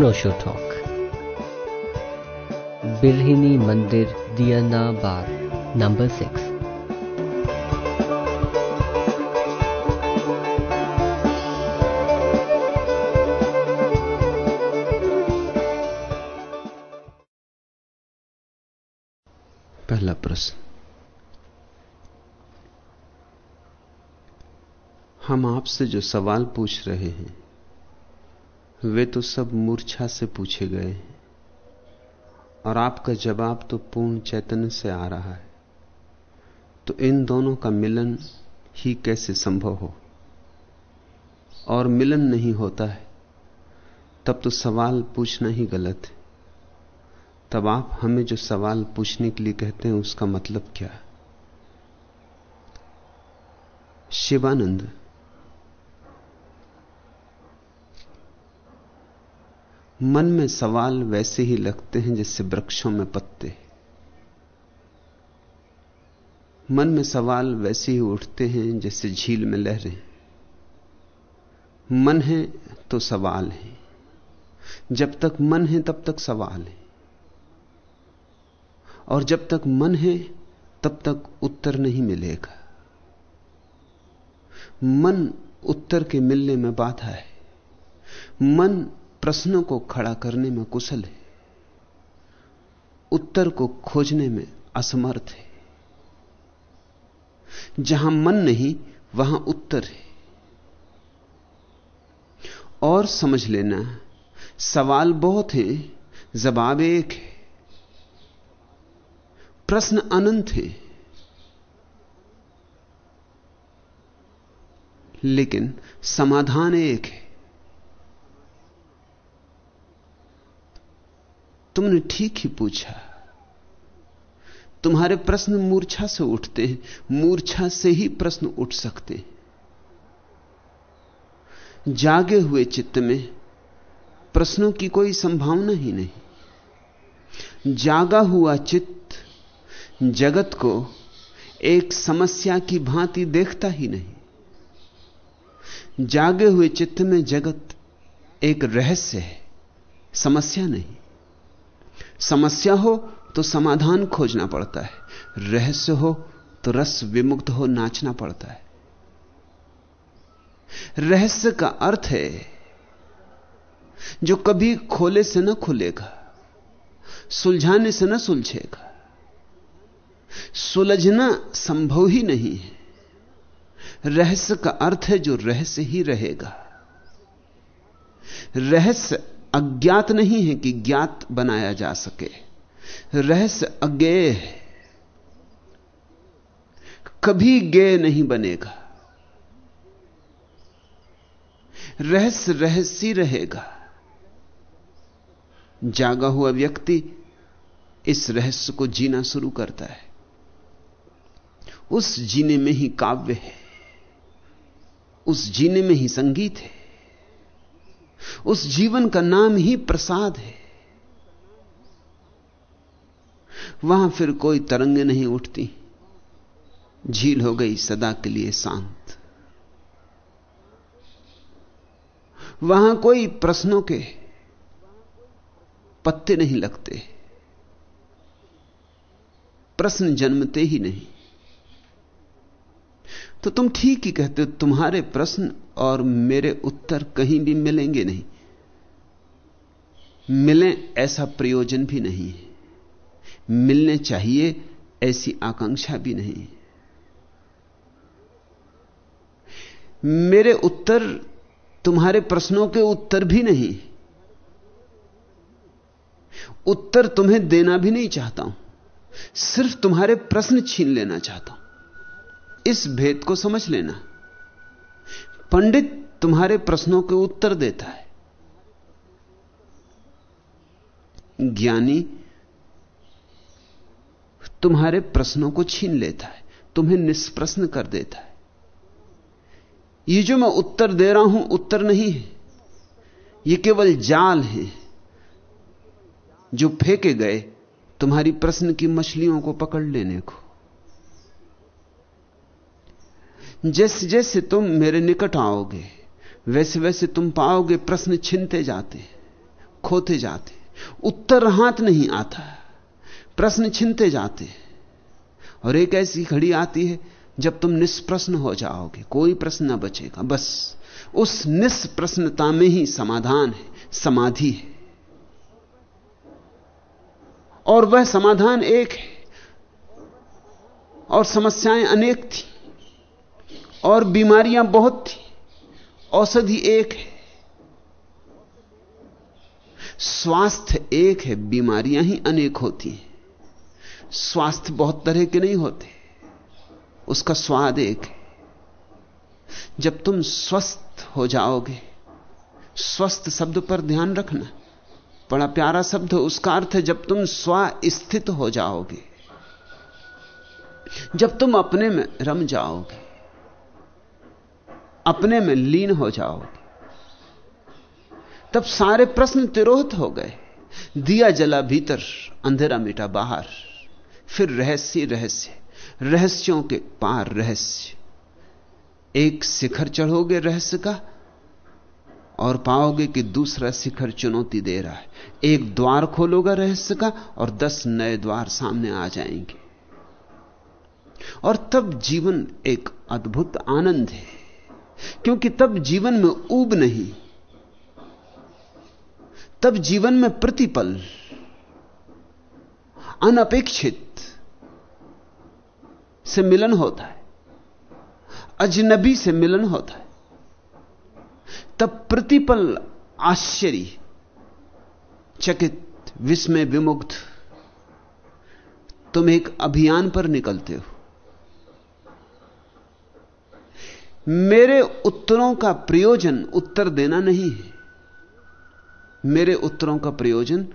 अनोशो talk बिल्हिनी मंदिर दियना बार number six पहला प्रश्न। हम आपसे जो सवाल पूछ रहे हैं वे तो सब मूर्छा से पूछे गए हैं। और आपका जवाब तो पूर्ण चैतन्य से आ रहा है। तो इन दोनों का मिलन ही कैसे संभव हो? और मिलन नहीं होता है, तब तो सवाल पूछना ही गलत है। तब आप हमें जो सवाल पूछने के लिए कहते हैं, उसका मतलब क्या है? शिवानंद मन में सवाल वैसे ही लगते हैं जैसे वृक्षों में पत्ते मन में सवाल वैसे ही उठते हैं जैसे झील में लहरें। मन है तो सवाल है। जब तक मन है तब तक सवाल है। और जब तक मन है तब तक उत्तर नहीं मिलेगा। मन उत्तर के मिलने में बाधा है। मन प्रश्नों को खड़ा करने में कुशल है। उत्तर को खोजने में असमर्थ है। जहाँ मन नहीं, वहाँ उत्तर है। और समझ लेना, सवाल बहुत है, जवाब एक है। प्रश्न अनंत है। लेकिन समाधान एक है। तुमने ठीक ही पूछा। तुम्हारे प्रश्न मूर्छा से उठते हैं, मूर्छा से ही प्रश्न उठ सकते हैं। जागे हुए चित्त में प्रश्नों की कोई संभावना ही नहीं। जागा हुआ चित्त जगत को एक समस्या की भांति देखता ही नहीं। जागे हुए चित्त में जगत एक रहस्य है, समस्या नहीं। समस्या हो तो समाधान खोजना पड़ता है। रहस्य हो तो रस विमुक्त हो नाचना पड़ता है। रहस्य का अर्थ है, जो कभी खोले से न खुलेगा, सुलझाने से न सुलझेगा। सुलझना संभव ही नहीं है। रहस्य का अर्थ है जो रहस्य ही रहेगा। रहस्य अज्ञात नहीं है कि ज्ञात बनाया जा सके। रहस्य अज्ञेय है। कभी ज्ञेय नहीं बनेगा। रहस्य रहस्य रहेगा। जागा हुआ व्यक्ति इस रहस्य को जीना शुरू करता है। उस जीने में ही काव्य है। उस जीने में ही संगीत है। उस जीवन का नाम ही प्रसाद है। वहाँ फिर कोई तरंगे नहीं उठती। झील हो गई सदा के लिए शांत। वहाँ कोई प्रश्नों के पत्ते नहीं लगते। प्रश्न जन्मते ही नहीं। तो तुम ठीक ही कहते हो, तुम्हारे प्रश्न और मेरे उत्तर कहीं भी मिलेंगे नहीं। मिलें ऐसा प्रयोजन भी नहीं है। मिलने चाहिए ऐसी आकांक्षा भी नहीं मेरे उत्तर, तुम्हारे प्रश्नों के उत्तर भी नहीं। उत्तर तुम्हें देना भी नहीं चाहता हूँ, सिर्फ़ तुम्हारे प्रश्न छीन लेना चाहता हूँ। इस भेद को समझ लेना। पंडित तुम्हारे प्रश्नों के उत्तर देता है। ज्ञानी तुम्हारे प्रश्नों को छीन लेता है, तुम्हें निष्प्रश्न कर देता है। ये जो मैं उत्तर दे रहा हूँ, उत्तर नहीं है। ये केवल जाल है जो फेंके गए तुम्हारी प्रश्न की मछलियों को पकड़ लेने को। जैसे जैसे तुम मेरे निकट आओगे, वैसे वैसे तुम पाओगे प्रश्न छिनते जाते, खोते जाते, उत्तर हाथ नहीं आता, प्रश्न छिनते जाते। और एक ऐसी घड़ी आती है जब तुम निष्प्रश्न हो जाओगे, कोई प्रश्न ना बचेगा, बस उस निष्प्रश्नता में ही समाधान है, समाधि है। और वह समाधान एक है, और समस्याएँ अनेक थी। और बीमारियाँ बहुत थी। औषधि एक है। स्वास्थ्य एक है, बीमारियाँ ही अनेक होती हैं। स्वास्थ्य बहुत तरह के नहीं होते। उसका स्वाद एक है। जब तुम स्वस्थ हो जाओगे, स्वस्थ शब्द पर ध्यान रखना। बड़ा प्यारा शब्द उसका अर्थ है जब तुम स्वस्थित हो जाओगे, जब तुम अपने में रम जाओगे अपने में लीन हो जाओगे तब सारे प्रश्न तिरोहित हो गए। दिया जला भीतर, अंधेरा मिटा बाहर। फिर रहस्य रहस्य, रहस्यों के पार रहस्य। एक शिखर चढ़ोगे रहस्य का, और पाओगे कि दूसरा शिखर चुनौती दे रहा है। एक द्वार खोलोगा रहस्य का, और दस नए द्वार सामने आ जाएँगे। और तब जीवन एक अद्भुत आनंद है। क्योंकि तब जीवन में ऊब नहीं। तब जीवन में प्रतिपल, अनपेक्षित से मिलन होता है। अजनबी से मिलन होता है। तब प्रतिपल आश्चर्य, चकित, विस्मय विमुग्ध तुम एक अभियान पर निकलते हो। मेरे उत्तरों का प्रयोजन उत्तर देना नहीं है। मेरे उत्तरों का प्रयोजन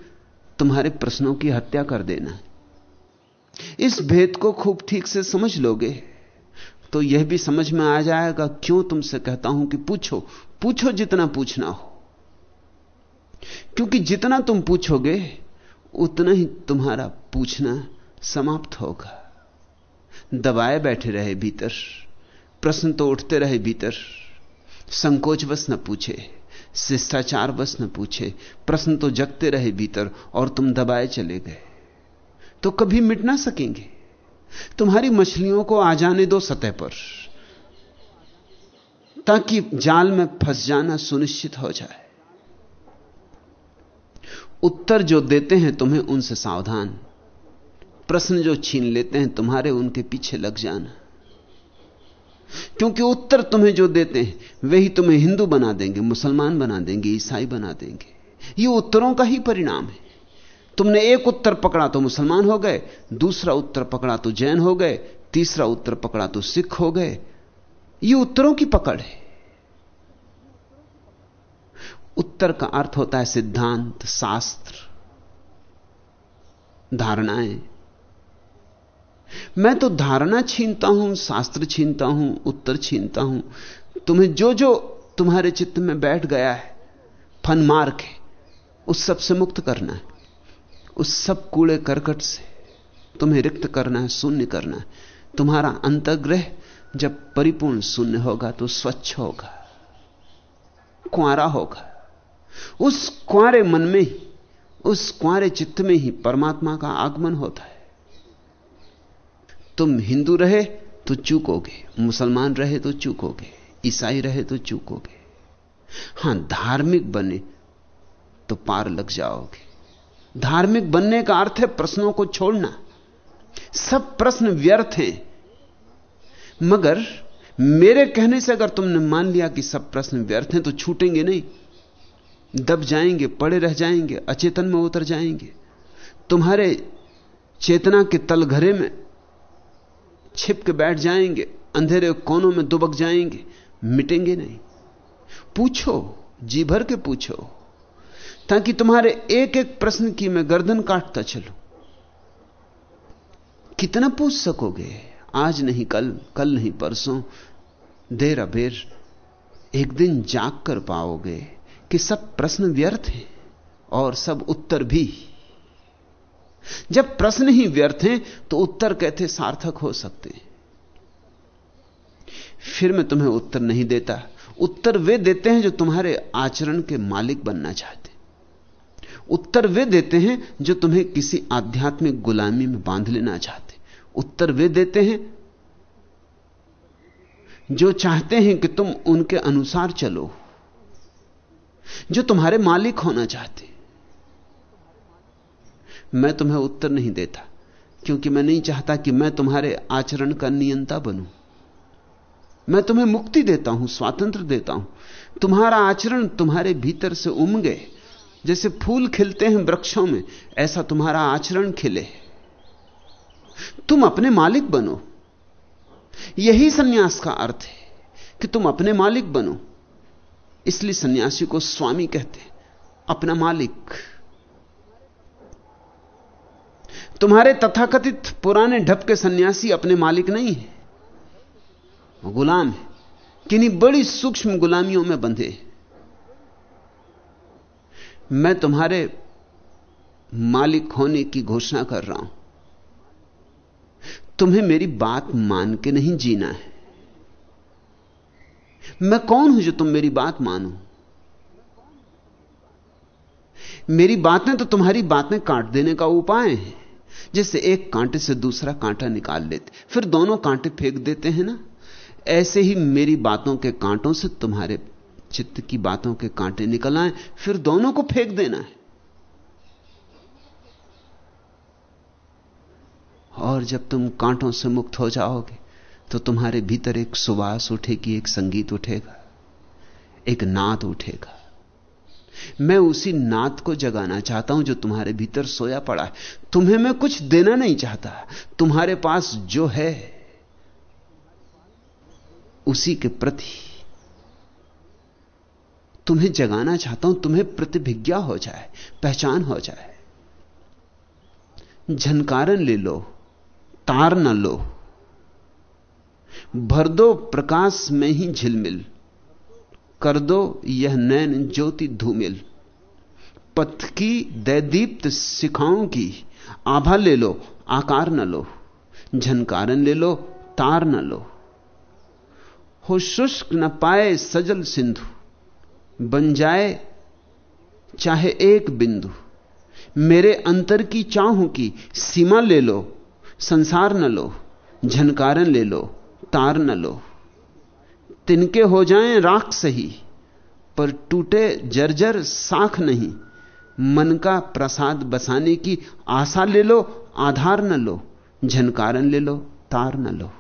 तुम्हारे प्रश्नों की हत्या कर देना है। इस भेद को खूब ठीक से समझ लोगे तो यह भी समझ में आ जाएगा, क्यों तुमसे कहता हूँ कि पूछो पूछो जितना पूछना हो। क्योंकि जितना तुम पूछोगे, उतना ही तुम्हारा पूछना समाप्त होगा। दबाए बैठे रहे भीतर। प्रश्न तो उठते रहे भीतर। संकोच बस न पूछे, शिष्टाचार बस न पूछे, प्रश्न तो जगते रहे भीतर और तुम दबाए चले गए। तो कभी मिट ना सकेंगे। तुम्हारी मछलियों को आ जाने दो सतह पर, ताकि जाल में फंस जाना सुनिश्चित हो जाए। उत्तर जो देते हैं तुम्हें उनसे सावधान। प्रश्न जो छीन लेते हैं तुम्हारे उनके पीछे लग जाना। क्योंकि उत्तर तुम्हें जो देते हैं वही तुम्हें हिंदू बना देंगे, मुसलमान बना देंगे, ईसाई बना देंगे। ये उत्तरों का ही परिणाम है। तुमने एक उत्तर पकड़ा तो मुसलमान हो गए, दूसरा उत्तर पकड़ा तो जैन हो गए, तीसरा उत्तर पकड़ा तो सिख हो गए। ये उत्तरों की पकड़ है। उत्तर का अर्थ होता है सिद्धांत, शास्त्र, धारणाएँ। मैं तो धारणा छीनता हूँ, शास्त्र छीनता हूँ, उत्तर छीनता हूँ। तुम्हें जो जो तुम्हारे चित्त में बैठ गया है, फन मार्क है, उस सबसे मुक्त करना है। उस सब कूड़े करकट से तुम्हें रिक्त करना है, शून्य करना है। तुम्हारा अंतग्रह जब परिपूर्ण शून्य होगा तो स्वच्छ होगा, कुआरा होगा। उस कुआरे मन में ही, उस कुआरे चित्त में ही परमात्मा का आगमन होता है। तुम हिंदू रहे तो चूकोगे, मुसलमान रहे तो चूकोगे, ईसाई रहे तो चूकोगे। हाँ, धार्मिक बने तो पार लग जाओगे। धार्मिक बनने का अर्थ है प्रश्नों को छोड़ना। सब प्रश्न व्यर्थ हैं। मगर मेरे कहने से अगर तुमने मान लिया कि सब प्रश्न व्यर्थ हैं तो छूटेंगे नहीं। दब जाएँगे, पड़े रह जाएँगे, अचेतन में उतर जाएँगे। तुम्हारे चेतना के तलघरे में छिप के बैठ जाएँगे, अंधेरे कोनों में दुबक जाएँगे, मिटेंगे नहीं। पूछो, जी भर के पूछो, ताकि तुम्हारे एक एक प्रश्न की मैं गर्दन काटता चलूँ। कितना पूछ सकोगे? आज नहीं, कल कल नहीं, परसों, देर अबेर, एक दिन जाग कर पाओगे कि सब प्रश्न व्यर्थ हैं और सब उत्तर भी। जब प्रश्न ही व्यर्थ हैं तो उत्तर कहते सार्थक हो सकते हैं। फिर मैं तुम्हें उत्तर नहीं देता। उत्तर वे देते हैं जो तुम्हारे आचरण के मालिक बनना चाहते उत्तर वे देते हैं जो तुम्हें किसी आध्यात्मिक गुलामी में बाँध लेना चाहते उत्तर वे देते हैं जो चाहते हैं कि तुम उनके अनुसार चलो, जो तुम्हारे मालिक होना चाहते मैं तुम्हें उत्तर नहीं देता, क्योंकि मैं नहीं चाहता कि मैं तुम्हारे आचरण का नियंता बनूं। मैं तुम्हें मुक्ति देता हूँ, स्वातंत्र देता हूँ। तुम्हारा आचरण तुम्हारे भीतर से उमगे, जैसे फूल खिलते हैं वृक्षों में, ऐसा तुम्हारा आचरण खिले। तुम अपने मालिक बनो। यही सन्यास का अर्थ है कि तुम अपने मालिक बनो। इसलिए सन्यासी को स्वामी कहते हैं, अपना मालिक। तुम्हारे तथाकथित पुराने ढप के सन्यासी अपने मालिक नहीं है। गुलाम है। किन्हीं बड़ी सूक्ष्म गुलामियों में बंधे मैं तुम्हारे मालिक होने की घोषणा कर रहा हूँ। तुम्हें मेरी बात मान के नहीं जीना है। मैं कौन हूँ जो तुम मेरी बात मानो? मेरी बातें तो तुम्हारी बातें काट देने का उपाय है। जैसे एक कांटे से दूसरा कांटा निकाल लेते। फिर दोनों कांटे फेंक देते हैं ना? ऐसे ही मेरी बातों के कांटों से तुम्हारे चित्त की बातों के कांटे निकल आए, फिर दोनों को फेंक देना है। और जब तुम कांटों से मुक्त हो जाओगे तो तुम्हारे भीतर एक सुवास उठेगी, एक संगीत उठेगा, एक नाद उठेगा। मैं उसी नाद को जगाना चाहता हूँ जो तुम्हारे भीतर सोया पड़ा है। तुम्हें मैं कुछ देना नहीं चाहता। तुम्हारे पास जो है, उसी के प्रति। तुम्हें जगाना चाहता हूँ, तुम्हें प्रतिभिज्ञा हो जाए, पहचान हो जाए। झनकारन ले लो, तार न लो। भर दो प्रकाश में ही झिलमिल। कर दो, यह नैन ज्योति धूमिल। पथ की दैदीप्त शिखाओं की, आभा ले लो, आकार न लो झनकारन ले लो, तार न लो। हो शुष्क न पाए सजल सिंधु, बन जाए चाहे एक बिंदु। मेरे अंतर की चाहू की सीमा ले लो, संसार न लो झनकारन ले लो, तार न लो। तिनके हो जाएँ राख सही, पर टूटे जर्जर साख नहीं। मन का प्रसाद बसाने की आशा ले लो, आधार न लो झनकारन ले लो, तार न लो।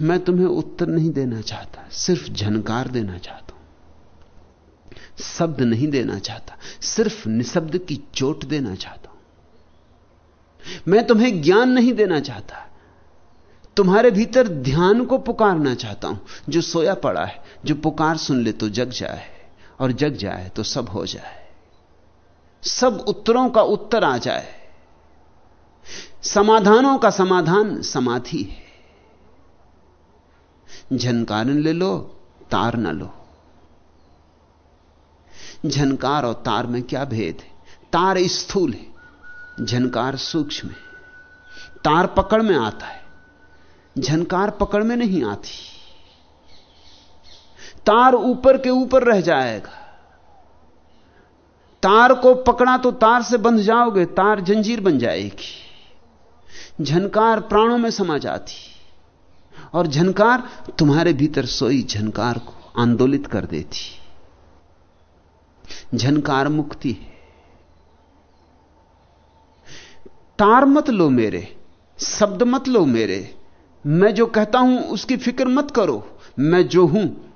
मैं तुम्हें उत्तर नहीं देना चाहता, सिर्फ़ झनकार देना चाहता हूँ। शब्द नहीं देना चाहता, सिर्फ़ निशब्द की चोट देना चाहता हूँ। मैं तुम्हें ज्ञान नहीं देना चाहता तुम्हारे भीतर ध्यान को पुकारना चाहता हूँ। जो सोया पड़ा है, जो पुकार सुन ले तो जग जाए, और जग जाए तो सब हो जाए। सब उत्तरों का उत्तर आ जाए। समाधानों का समाधान समाधि है। झनकारन ले लो, तार न लो। झनकार और तार में क्या भेद है? तार स्थूल है, झनकार सूक्ष्म है। तार पकड़ में आता है। झनकार पकड़ में नहीं आती। तार ऊपर के ऊपर रह जाएगा। तार को पकड़ा तो तार से बंध जाओगे, तार जंजीर बन जाएगी। झनकार प्राणों में समा जाती। और झनकार तुम्हारे भीतर सोई झनकार को आंदोलित कर देती। झनकार मुक्ति है। तार मत लो मेरे, शब्द मत लो मेरे। मैं जो कहता हूँ, उसकी फ़िक्र मत करो। मैं जो हूँ,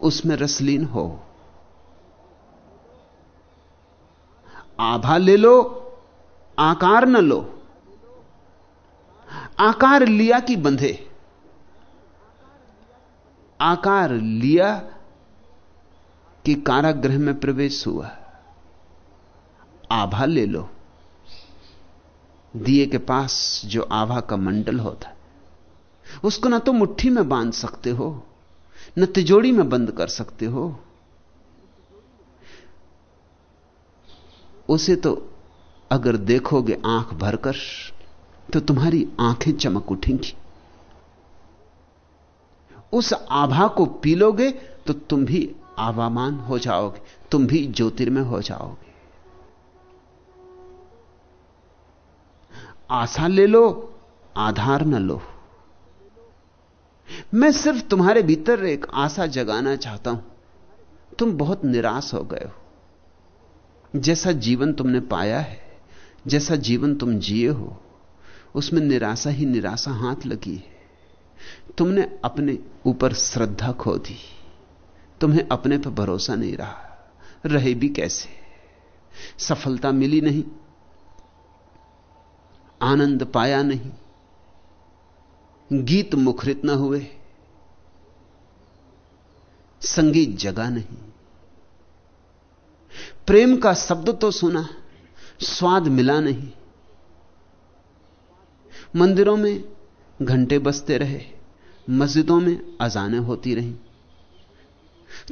उसमें रसलीन हो। आभा ले लो, आकार न लो। आकार लिया कि बंधे। आकार लिया कि कारागृह में प्रवेश हुआ। आभा ले लो। दिए के पास जो आभा का मंडल होता उसको ना तो मुट्ठी में बाँध सकते हो, न तिजोड़ी में बंद कर सकते हो। उसे तो अगर देखोगे आँख भरकर तो तुम्हारी आँखें चमक उठेंगी। उस आभा को पी लोगे तो तुम भी आवामान हो जाओगे, तुम भी ज्योतिर्मय हो जाओगे। आशा ले लो, आधार न लो। मैं सिर्फ़ तुम्हारे भीतर एक आशा जगाना चाहता हूँ। तुम बहुत निराश हो गए हो। जैसा जीवन तुमने पाया है, जैसा जीवन तुम जिए हो, उसमें निराशा ही निराशा हाथ लगी है। तुमने अपने ऊपर श्रद्धा खो दी। तुम्हें अपने पर भरोसा नहीं रहा। रहे भी कैसे? सफलता मिली नहीं। आनंद पाया नहीं। गीत मुखरित न हुए। संगीत जगा नहीं। प्रेम का शब्द तो सुना, स्वाद मिला नहीं। मंदिरों में घंटे बजते रहे, मस्जिदों में अजाने होती रहीं।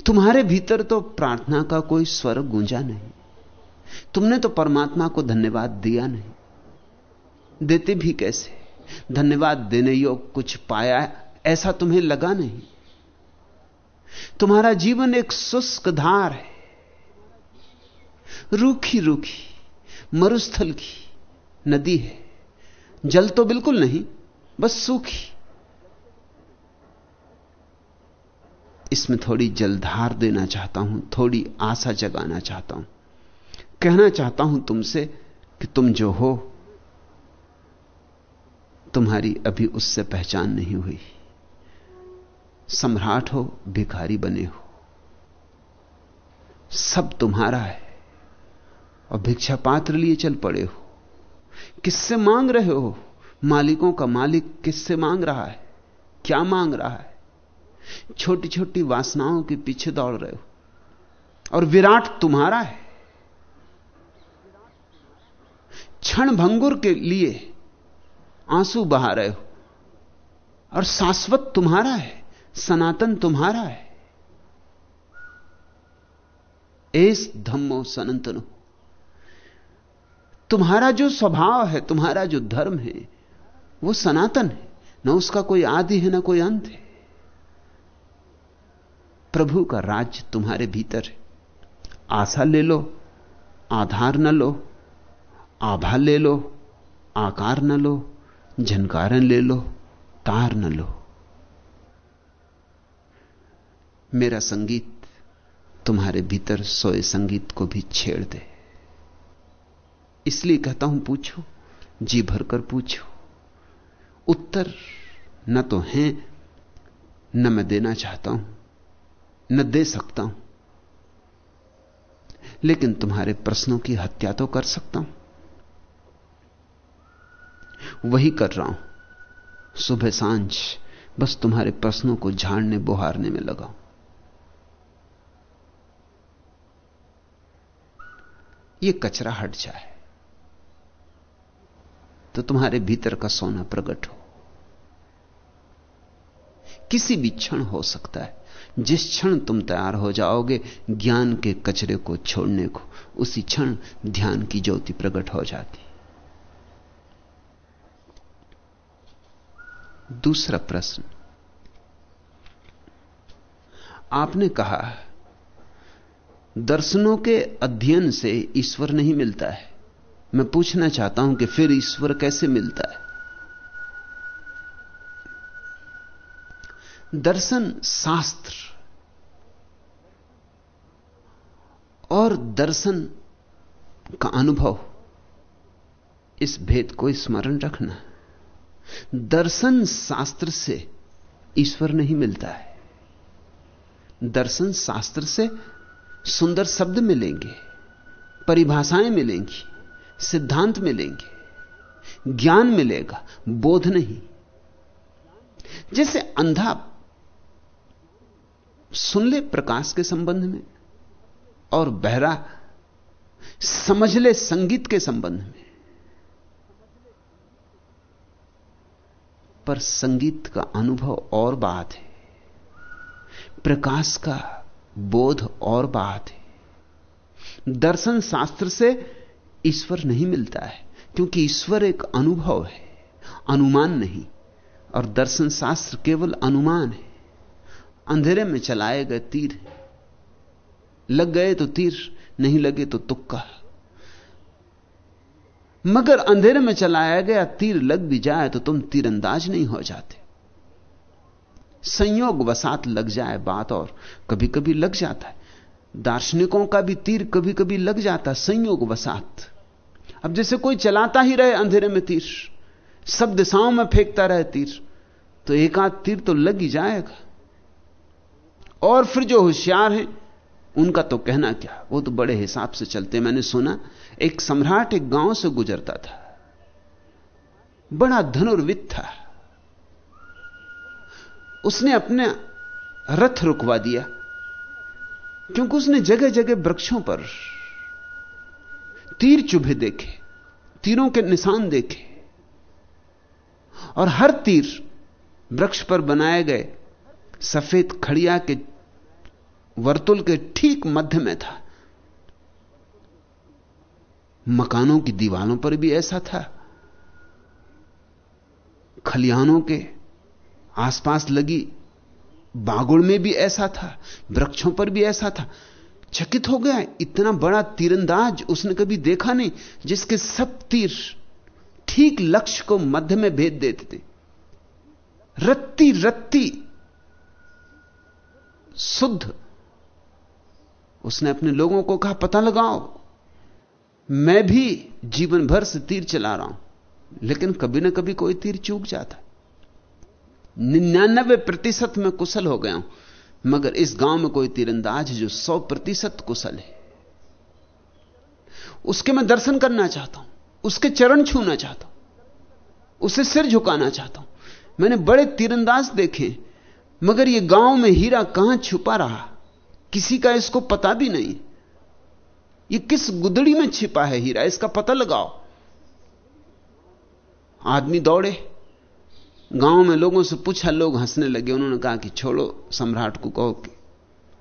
तुम्हारे भीतर तो प्रार्थना का कोई स्वर गूंजा नहीं। तुमने तो परमात्मा को धन्यवाद दिया नहीं। देते भी कैसे? धन्यवाद देने योग कुछ पाया ऐसा तुम्हें लगा नहीं। तुम्हारा जीवन एक शुष्क धार है। रूखी रूखी, मरुस्थल की नदी है। जल तो बिल्कुल नहीं, बस सूखी। इसमें थोड़ी जलधार देना चाहता हूँ, थोड़ी आशा जगाना चाहता हूँ। कहना चाहता हूँ तुमसे कि तुम जो हो तुम्हारी अभी उससे पहचान नहीं हुई। सम्राट हो, भिखारी बने हो। सब तुम्हारा है, और भिक्षा पात्र लिए चल पड़े हो। किससे मांग रहे हो? मालिकों का मालिक किससे मांग रहा है? क्या मांग रहा है? छोटी छोटी वासनाओं के पीछे दौड़ रहे हो, और विराट तुम्हारा है। क्षण भंगुर के लिए आँसू बहा रहे हो। और शाश्वत तुम्हारा है, सनातन तुम्हारा है। एस धम्मो सनातनो। तुम्हारा जो स्वभाव है, तुम्हारा जो धर्म है, वो सनातन है, ना उसका कोई आदि है, ना कोई अंत है। प्रभु का राज्य तुम्हारे भीतर है। आशा ले लो, आधार न लो, आभा ले लो, आकार न लो झनकारन ले लो, तार न लो। मेरा संगीत तुम्हारे भीतर सोए संगीत को भी छेड़ दे। इसलिए कहता हूँ, पूछो, जी भरकर पूछो। उत्तर न तो हैं, न मैं देना चाहता हूँ, न दे सकता हूँ। लेकिन तुम्हारे प्रश्नों की हत्या तो कर सकता हूँ। वही कर रहा हूँ। सुबह साँझ बस तुम्हारे प्रश्नों को झाड़ने बुहारने में लगा ये कचरा हट जाए तो तुम्हारे भीतर का सोना प्रकट हो। किसी भी क्षण हो सकता है। जिस क्षण तुम तैयार हो जाओगे, ज्ञान के कचरे को छोड़ने को, उसी क्षण ध्यान की ज्योति प्रकट हो जाती। दूसरा प्रश्न। आपने कहा, दर्शनों के अध्ययन से ईश्वर नहीं मिलता है। मैं पूछना चाहता हूँ कि फिर ईश्वर कैसे मिलता है? दर्शन शास्त्र और दर्शन का अनुभव, इस भेद को स्मरण रखना। दर्शन शास्त्र से ईश्वर नहीं मिलता है। दर्शन शास्त्र से सुंदर शब्द मिलेंगे, परिभाषाएँ मिलेंगी, सिद्धांत मिलेंगे, ज्ञान मिलेगा, बोध नहीं। जैसे अंधा सुन ले प्रकाश के संबंध में, और बहरा समझ ले संगीत के संबंध में। पर संगीत का अनुभव और बात है। प्रकाश का बोध और बात है। दर्शन शास्त्र से ईश्वर नहीं मिलता है, क्योंकि ईश्वर एक अनुभव है, अनुमान नहीं, और दर्शन शास्त्र केवल अनुमान है। अंधेरे में चलाए गए तीर लग गए तो तीर, नहीं लगे तो तुक्का मगर अंधेरे में चलाया गया तीर लग भी जाए तो तुम तीरंदाज नहीं हो जाते। संयोग वसात लग जाए बात और कभी कभी लग जाता है। दार्शनिकों का भी तीर कभी कभी लग जाता है, संयोग वसात। अब जैसे कोई चलाता ही रहे अंधेरे में तीर, सब दिशाओं में फेंकता रहे तीर तो एक आध तीर तो लग ही जाएगा। और फिर जो होशियार हैं उनका तो कहना क्या? वो तो बड़े हिसाब से चलते मैंने सुना, एक सम्राट एक गाँव से गुजरता था। बड़ा धनुर्विद था। उसने अपने रथ रुकवा दिया, क्योंकि उसने जगह जगह वृक्षों पर तीर चुभे देखे, तीरों के निशान देखे, और हर तीर वृक्ष पर बनाए गए सफ़ेद खड़िया के वर्तुल के ठीक मध्य में था। मकानों की दीवारों पर भी ऐसा था। खलिहानों के आसपास लगी बागुड़ में भी ऐसा था। वृक्षों पर भी ऐसा था। चकित हो गया, इतना बड़ा तीरंदाज उसने कभी देखा नहीं, जिसके सब तीर ठीक लक्ष्य को मध्य में भेद देते थे। रत्ती रत्ती, शुद्ध उसने अपने लोगों को कहा, पता लगाओ, मैं भी जीवन भर से तीर चला रहा हूँ, लेकिन कभी ना कभी कोई तीर चूक जाता निन्यानबे प्रतिशत में कुशल हो गया हूँ, मगर इस गाँव में कोई तीरंदाज जो सौ प्रतिशत कुशल है। उसके मैं दर्शन करना चाहता हूँ, उसके चरण छूना चाहता हूँ, उसे सिर झुकाना चाहता हूँ। मैंने बड़े तीरंदाज देखे, मगर यह गाँव में हीरा कहाँ छुपा रहा? किसी का इसको पता भी नहीं। ये किस गुदड़ी में छिपा है हीरा? इसका पता लगाओ। आदमी दौड़े। गाँव में लोगों से पूछा, लोग हंसने लगे। उन्होंने कहा कि छोड़ो, सम्राट को कहो कि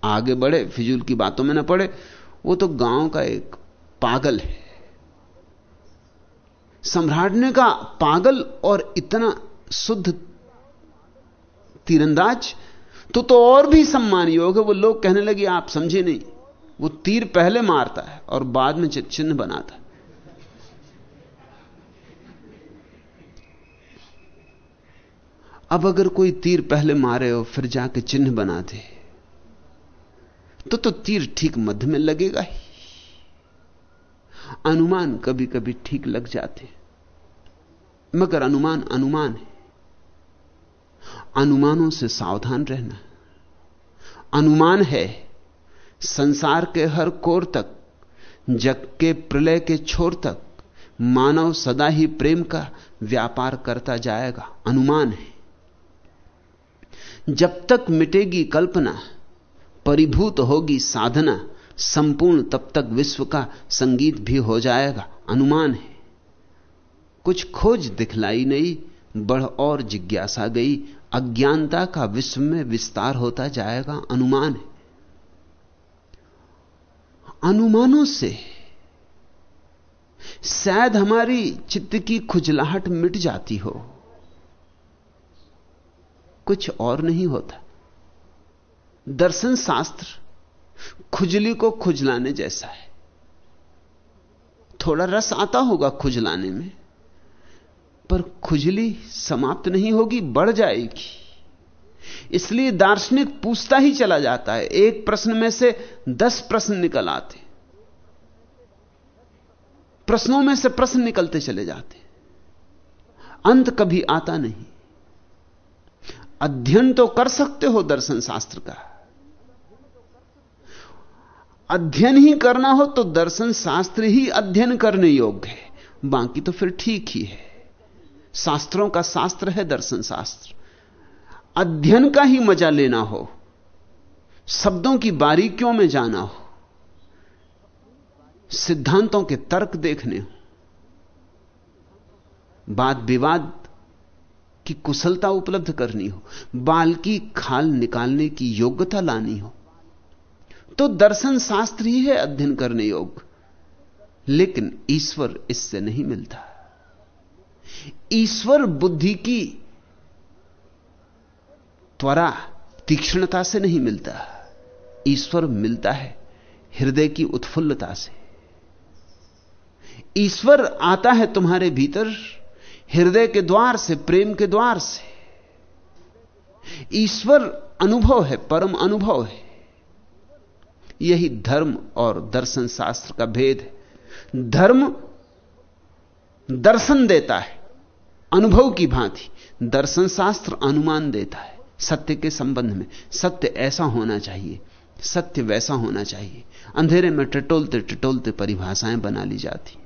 आगे बढ़े, फिजूल की बातों में ना पड़े। वो तो गाँव का एक पागल है। सम्राट ने कहा, पागल और इतना शुद्ध तीरंदाज तो तो और भी सम्मान योग है। वो लोग कहने लगे, आप समझे नहीं। वो तीर पहले मारता है और बाद में चिन्ह बनाता है। अब अगर कोई तीर पहले मारे और फिर जाके चिन्ह बना दे तो तो तीर ठीक मध्य में लगेगा ही। अनुमान कभी कभी ठीक लग जाते मगर अनुमान अनुमान है। अनुमानों से सावधान रहना। अनुमान है, संसार के हर कोर तक, जग के प्रलय के छोर तक, मानव सदा ही प्रेम का व्यापार करता जाएगा। अनुमान है। जब तक मिटेगी कल्पना, परिभूत होगी साधना, संपूर्ण तब तक विश्व का संगीत भी हो जाएगा। अनुमान है। कुछ खोज दिखलाई नहीं, बढ़ और जिज्ञासा गई अज्ञानता का विश्व में विस्तार होता जाएगा, अनुमान है। अनुमानों से शायद हमारी चित्त की खुजलाहट मिट जाती हो। कुछ और नहीं होता। दर्शन शास्त्र खुजली को खुजलाने जैसा है। थोड़ा रस आता होगा खुजलाने में। पर खुजली समाप्त नहीं होगी, बढ़ जाएगी। इसलिए दार्शनिक पूछता ही चला जाता है, एक प्रश्न में से दस प्रश्न निकल आते। प्रश्नों में से प्रश्न निकलते चले जाते। अंत कभी आता नहीं। अध्ययन तो कर सकते हो दर्शन शास्त्र का। अध्ययन ही करना हो तो दर्शन शास्त्र ही अध्ययन करने योग्य है। बाकी तो फिर ठीक ही है। शास्त्रों का शास्त्र है दर्शन शास्त्र। अध्ययन का ही मज़ा लेना हो, शब्दों की बारीकियों में जाना हो, सिद्धांतों के तर्क देखने हो वाद विवाद की कुशलता उपलब्ध करनी हो, बाल की खाल निकालने की योग्यता लानी हो तो दर्शन शास्त्र ही है अध्ययन करने योग्य। लेकिन ईश्वर इससे नहीं मिलता। ईश्वर बुद्धि की त्वरा तीक्ष्णता से नहीं मिलता। ईश्वर मिलता है हृदय की उत्फुल्लता से। ईश्वर आता है तुम्हारे भीतर हृदय के द्वार से, प्रेम के द्वार से। ईश्वर अनुभव है, परम अनुभव है। यही धर्म और दर्शन शास्त्र का भेद है। धर्म दर्शन देता है। अनुभव की भांति दर्शन शास्त्र अनुमान देता है सत्य के संबंध में। सत्य ऐसा होना चाहिए, सत्य वैसा होना चाहिए। अंधेरे में टटोलते टटोलते परिभाषाएँ बना ली जाती।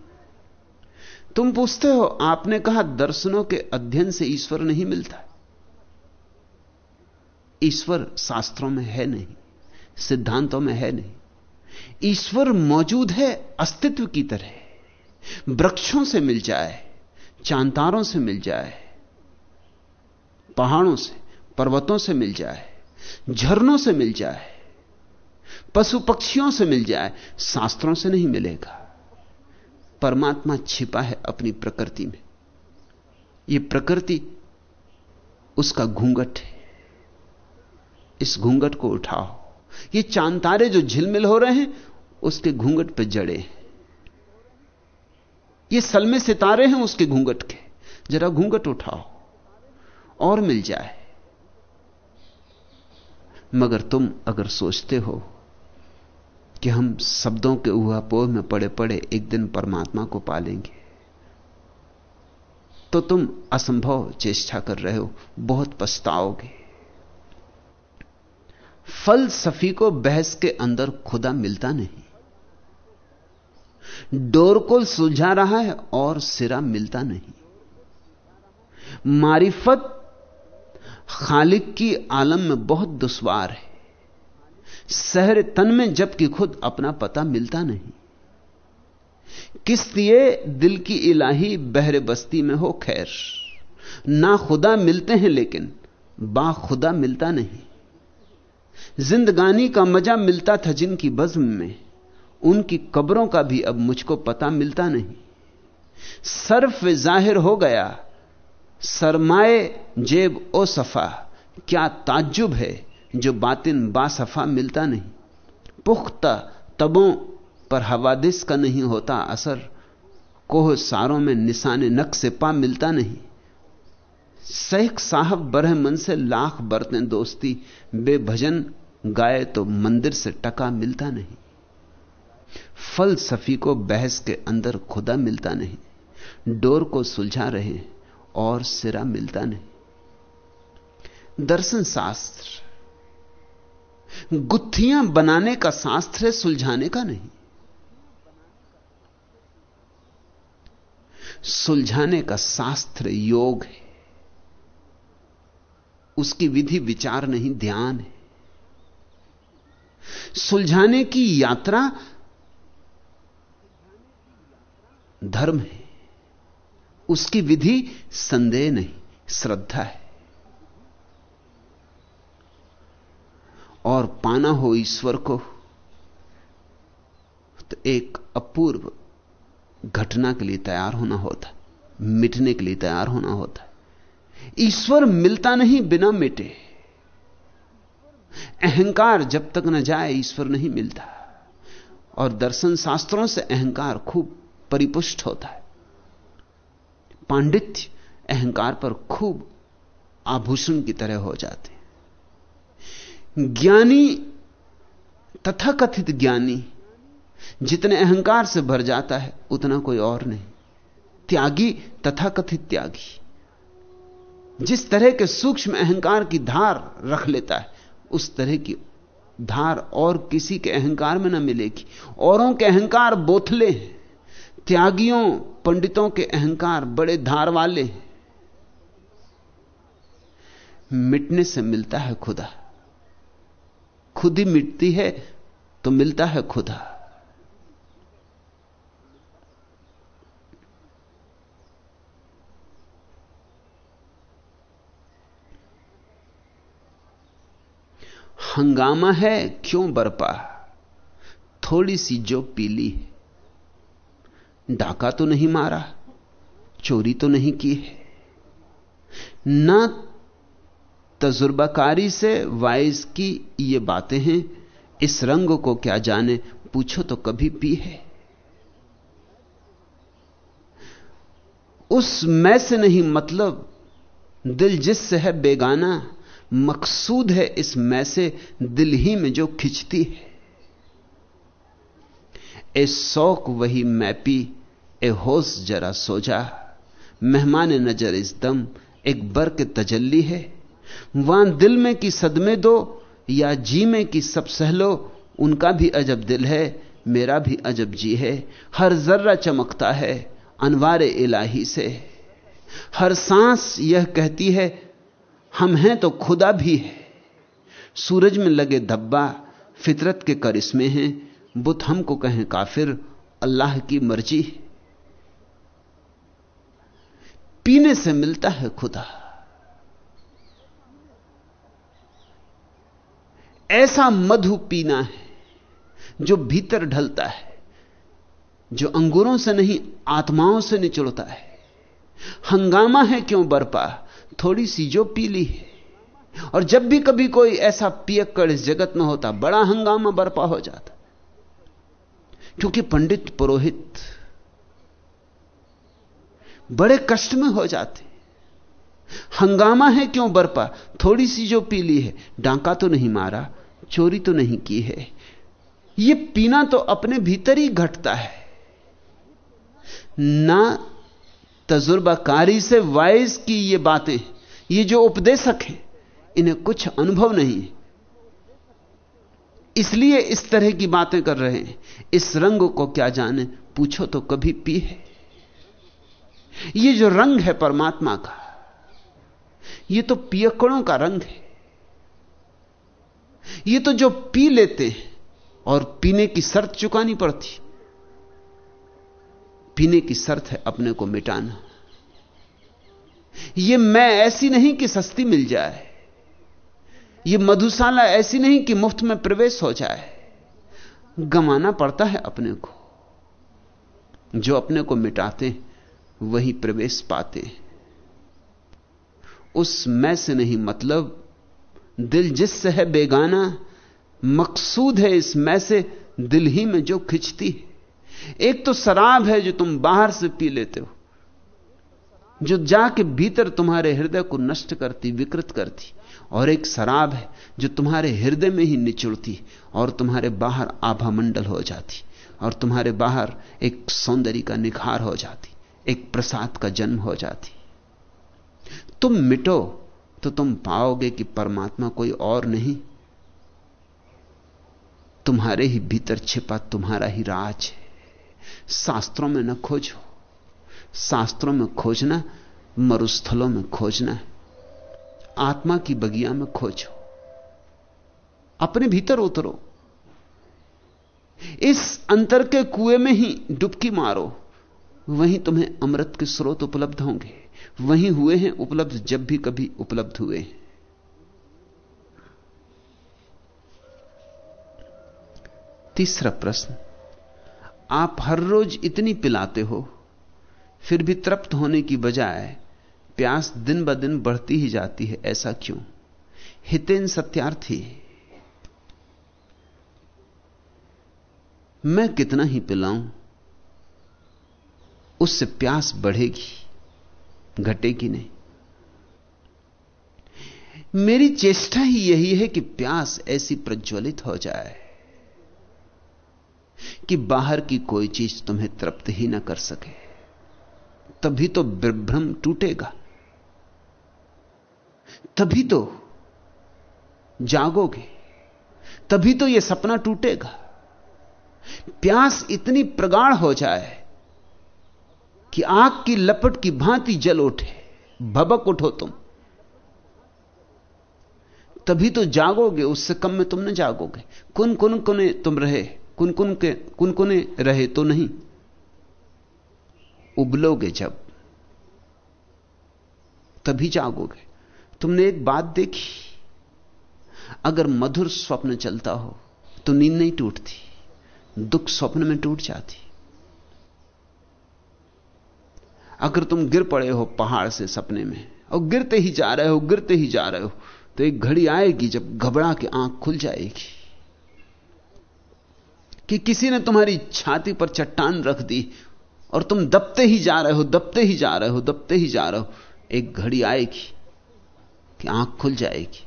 तुम पूछते हो, आपने कहा दर्शनों के अध्ययन से ईश्वर नहीं मिलता। ईश्वर शास्त्रों में है नहीं, सिद्धांतों में है नहीं। ईश्वर मौजूद है अस्तित्व की तरह, वृक्षों से मिल जाए। चांतारों से मिल जाए, पहाड़ों से, पर्वतों से मिल जाए, झरनों से मिल जाए, पशु पक्षियों से मिल जाए, शास्त्रों से नहीं मिलेगा। परमात्मा छिपा है अपनी प्रकृति में। यह प्रकृति उसका घूंघट है। इस घूंघट को उठाओ। ये चाँद तारे जो झिलमिल हो रहे हैं, उसके घूंघट पर जड़े हैं। ये सलमे सितारे हैं उसके घूंघट के। जरा घूंघट उठाओ और मिल जाए। मगर तुम अगर सोचते हो कि हम शब्दों के उहापोह में पड़े पड़े एक दिन परमात्मा को पालेंगे तो तुम असंभव चेष्टा कर रहे हो, बहुत पछताओगे। फलसफी को बहस के अंदर खुदा मिलता नहीं। डोर को सुलझा रहा है और सिरा मिलता नहीं। मारिफत खालिक की आलम में बहुत दुश्वार है। शहर तन में जबकि खुद अपना पता मिलता नहीं। किस लिए दिल की इलाही बहरे बस्ती में हो? खैर, ना खुदा मिलते हैं लेकिन बा खुदा मिलता नहीं। जिंदगानी का मज़ा मिलता था जिनकी बज्म में। उनकी कब्रों का भी अब मुझको पता मिलता नहीं। सर्फ ज़ाहिर हो गया, सरमाए जेब ओ सफ़ा, क्या ताज्जुब है जो बातिन बासफा मिलता नहीं। पुख्ता तबों पर हवादिस का नहीं होता असर, कोह सारों में निशाने नक से पा मिलता नहीं। शेख साहब बरह मन से लाख बरतें दोस्ती, बेभजन गाए तो मंदिर से टका मिलता नहीं। फलसफी को बहस के अंदर खुदा मिलता नहीं, डोर को सुलझा रहे और सिरा मिलता नहीं। दर्शन शास्त्र, गुत्थियाँ बनाने का शास्त्र है, सुलझाने का नहीं। सुलझाने का शास्त्र योग है, उसकी विधि विचार नहीं, ध्यान है। सुलझाने की यात्रा धर्म है। उसकी विधि संदेह नहीं, श्रद्धा है। और पाना हो ईश्वर को तो एक अपूर्व घटना के लिए तैयार होना होता, मिटने के लिए तैयार होना होता। ईश्वर मिलता नहीं बिना मिटे। अहंकार जब तक न जाए, ईश्वर नहीं मिलता। और दर्शन शास्त्रों से अहंकार खूब परिपुष्ट होता है। पांडित्य अहंकार पर खूब आभूषण की तरह हो जाते ज्ञानी, तथाकथित ज्ञानी, जितने अहंकार से भर जाता है, उतना कोई और नहीं। त्यागी, तथाकथित त्यागी। जिस तरह के सूक्ष्म अहंकार की धार रख लेता है, उस तरह की धार और किसी के अहंकार में न मिलेगी। औरों के अहंकार बोथले हैं। त्यागियों, पंडितों के अहंकार बड़े धार वाले मिटने से मिलता है खुदा। खुद ही मिटती है तो मिलता है खुदा। हंगामा है क्यों बरपा? थोड़ी सी जो पीली है। डाका तो नहीं मारा, चोरी तो नहीं की है। ना तजुर्बाकारी से वाइज की ये बातें हैं, इस रंग को क्या जाने, पूछो तो कभी पी है। उस मैं से नहीं मतलब दिल जिससे है बेगाना, मकसूद है इस मैं से दिल ही में जो खिंचती है। ए शौक वही मैं पी ए होश जरा सो जा मेहमान नज़र इस दम, एक बर के तजल्ली है। वहाँ दिल में की सदमे दो, या जी में की सब सहलो, उनका भी अजब दिल है, मेरा भी अजब जी है। हर जर्रा चमकता है, अनवार इलाही से। हर सांस यह कहती है, हम हैं तो खुदा भी है। सूरज में लगे धब्बा, फितरत के करिश्मे हैं, बुत हमको कहें काफिर, अल्लाह की मर्ज़ी। पीने से मिलता है खुदा। ऐसा मधु पीना है जो भीतर ढलता है, जो अंगूरों से नहीं, आत्माओं से निचुड़ता है। हंगामा है क्यों बरपा? थोड़ी सी जो पीली है। और जब भी कभी कोई ऐसा पियक्कड़ इस जगत में होता, बड़ा हंगामा बरपा हो जाता। क्योंकि पंडित पुरोहित बड़े कष्ट में हो जाते। हंगामा है क्यों बरपा? थोड़ी सी जो पी ली है, डांका तो नहीं मारा, चोरी तो नहीं की है। यह पीना तो अपने भीतर ही घटता है। ना तजुर्बाकारी से वाइज की ये बातें, ये जो उपदेशक हैं, इन्हें कुछ अनुभव नहीं है। इसलिए इस तरह की बातें कर रहे हैं। इस रंग को क्या जाने, पूछो तो कभी पी है। ये जो रंग है परमात्मा का, ये तो पियकड़ों का रंग है। ये तो जो पी लेते हैं, और पीने की शर्त चुकानी पड़ती। पीने की शर्त है अपने को मिटाना। यह मैं ऐसी नहीं कि सस्ती मिल जाए। यह मधुशाला ऐसी नहीं कि मुफ़्त में प्रवेश हो जाए। गमाना पड़ता है अपने को। जो अपने को मिटाते वही प्रवेश पाते। उस मैं से नहीं मतलब दिल जिससे है बेगाना, मकसूद है इस मैं से, दिल ही में जो खिंचती है। एक तो शराब है जो तुम बाहर से पी लेते हो, जो जाके भीतर तुम्हारे हृदय को नष्ट करती, विकृत करती, और एक शराब है जो तुम्हारे हृदय में ही निचुड़ती, और तुम्हारे बाहर आभा मंडल हो जाती, और तुम्हारे बाहर एक सौंदर्य का निखार हो जाती। एक प्रसाद का जन्म हो जाती। तुम मिटो तो तुम पाओगे कि परमात्मा कोई और नहीं। तुम्हारे ही भीतर छिपा तुम्हारा ही राज है। शास्त्रों में न खोजो। शास्त्रों में खोजना, मरुस्थलों में खोजना। है आत्मा की बगिया में खोजो। अपने भीतर उतरो। इस अंतर के कुएँ में ही डुबकी मारो। वहीं तुम्हें अमृत के स्रोत उपलब्ध होंगे। वहीं हुए हैं उपलब्ध जब भी कभी उपलब्ध हुए हैं। तीसरा प्रश्न, आप हर रोज इतनी पिलाते हो, फिर भी तृप्त होने की बजाय प्यास दिन ब दिन बढ़ती ही जाती है, ऐसा क्यों? हितेन सत्यार्थी। मैं कितना ही पिलाऊं उससे प्यास बढ़ेगी, घटेगी नहीं। मेरी चेष्टा ही यही है कि प्यास ऐसी प्रज्वलित हो जाए कि बाहर की कोई चीज़ तुम्हें तृप्त ही ना कर सके। तभी तो विभ्रम टूटेगा। तभी तो जागोगे। तभी तो यह सपना टूटेगा। प्यास इतनी प्रगाढ़ हो जाए कि आग की लपट की भांति जल उठे, भबक उठो तुम। तभी तो जागोगे, उससे कम में तुम न जागोगे। कुन कुन कुने तुम रहे कुन कुन के कुन कुने रहे तो नहीं। उबलोगे जब, तभी जागोगे। तुमने एक बात देखी, अगर मधुर स्वप्न चलता हो तो नींद नहीं टूटती, दुख स्वप्न में टूट जाती। अगर तुम गिर पड़े हो पहाड़ से सपने में, और गिरते ही जा रहे हो, गिरते ही जा रहे हो तो एक घड़ी आएगी जब घबरा के आँख खुल जाएगी कि किसी ने तुम्हारी छाती पर चट्टान रख दी और तुम दबते ही जा रहे हो, दबते ही जा रहे हो, दबते ही जा रहे हो। एक घड़ी आएगी कि आँख खुल जाएगी।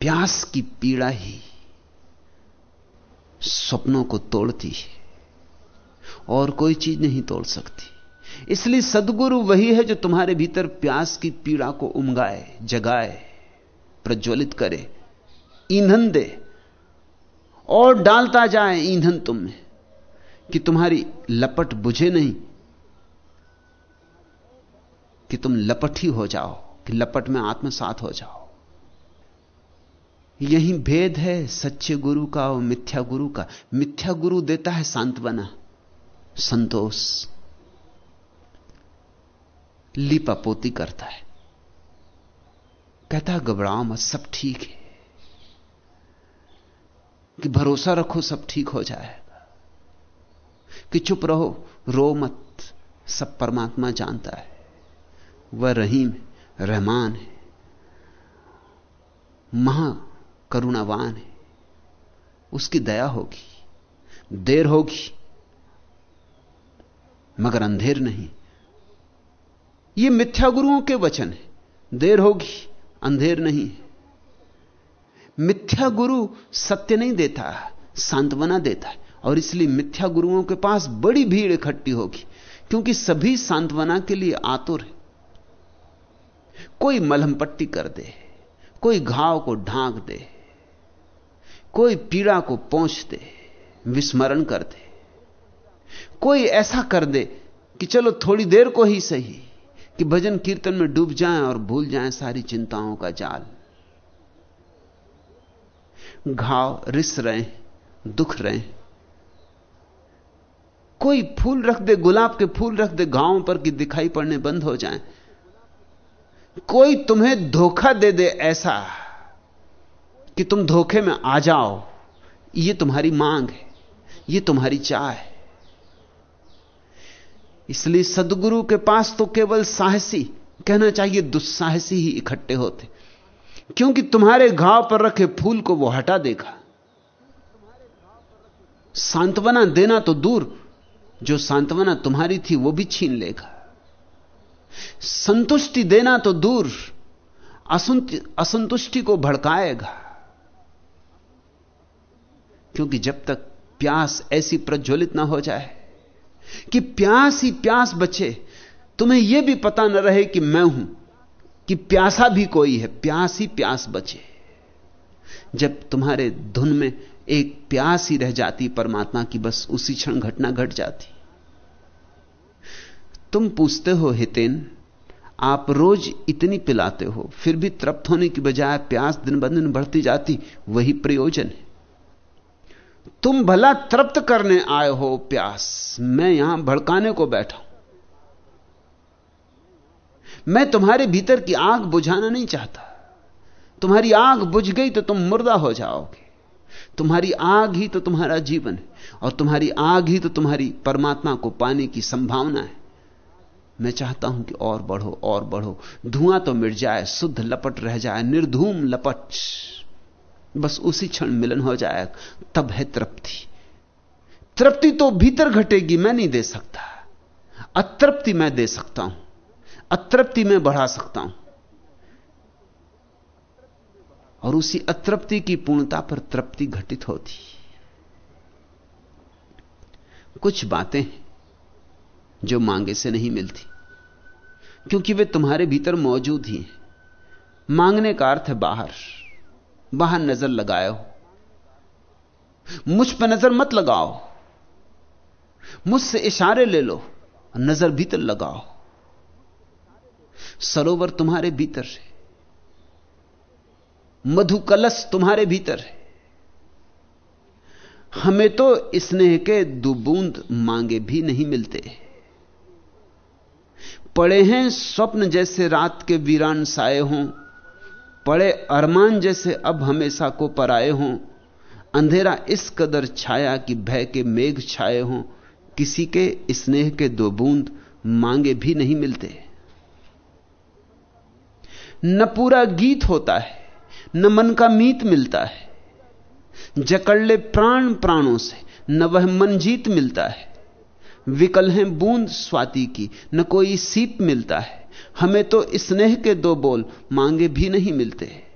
प्यास की पीड़ा ही सपनों को तोड़ती है। और कोई चीज़ नहीं तोड़ सकती। इसलिए सदगुरु वही है जो तुम्हारे भीतर प्यास की पीड़ा को उमगाए, जगाए, प्रज्वलित करे, ईंधन दे और डालता जाए ईंधन तुम में, कि तुम्हारी लपट बुझे नहीं, कि तुम लपट ही हो जाओ, कि लपट में आत्मसात हो जाओ। यही भेद है सच्चे गुरु का और मिथ्या गुरु का। मिथ्या गुरु देता है सांत्वना। संतोष लीपापोती करता है। कहता है, घबराओ मत, सब ठीक है। कि भरोसा रखो, सब ठीक हो जाएगा कि चुप रहो, रो मत, सब परमात्मा जानता है। वह रहीम रहमान है महा करुणावान है। उसकी दया होगी, देर होगी। मगर अंधेर नहीं। ये मिथ्या गुरुओं के वचन है। देर होगी, अंधेर नहीं। मिथ्या गुरु सत्य नहीं देता, सांत्वना देता है। और इसलिए मिथ्या गुरुओं के पास बड़ी भीड़ इकट्ठी होगी, क्योंकि सभी सांत्वना के लिए आतुर है। कोई मलहम पट्टी कर दे, कोई घाव को ढांक दे, कोई पीड़ा को पहुँच दे, विस्मरण कर दे। कोई ऐसा कर दे कि चलो थोड़ी देर को ही सही, कि भजन कीर्तन में डूब जाएँ और भूल जाएँ सारी चिंताओं का जाल। घाव रिस रहे दुख रहे कोई फूल रख दे, गुलाब के फूल रख दे गाँव पर कि दिखाई पड़ने बंद हो जाएँ। कोई तुम्हें धोखा दे दे ऐसा कि तुम धोखे में आ जाओ यह तुम्हारी मांग है यह तुम्हारी चाह है। इसलिए सदगुरु के पास तो केवल साहसी, कहना चाहिए दुस्साहसी ही इकट्ठे होते। क्योंकि तुम्हारे घाव पर रखे फूल को वो हटा देगा। सांत्वना देना तो दूर, जो सांत्वना तुम्हारी थी वो भी छीन लेगा। संतुष्टि देना तो दूर असंतुष्टि को भड़काएगा। क्योंकि जब तक प्यास ऐसी प्रज्वलित ना हो जाए कि प्यास ही प्यास बचे। तुम्हें यह भी पता न रहे कि मैं हूँ, कि प्यासा भी कोई है, प्यास ही प्यास बचे। जब तुम्हारे धुन में एक प्यास ही रह जाती परमात्मा की, बस उसी क्षण घटना घट जाती। तुम पूछते हो, हितेन, आप रोज इतनी पिलाते हो, फिर भी तृप्त होने की बजाय प्यास दिन ब दिन बढ़ती जाती, वही प्रयोजन है। तुम भला तृप्त करने आए हो, प्यास। मैं यहाँ भड़काने को बैठा हूँ। मैं तुम्हारे भीतर की आग बुझाना नहीं चाहता। तुम्हारी आग बुझ गई तो तुम मुर्दा हो जाओगे। तुम्हारी आग ही तो तुम्हारा जीवन है, और तुम्हारी आग ही तो तुम्हारी परमात्मा को पाने की संभावना है। मैं चाहता हूँ कि और बढ़ो और बढ़ो। धुआँ तो मिट जाए, शुद्ध लपट रह जाए, निर्धूम लपट। बस उसी क्षण मिलन हो जाएगा तब है तृप्ति। तृप्ति तो भीतर घटेगी, मैं नहीं दे सकता। अतृप्ति मैं दे सकता हूँ। अतृप्ति में बढ़ा सकता हूँ। और उसी अतृप्ति की पूर्णता पर तृप्ति घटित होती। कुछ बातें जो मांगे से नहीं मिलती, क्योंकि वे तुम्हारे भीतर मौजूद ही हैं। मांगने का अर्थ है बाहर। बाहर नज़र लगाओ। मुझ पर नज़र मत लगाओ। मुझसे इशारे ले लो, नज़र भीतर लगाओ। सरोवर तुम्हारे भीतर है। मधु कलश तुम्हारे भीतर है। हमें तो स्नेह के दो बूंद मांगे भी नहीं मिलते। पड़े हैं स्वप्न जैसे रात के वीरान साए हों, पड़े अरमान जैसे अब हमेशा को पराए हों। अंधेरा इस कदर छाया कि भय के मेघ छाए हों। किसी के स्नेह के दो बूंद मांगे भी नहीं मिलते। न पूरा गीत होता है, न मन का मीत मिलता है। जकड़ ले प्राण प्राणों से न वह मन जीत मिलता है। विकल है बूंद स्वाति की, न कोई सीप मिलता है। हमें तो स्नेह के दो बोल मांगे भी नहीं मिलते।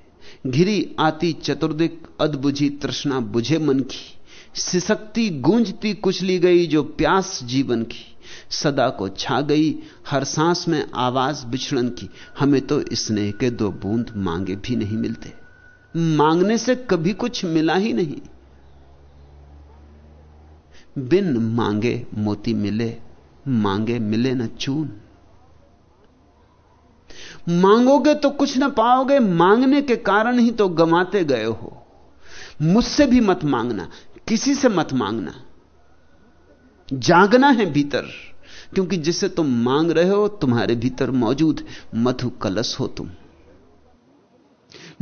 घिरी आती चतुर्दिक अदबुझी तृष्णा बुझे मन की। सिसकती गूंजती कुचली गई जो प्यास जीवन की। सदा को छा गई हर सांस में आवाज़ बिछड़न की। हमें तो स्नेह के दो बूंद मांगे भी नहीं मिलते। मांगने से कभी कुछ मिला ही नहीं। बिन मांगे मोती मिले, मांगे मिले न चून। मांगोगे तो कुछ ना पाओगे, मांगने के कारण ही तो गमाते गए हो। मुझसे भी मत मांगना, किसी से मत मांगना। जागना है भीतर, क्योंकि जिसे तुम मांग रहे हो, तुम्हारे भीतर मौजूद मधु कलश हो तुम।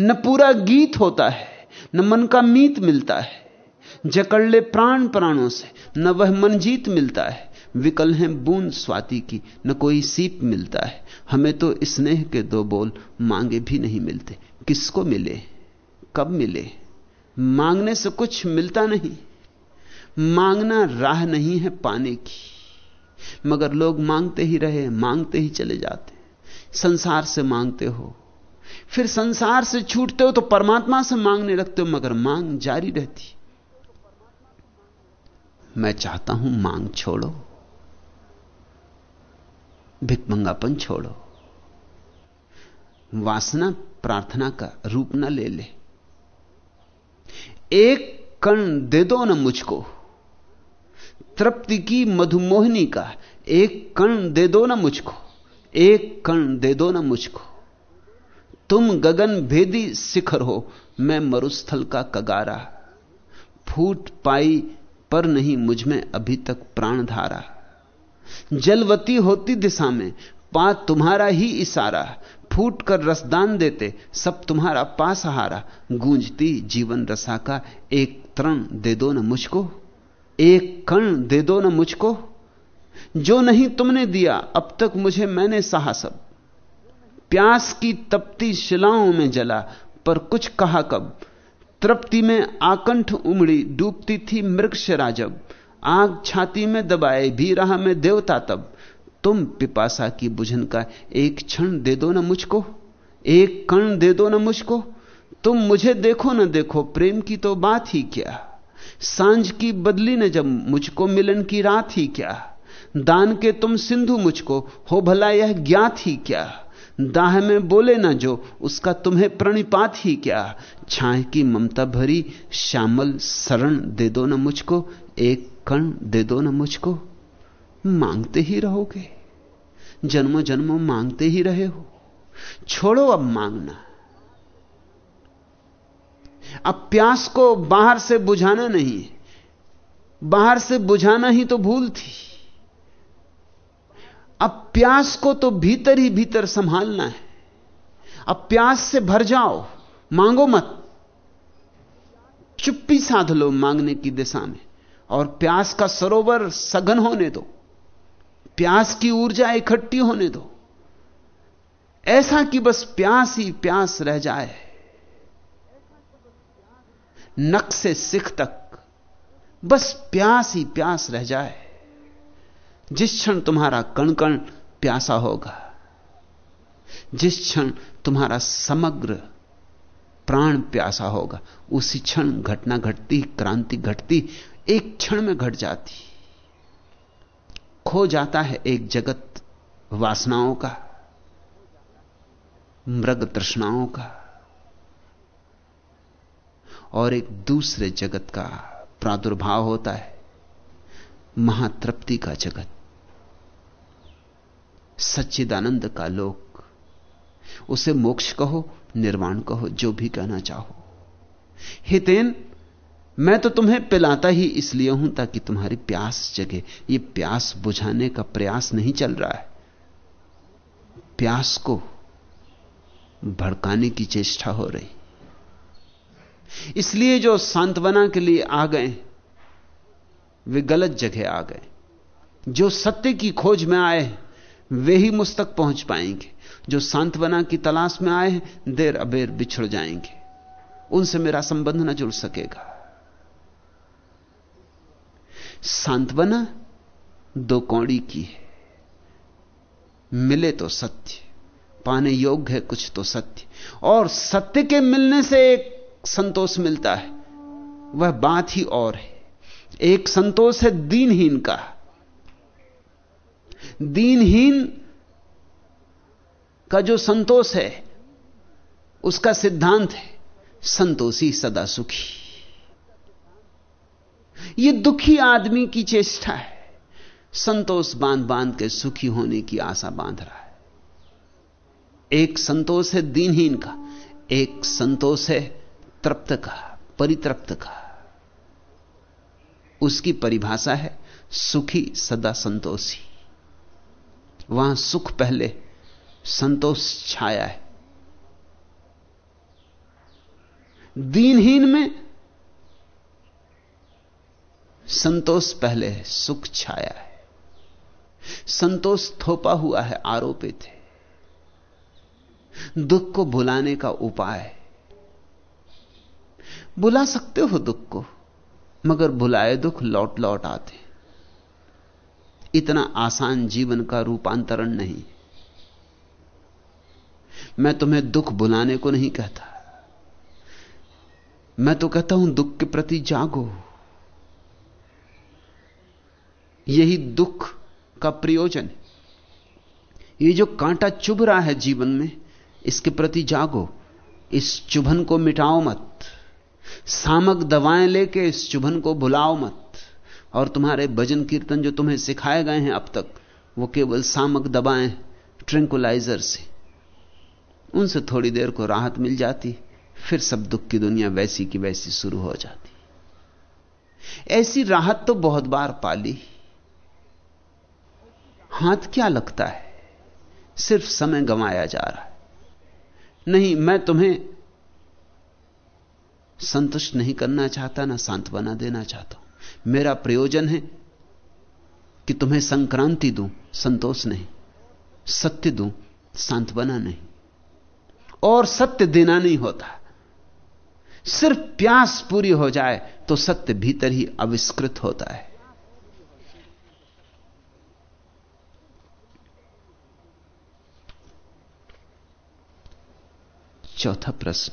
न पूरा गीत होता है, न मन का मीत मिलता है जकड़ ले प्राण प्राणों से, न वह मन जीत मिलता है। विकल है बूंद स्वाति की, न कोई सीप मिलता है। हमें तो स्नेह के दो बोल मांगे भी नहीं मिलते। किसको मिले? कब मिले? मांगने से कुछ मिलता नहीं। मांगना राह नहीं है पाने की। मगर लोग मांगते ही रहे, मांगते ही चले जाते। संसार से मांगते हो। फिर संसार से छूटते हो तो परमात्मा से मांगने लगते हो, मगर मांग जारी रहती। मैं चाहता हूँ मांग छोड़ो। भिकमंगापन छोड़ो। वासना प्रार्थना का रूप न ले ले। एक कण दे दो ना मुझको। तृप्ति की मधुमोहिनी का एक कण दे दो ना मुझको। एक कण दे दो ना मुझको। तुम गगन भेदी शिखर हो, मैं मरुस्थल का कगारा। फूट पाई पर नहीं मुझमें अभी तक प्राण धारा। जलवती होती दिशा में पा तुम्हारा ही इशारा, फूट कर रसदान देते, सब तुम्हारा पासहारा गूंजती जीवन रसा का, एक तरण दे दो न मुझको, एक कण दे दो न मुझको, जो नहीं तुमने दिया, अब तक मुझे मैंने सहा सब। प्यास की तपती शिलाओं में जला, पर कुछ कहा कब? तृप्ति में आकंठ उमड़ी, डूबती थी मृग शराजब आग छाती में दबाए भी रहा मैं देवता तब। तुम पिपासा की बुझन का एक क्षण दे दो ना मुझको। एक कण दे दो ना मुझको। तुम मुझे देखो ना देखो, प्रेम की तो बात ही क्या? साँझ की बदली ने जब मुझको मिलन की रात ही क्या? दान के तुम सिंधु मुझको, हो भला यह ज्ञात ही क्या? दाह में बोले ना जो, उसका तुम्हें प्रणिपात ही क्या? छाए की ममता भरी, श्यामल शरण दे दो ना मुझको, एक कण दे दो ना मुझको। मांगते ही रहोगे। जन्मों जन्मों मांगते ही रहे हो। छोड़ो अब मांगना। अब प्यास को बाहर से बुझाना नहीं। बाहर से बुझाना ही तो भूल थी। अब प्यास को तो भीतर ही भीतर संभालना है। अब प्यास से भर जाओ। मांगो मत। चुप्पी साध लो मांगने की दिशा में। और प्यास का सरोवर सघन होने दो। प्यास की ऊर्जा इकट्ठी होने दो। ऐसा कि बस प्यास ही प्यास रह जाए। नक से सिख तक बस प्यास ही प्यास रह जाए। जिस क्षण तुम्हारा कण कण प्यासा होगा, जिस क्षण तुम्हारा समग्र प्राण प्यासा होगा, उसी क्षण घटना घटती, क्रांति घटती एक क्षण में घट जाती। खो जाता है एक जगत वासनाओं का, मृग तृष्णाओं का, और एक दूसरे जगत का प्रादुर्भाव होता है, महातृप्ति का जगत। सच्चिदानंद का लोक, उसे मोक्ष कहो, निर्वाण कहो, जो भी कहना चाहो। हितेन मैं तो तुम्हें पिलाता ही इसलिए हूँ ताकि तुम्हारी प्यास जगे। ये प्यास बुझाने का प्रयास नहीं चल रहा है। प्यास को भड़काने की चेष्टा हो रही। इसलिए जो सांत्वना के लिए आ गए, वे गलत जगह आ गए। जो सत्य की खोज में आए, वे ही मुझ तक पहुँच पाएँगे। जो सांत्वना की तलाश में आए, देर अबेर बिछड़ जाएँगे। उनसे मेरा संबंध न जुड़ सकेगा। सांत्वना दो कौड़ी की है। मिले तो सत्य, पाने योग्य है कुछ तो सत्य। और सत्य के मिलने से एक संतोष मिलता है, वह बात ही और है। एक संतोष है दीनहीन का। दीनहीन का जो संतोष है, उसका सिद्धांत है, संतोषी सदा सुखी। यह दुखी आदमी की चेष्टा है। संतोष बाँध बाँध के सुखी होने की आशा बाँध रहा है। एक संतोष है दीनहीन का, एक संतोष है तृप्त का, परितृप्त का। उसकी परिभाषा है सुखी सदा संतोषी। वहाँ सुख पहले, संतोष छाया है। दीनहीन में संतोष पहले है, सुख छाया है। संतोष थोपा हुआ है, आरोपित है। दुख को भुलाने का उपाय बुला सकते हो दुख को, मगर भुलाए दुख लौट लौट आते इतना आसान जीवन का रूपांतरण नहीं। मैं तुम्हें दुख भुलाने को नहीं कहता। मैं तो कहता हूँ, दुख के प्रति जागो। यही दुख का प्रयोजन है। ये जो कांटा चुभ रहा है जीवन में, इसके प्रति जागो, इस चुभन को मिटाओ मत। सामक दवाएँ लेके इस चुभन को भुलाओ मत। और तुम्हारे भजन कीर्तन जो तुम्हें सिखाए गए हैं अब तक, वो केवल सामक दबाएँ ट्रिंकुलाइजर से उनसे थोड़ी देर को राहत मिल जाती, फिर सब दुख की दुनिया वैसी की वैसी शुरू हो जाती। ऐसी राहत तो बहुत बार पाली। हाथ क्या लगता है? सिर्फ़ समय गंवाया जा रहा है। नहीं, मैं तुम्हें संतुष्ट नहीं करना चाहता, ना सांत्वना देना चाहता हूँ। मेरा प्रयोजन है कि तुम्हें संक्रांति दूँ, संतोष नहीं। सत्य दूँ, सांत्वना नहीं। और सत्य देना नहीं होता। सिर्फ़ प्यास पूरी हो जाए तो सत्य भीतर ही आविष्कृत होता है। चौथा प्रश्न।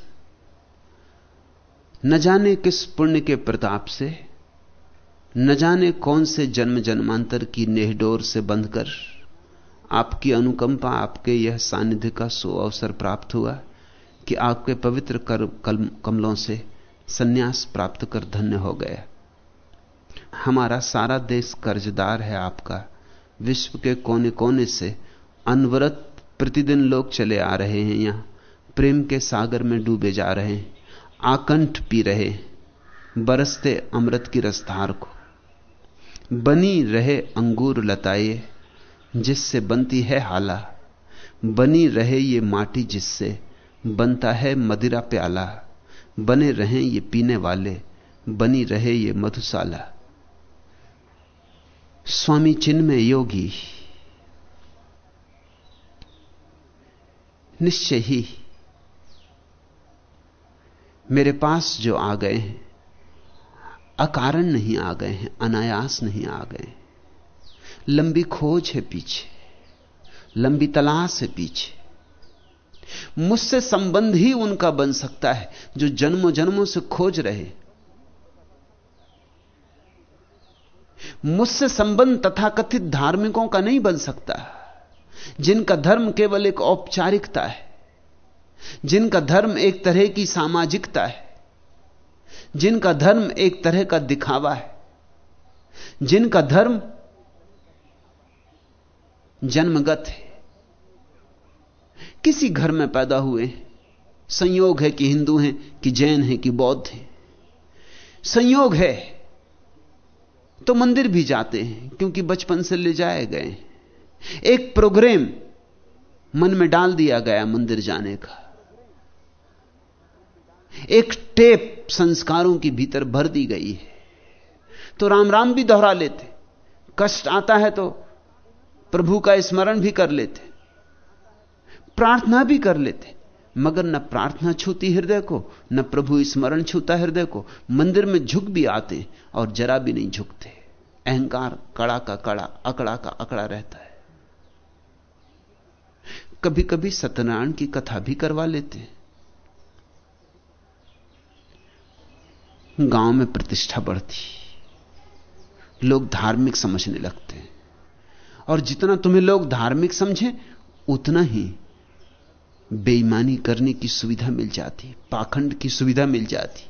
न जाने किस पुण्य के प्रताप से न जाने कौन से जन्म जन्मांतर की नेहडोर से बंधकर आपकी अनुकंपा आपके यह सानिध्य का सो अवसर प्राप्त हुआ कि आपके पवित्र कर कल, कमलों से सन्यास प्राप्त कर धन्य हो गया। हमारा सारा देश कर्जदार है आपका। विश्व के कोने कोने से अनवरत प्रतिदिन लोग चले आ रहे हैं यहाँ। प्रेम के सागर में डूबे जा रहे हैं। आकंठ पी रहे, बरसते अमृत की रसधार को। बनी रहे अंगूर लताए, जिससे बनती है हाला। बनी रहे ये माटी जिससे बनता है मदिरा प्याला। बने रहें ये पीने वाले, बनी रहे ये मधुशाला। स्वामी चिन्ह में योगी, निश्चय ही मेरे पास जो आ गए हैं, अकारण नहीं आ गए हैं, अनायास नहीं आ गए लंबी खोज है पीछे, लंबी तलाश है पीछे। मुझसे संबंध ही उनका बन सकता है, जो जन्मों जन्मों से खोज रहे मुझसे संबंध तथाकथित धार्मिकों का नहीं बन सकता, जिनका धर्म केवल एक औपचारिकता है। जिनका धर्म एक तरह की सामाजिकता है, जिनका धर्म एक तरह का दिखावा है, जिनका धर्म जन्मगत है। किसी घर में पैदा हुए संयोग है कि हिंदू हैं, कि जैन हैं, कि बौद्ध हैं। संयोग है तो मंदिर भी जाते हैं, क्योंकि बचपन से ले जाए गए एक प्रोग्राम मन में डाल दिया गया मंदिर जाने का। एक टेप संस्कारों की भीतर भर दी गई है। तो राम राम भी दोहरा लेते। कष्ट आता है तो प्रभु का स्मरण भी कर लेते। प्रार्थना भी कर लेते। मगर न प्रार्थना छूती हृदय को, न प्रभु स्मरण छूता हृदय को। मंदिर में झुक भी आते और जरा भी नहीं झुकते। अहंकार कड़ा का कड़ा, अकड़ा का अकड़ा रहता है। कभी कभी सत्यनारायण की कथा भी करवा लेते हैं। गाँव में प्रतिष्ठा बढ़ती। लोग धार्मिक समझने लगते हैं। और जितना तुम्हें लोग धार्मिक समझें, उतना ही बेईमानी करने की सुविधा मिल जाती पाखंड की सुविधा मिल जाती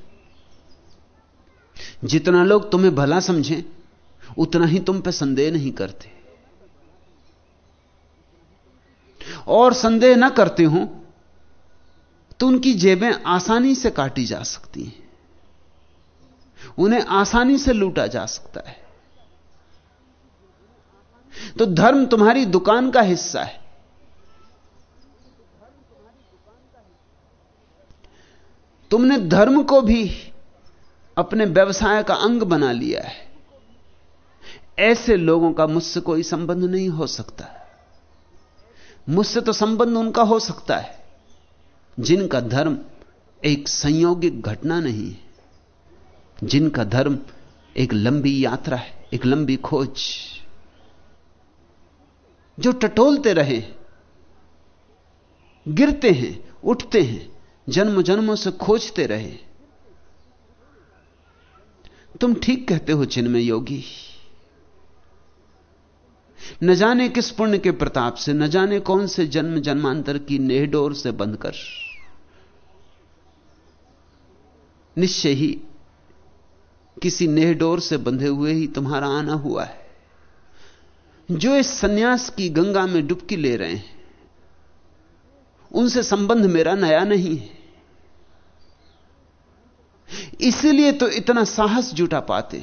जितना लोग तुम्हें भला समझें, उतना ही तुम पर संदेह नहीं करते। और संदेह ना करते हो तो उनकी जेबें आसानी से काटी जा सकती हैं। उन्हें आसानी से लूटा जा सकता है। तो धर्म तुम्हारी दुकान का हिस्सा है। तुमने धर्म को भी अपने व्यवसाय का अंग बना लिया है। ऐसे लोगों का मुझसे कोई संबंध नहीं हो सकता। मुझसे तो संबंध उनका हो सकता है, जिनका धर्म एक संयोगिक घटना नहीं है। जिनका धर्म एक लंबी यात्रा है, एक लंबी खोज, जो टटोलते रहे, गिरते हैं, उठते हैं जन्म जन्मों से खोजते रहे। तुम ठीक कहते हो, चिन्मय योगी। न जाने किस पुण्य के प्रताप से, न जाने कौन से जन्म जन्मांतर की नेहडोर से बंधकर। निश्चय ही किसी नेहडोर से बंधे हुए ही तुम्हारा आना हुआ है। जो इस सन्यास की गंगा में डुबकी ले रहे हैं, उनसे संबंध मेरा नया नहीं है। इसलिए तो इतना साहस जुटा पाते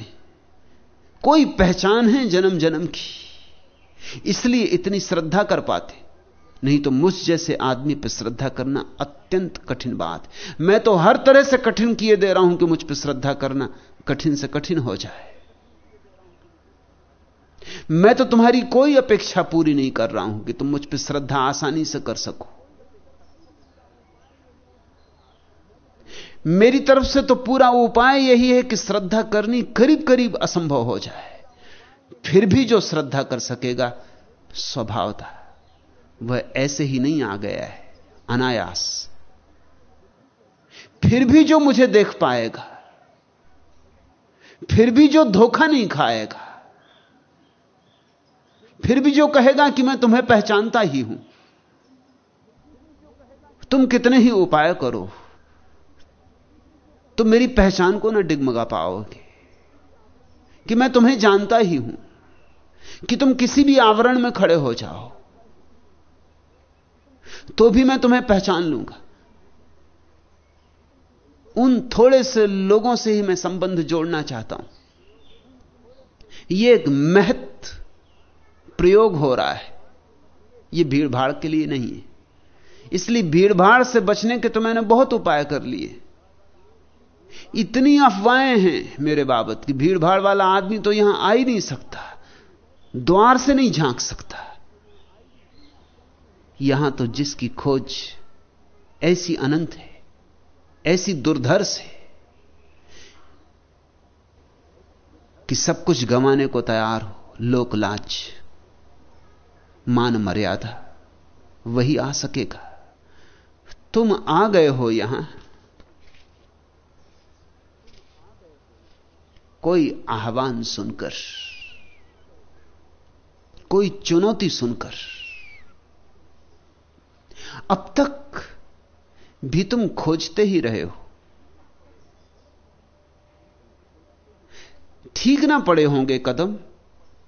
कोई पहचान है जन्म जन्म की? इसलिए इतनी श्रद्धा कर पाते नहीं तो मुझ जैसे आदमी पर श्रद्धा करना अत्यंत कठिन बात मैं तो हर तरह से कठिन किए दे रहा हूँ कि मुझ पर श्रद्धा करना कठिन से कठिन हो जाए। मैं तो तुम्हारी कोई अपेक्षा पूरी नहीं कर रहा हूँ कि तुम मुझ पर श्रद्धा आसानी से कर सको। मेरी तरफ़ से तो पूरा उपाय यही है कि श्रद्धा करनी करीब करीब असंभव हो जाए। फिर भी जो श्रद्धा कर सकेगा, स्वभाव था। वह ऐसे ही नहीं आ गया है, अनायास। फिर भी जो मुझे देख पाएगा फिर भी जो धोखा नहीं खाएगा, फिर भी जो कहेगा कि मैं तुम्हें पहचानता ही हूँ, तुम कितने ही उपाय करो तो मेरी पहचान को ना डिगमगा पाओगे, कि मैं तुम्हें जानता ही हूँ, कि तुम किसी भी आवरण में खड़े हो जाओ तो भी मैं तुम्हें पहचान लूँगा। उन थोड़े से लोगों से ही मैं संबंध जोड़ना चाहता हूँ। यह एक महत्व प्रयोग हो रहा है। यह भीड़ भाड़ के लिए नहीं है। इसलिए भीड़ भाड़ से बचने के तो मैंने बहुत उपाय कर लिए। इतनी अफवाहें हैं मेरे बाबत कि भीड़ भाड़ वाला आदमी तो यहाँ आ ही नहीं सकता, द्वार से नहीं झाँक सकता। यहाँ तो जिसकी खोज ऐसी अनंत है। ऐसी दुर्धर्ष है कि सब कुछ गंवाने को तैयार हो लोक लोकलाज, मान मर्यादा, वही आ सकेगा। तुम आ गए हो यहाँ, कोई आह्वान सुनकर, कोई चुनौती सुनकर, अब तक भी तुम खोजते ही रहे हो। ठीक ना पड़े होंगे कदम,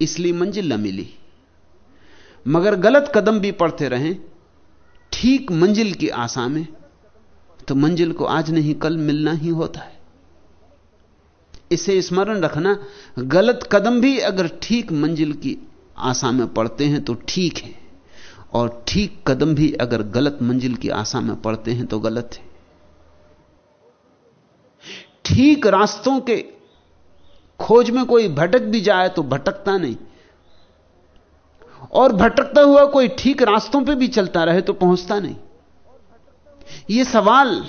इसलिए मंजिल न मिली। मगर गलत कदम भी पड़ते रहें, ठीक मंजिल की आशा में तो मंजिल को आज नहीं, कल मिलना ही होता है। इसे स्मरण रखना, गलत कदम भी अगर ठीक मंजिल की आशा में पड़ते हैं तो ठीक है। और ठीक कदम भी अगर गलत मंजिल की आशा में पड़ते हैं तो गलत है। ठीक रास्तों के खोज में कोई भटक भी जाए तो भटकता नहीं। और भटकता हुआ कोई ठीक रास्तों पे भी चलता रहे तो पहुँचता नहीं। यह सवाल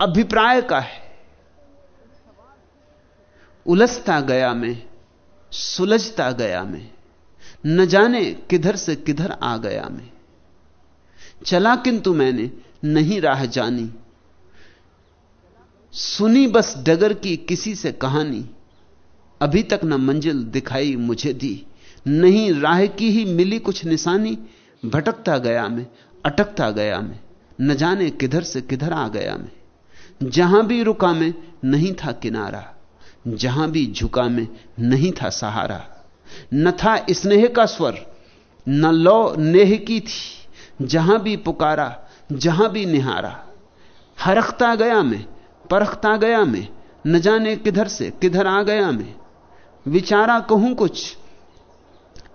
अभिप्राय का है। उलझता गया मैं, सुलझता गया मैं। न जाने किधर से किधर आ गया मैं। चला किंतु मैंने, नहीं राह जानी। सुनी बस डगर की किसी से कहानी। अभी तक न मंजिल दिखाई मुझे दी। नहीं राह की ही मिली कुछ निशानी। भटकता गया मैं, अटकता गया मैं, न जाने किधर से किधर आ गया मैं। जहाँ भी रुका मैं, नहीं था किनारा। जहाँ भी झुका मैं, नहीं था सहारा। न था स्नेह का स्वर, न लो नेह की थी, जहाँ भी पुकारा, जहाँ भी निहारा। हरखता गया मैं, परखता गया मैं, न जाने किधर से किधर आ गया मैं। विचारा कहूँ कुछ,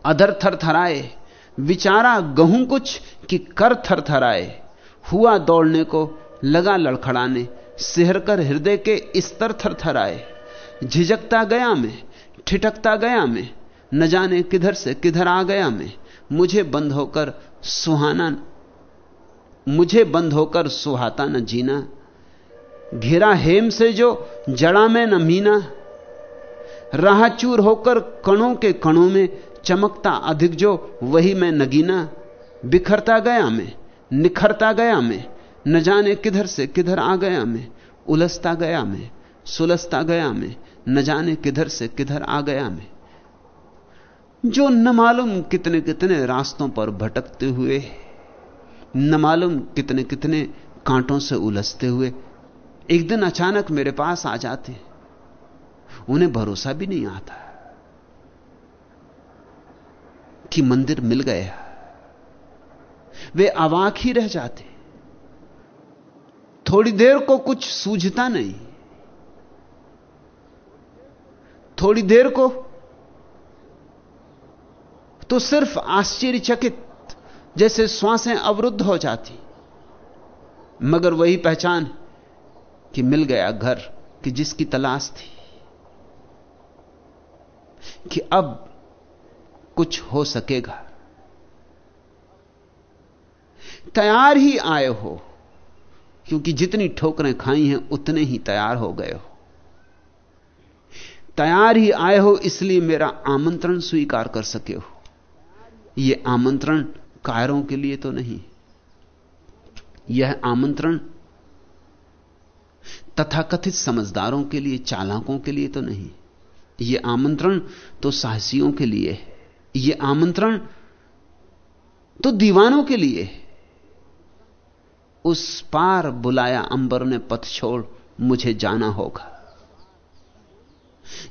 अधर थर थराए विचारा गहूं कुछ कि कर थर थराए हुआ दौड़ने को, लगा लड़खड़ाने। सिहर कर हृदय के स्तर थर थराए झिझकता गया मैं, ठिठकता गया मैं। न जाने किधर से किधर आ गया मैं। मुझे बंद होकर सुहाना, मुझे बंद होकर सुहाता न जीना। घिरा हेम से जो जड़ा में न मीना। राहचूर होकर कणों के कणों में चमकता अधिक जो वही मैं नगीना बिखरता गया मैं, निखरता गया मैं, न जाने किधर से किधर आ गया मैं, उलसता गया मैं सुलझता गया मैं, न जाने किधर से किधर आ गया मैं। जो न मालूम कितने कितने रास्तों पर भटकते हुए, न मालूम कितने कितने कांटों से उलझते हुए, एक दिन अचानक मेरे पास आ जाते उन्हें भरोसा भी नहीं आता कि मंदिर मिल गया। वे अवाक ही रह जाते थोड़ी देर को कुछ सूझता नहीं। थोड़ी देर को तो सिर्फ़ आश्चर्यचकित, जैसे श्वासें अवरुद्ध हो जाती। मगर वही पहचान कि मिल गया घर, कि जिसकी तलाश थी, कि अब कुछ हो सकेगा। तैयार ही आए हो, क्योंकि जितनी ठोकरें खाई हैं, उतने ही तैयार हो गए हो। तैयार ही आए हो, इसलिए मेरा आमंत्रण स्वीकार कर सके हो। यह आमंत्रण कायरों के लिए तो नहीं। यह आमंत्रण तथाकथित समझदारों के लिए, चालाकों के लिए तो नहीं। यह आमंत्रण तो साहसियों के लिए है। यह आमंत्रण तो दीवानों के लिए है। उस पार बुलाया अंबर ने पथ छोड़, मुझे जाना होगा।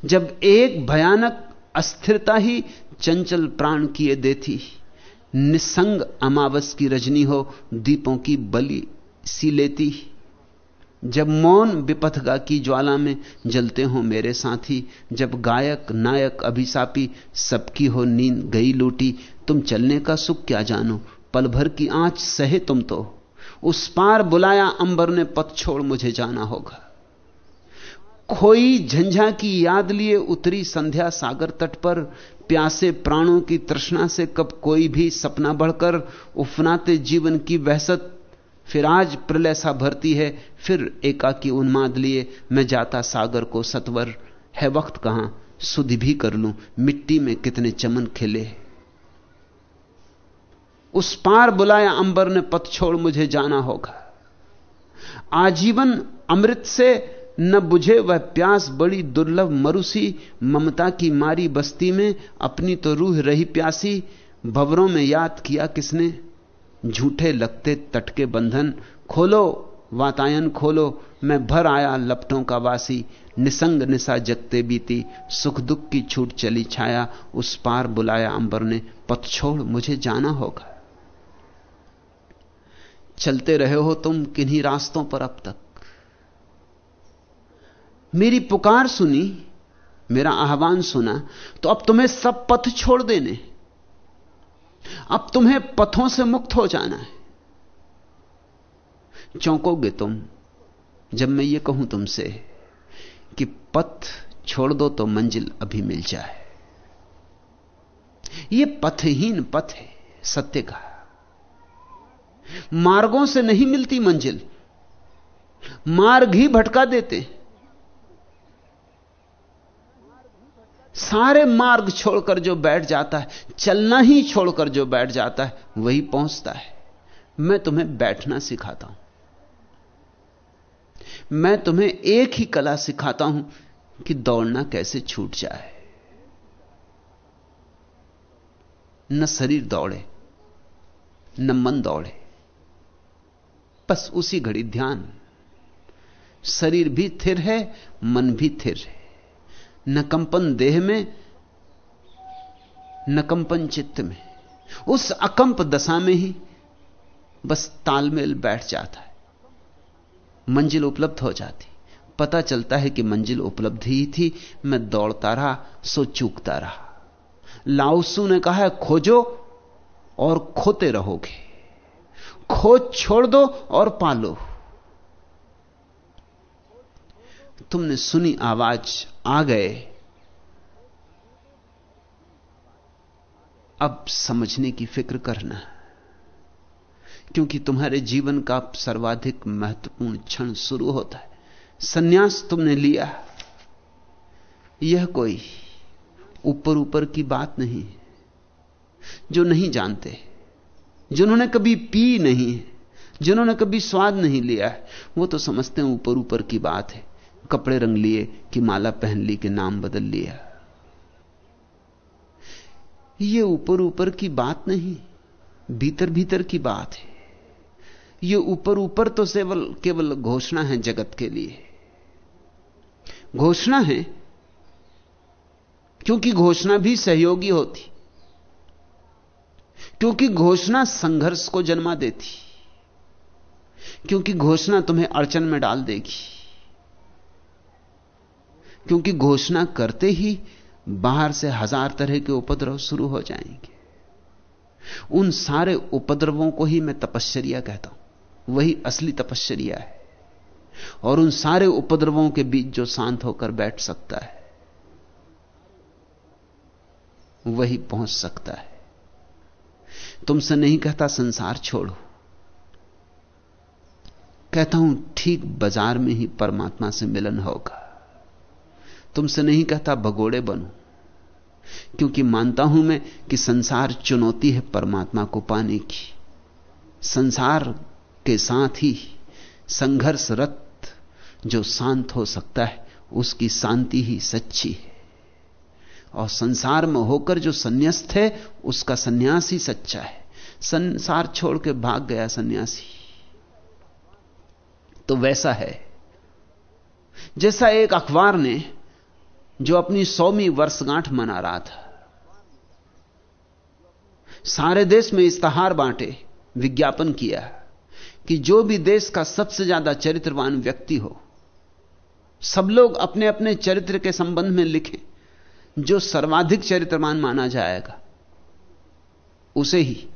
जब एक भयानक अस्थिरता ही चंचल प्राण किए देती निसंग अमावस की रजनी हो, दीपों की बलि सी लेती जब मौन विपथगा की ज्वाला में जलते हो मेरे साथी, जब गायक, नायक, अभिशापी सबकी हो नींद गई लूटी, तुम चलने का सुख क्या जानो? पल भर की आँच सहे तुम तो। उस पार बुलाया अंबर ने, पथ छोड़ मुझे जाना होगा। खोई झंझा की याद लिए उतरी संध्या सागर तट पर। प्यासे प्राणों की तृष्णा से कब कोई भी सपना बढ़कर उफनाते जीवन की वहसत। फिर आज प्रलय सा भरती है, फिर एकाकी उन्माद लिए मैं जाता सागर को सतवर। है वक्त कहाँ? सुधि भी कर लूँ, मिट्टी में कितने चमन खिले। उस पार बुलाया अंबर ने, पथ छोड़ मुझे जाना होगा। आजीवन अमृत से न बुझे वह प्यास बड़ी दुर्लभ मरुसी, ममता की मारी बस्ती में, अपनी तो रूह रही प्यासी, भवरों में याद किया किसने? झूठे लगते तटके बंधन, खोलो, वातायन खोलो, मैं भर आया लपटों का वासी, निसंग निशा जगते बीती, सुख दुख की छूट चली छाया, उस पार बुलाया अंबर ने, पथ छोड़ मुझे जाना होगा। चलते रहे हो तुम किन्हीं रास्तों पर अब तक। मेरी पुकार सुनी, मेरा आह्वान सुना तो अब तुम्हें सब पथ छोड़ देने। अब तुम्हें पथों से मुक्त हो जाना है। चौंकोगे तुम, जब मैं ये कहूँ तुमसे कि पथ छोड़ दो तो मंजिल अभी मिल जाए। यह पथहीन पथ है सत्य का। मार्गों से नहीं मिलती मंजिल, मार्ग ही भटका देते। सारे मार्ग छोड़कर जो बैठ जाता है, चलना ही छोड़कर जो बैठ जाता है, वही पहुँचता है। मैं तुम्हें बैठना सिखाता हूँ। मैं तुम्हें एक ही कला सिखाता हूँ कि दौड़ना कैसे छूट जाए। न शरीर दौड़े, न मन दौड़े, बस उसी घड़ी ध्यान। शरीर भी थिर है, मन भी थिर है। न कंपन देह में न कंपन चित्त में। उस अकंप दशा में ही बस तालमेल बैठ जाता है। मंजिल उपलब्ध हो जाती। पता चलता है कि मंजिल उपलब्ध ही थी। मैं दौड़ता रहा, सो चूकता रहा। लाउसू ने कहा है, खोजो और खोते रहोगे। खोज छोड़ दो और पालो। तुमने सुनी आवाज़, आ गए। अब समझने की फ़िक्र करना, क्योंकि तुम्हारे जीवन का सर्वाधिक महत्वपूर्ण क्षण शुरू होता है। सन्यास तुमने लिया। यह कोई ऊपर ऊपर की बात नहीं जो नहीं जानते, जिन्होंने कभी पी नहीं जिन्होंने कभी स्वाद नहीं लिया वो तो समझते हैं ऊपर ऊपर की बात है। कपड़े रंग लिए कि माला पहन ली कि नाम बदल लिया। ये ऊपर ऊपर की बात नहीं, भीतर भीतर की बात है। ये ऊपर ऊपर तो केवल केवल घोषणा है जगत के लिए। घोषणा है, क्योंकि घोषणा भी सहयोगी होती। क्योंकि घोषणा संघर्ष को जन्मा देती। क्योंकि घोषणा तुम्हें अड़चन में डाल देगी। क्योंकि घोषणा करते ही बाहर से हज़ार तरह के उपद्रव शुरू हो जाएँगे। उन सारे उपद्रवों को ही मैं तपश्चर्या कहता हूँ। वही असली तपश्चर्या है। और उन सारे उपद्रवों के बीच जो शांत होकर बैठ सकता है, वही पहुँच सकता है। तुमसे नहीं कहता संसार छोड़ो। कहता हूँ, ठीक बाज़ार में ही परमात्मा से मिलन होगा। तुमसे नहीं कहता, भगोड़े बनो। क्योंकि मानता हूँ मैं कि संसार चुनौती है परमात्मा को पाने की। संसार के साथ ही संघर्षरत जो शांत हो सकता है, उसकी शांति ही सच्ची है। और संसार में होकर जो संन्यास्त है, उसका सन्यास ही सच्चा है। संसार छोड़ के भाग गया सन्यासी। तो वैसा है। जैसा एक अखबार ने जो अपनी सौवीं वर्षगांठ मना रहा था। सारे देश में इस्ताहार बांटे, विज्ञापन किया कि जो भी देश का सबसे ज़्यादा चरित्रवान व्यक्ति हो, सब लोग अपने अपने चरित्र के संबंध में लिखें, जो सर्वाधिक चरित्रवान माना जाएगा, उसे ही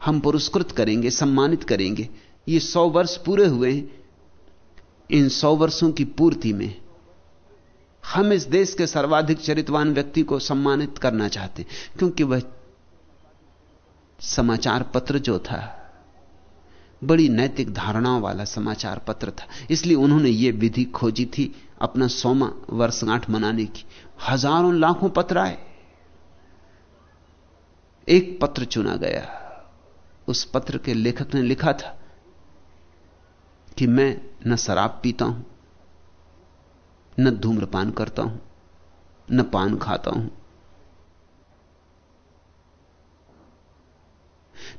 हम पुरस्कृत करेंगे, सम्मानित करेंगे। ये सौ वर्ष पूरे हुए हैं। इन सौ वर्षों की पूर्ति में हम इस देश के सर्वाधिक चरित्रवान व्यक्ति को सम्मानित करना चाहते क्योंकि वह समाचार पत्र जो था, बड़ी नैतिक धारणाओं वाला समाचार पत्र था। इसलिए उन्होंने यह विधि खोजी थी अपना सोमा वर्षगांठ मनाने की। हज़ारों लाखों पत्र आए। एक पत्र चुना गया। उस पत्र के लेखक ने लिखा था कि मैं न शराब पीता हूँ न धूम्रपान करता हूँ, न पान खाता हूँ,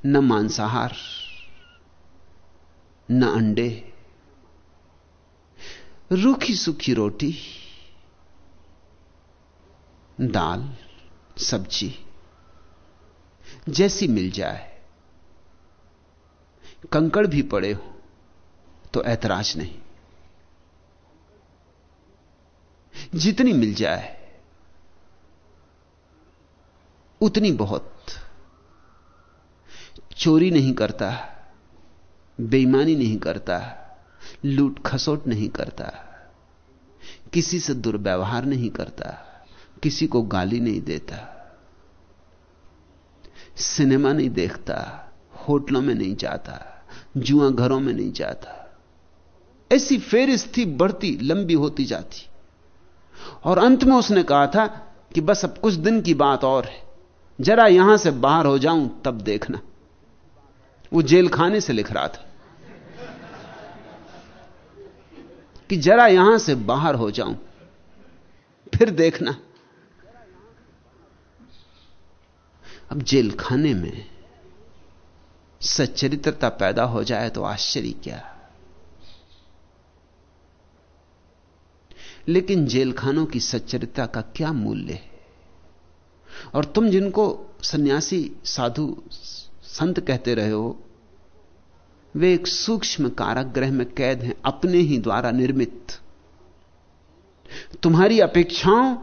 न मांसाहार, न अंडे, रूखी सूखी रोटी, दाल, सब्ज़ी जैसी मिल जाए, कंकड़ भी पड़े हो तो ऐतराज नहीं। जितनी मिल जाए, उतनी बहुत। चोरी नहीं करता, बेईमानी नहीं करता, लूट खसोट नहीं करता, किसी से दुर्व्यवहार नहीं करता, किसी को गाली नहीं देता, सिनेमा नहीं देखता, होटलों में नहीं जाता, जुआ घरों में नहीं जाता। ऐसी फेरिस्त बढ़ती, लंबी होती जाती। और अंत में उसने कहा था कि बस अब कुछ दिन की बात और है। जरा यहाँ से बाहर हो जाऊँ, तब देखना। वो जेल खाने से लिख रहा था कि जरा यहाँ से बाहर हो जाऊँ, फिर देखना। अब जेल खाने में सच्चरित्रता पैदा हो जाए तो आश्चर्य क्या? लेकिन जेलखानों की सच्चरित्रता का क्या मूल्य है? और तुम जिनको सन्यासी, साधु, संत कहते रहे हो, वे एक सूक्ष्म कारागृह में कैद हैं, अपने ही द्वारा निर्मित। तुम्हारी अपेक्षाओं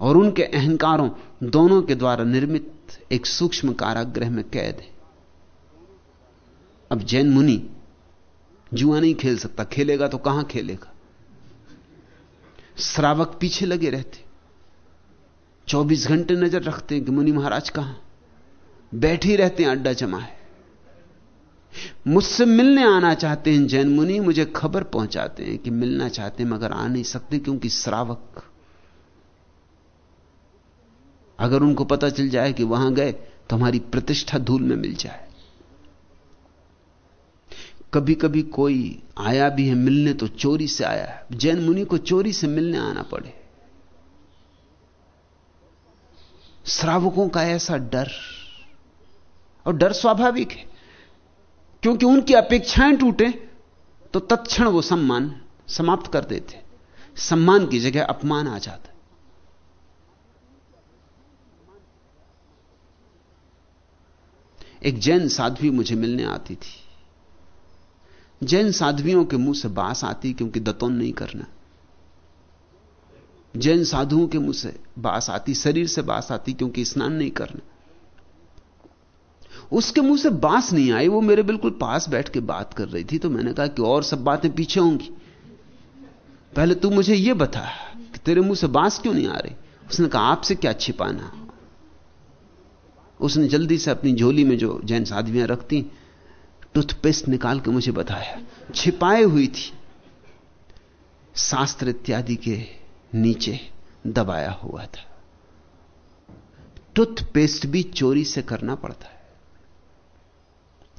और उनके अहंकारों दोनों के द्वारा निर्मित एक सूक्ष्म कारागृह में कैद है। अब जैन मुनि, जुआ नहीं खेल सकता, खेलेगा तो कहाँ खेलेगा? श्रावक पीछे लगे रहते। 24 घंटे नज़र रखते हैं कि मुनि महाराज कहाँ। बैठे रहते हैं, अड्डा जमाए मुझसे मिलने आना चाहते हैं जैन मुनि, मुझे खबर पहुंचाते हैं कि मिलना चाहते हैं, मगर आ नहीं सकते क्योंकि श्रावक। अगर उनको पता चल जाए कि वहाँ गए तो हमारी प्रतिष्ठा धूल में मिल जाए। कभी कभी कोई आया भी है मिलने तो चोरी से आया है। जैन मुनि को चोरी से मिलने आना पड़े। श्रावकों का ऐसा डर और डर स्वाभाविक है। क्योंकि उनकी अपेक्षाएँ टूटे तो तत्क्षण वो सम्मान समाप्त कर देते। सम्मान की जगह अपमान आ जाता। एक जैन साध्वी मुझे मिलने आती थी। जैन साध्वियों के मुँह से बास आती क्योंकि दतौन नहीं करना। जैन साधुओं के मुँह से बास आती, शरीर से बास आती क्योंकि स्नान नहीं करना। उसके मुँह से बास नहीं आई, वो मेरे बिल्कुल पास बैठ के बात कर रही थी तो मैंने कहा कि और सब बातें पीछे होंगी। पहले तू मुझे यह बता कि तेरे मुँह से बाँस क्यों नहीं आ रही? उसने कहा, आपसे क्या छिपाना? उसने जल्दी से अपनी झोली में जो जैन साधवियाँ रखती टूथपेस्ट निकाल के मुझे बताया। छिपाए हुई थी। शास्त्र इत्यादि के नीचे दबाया हुआ था। टूथपेस्ट भी चोरी से करना पड़ता है।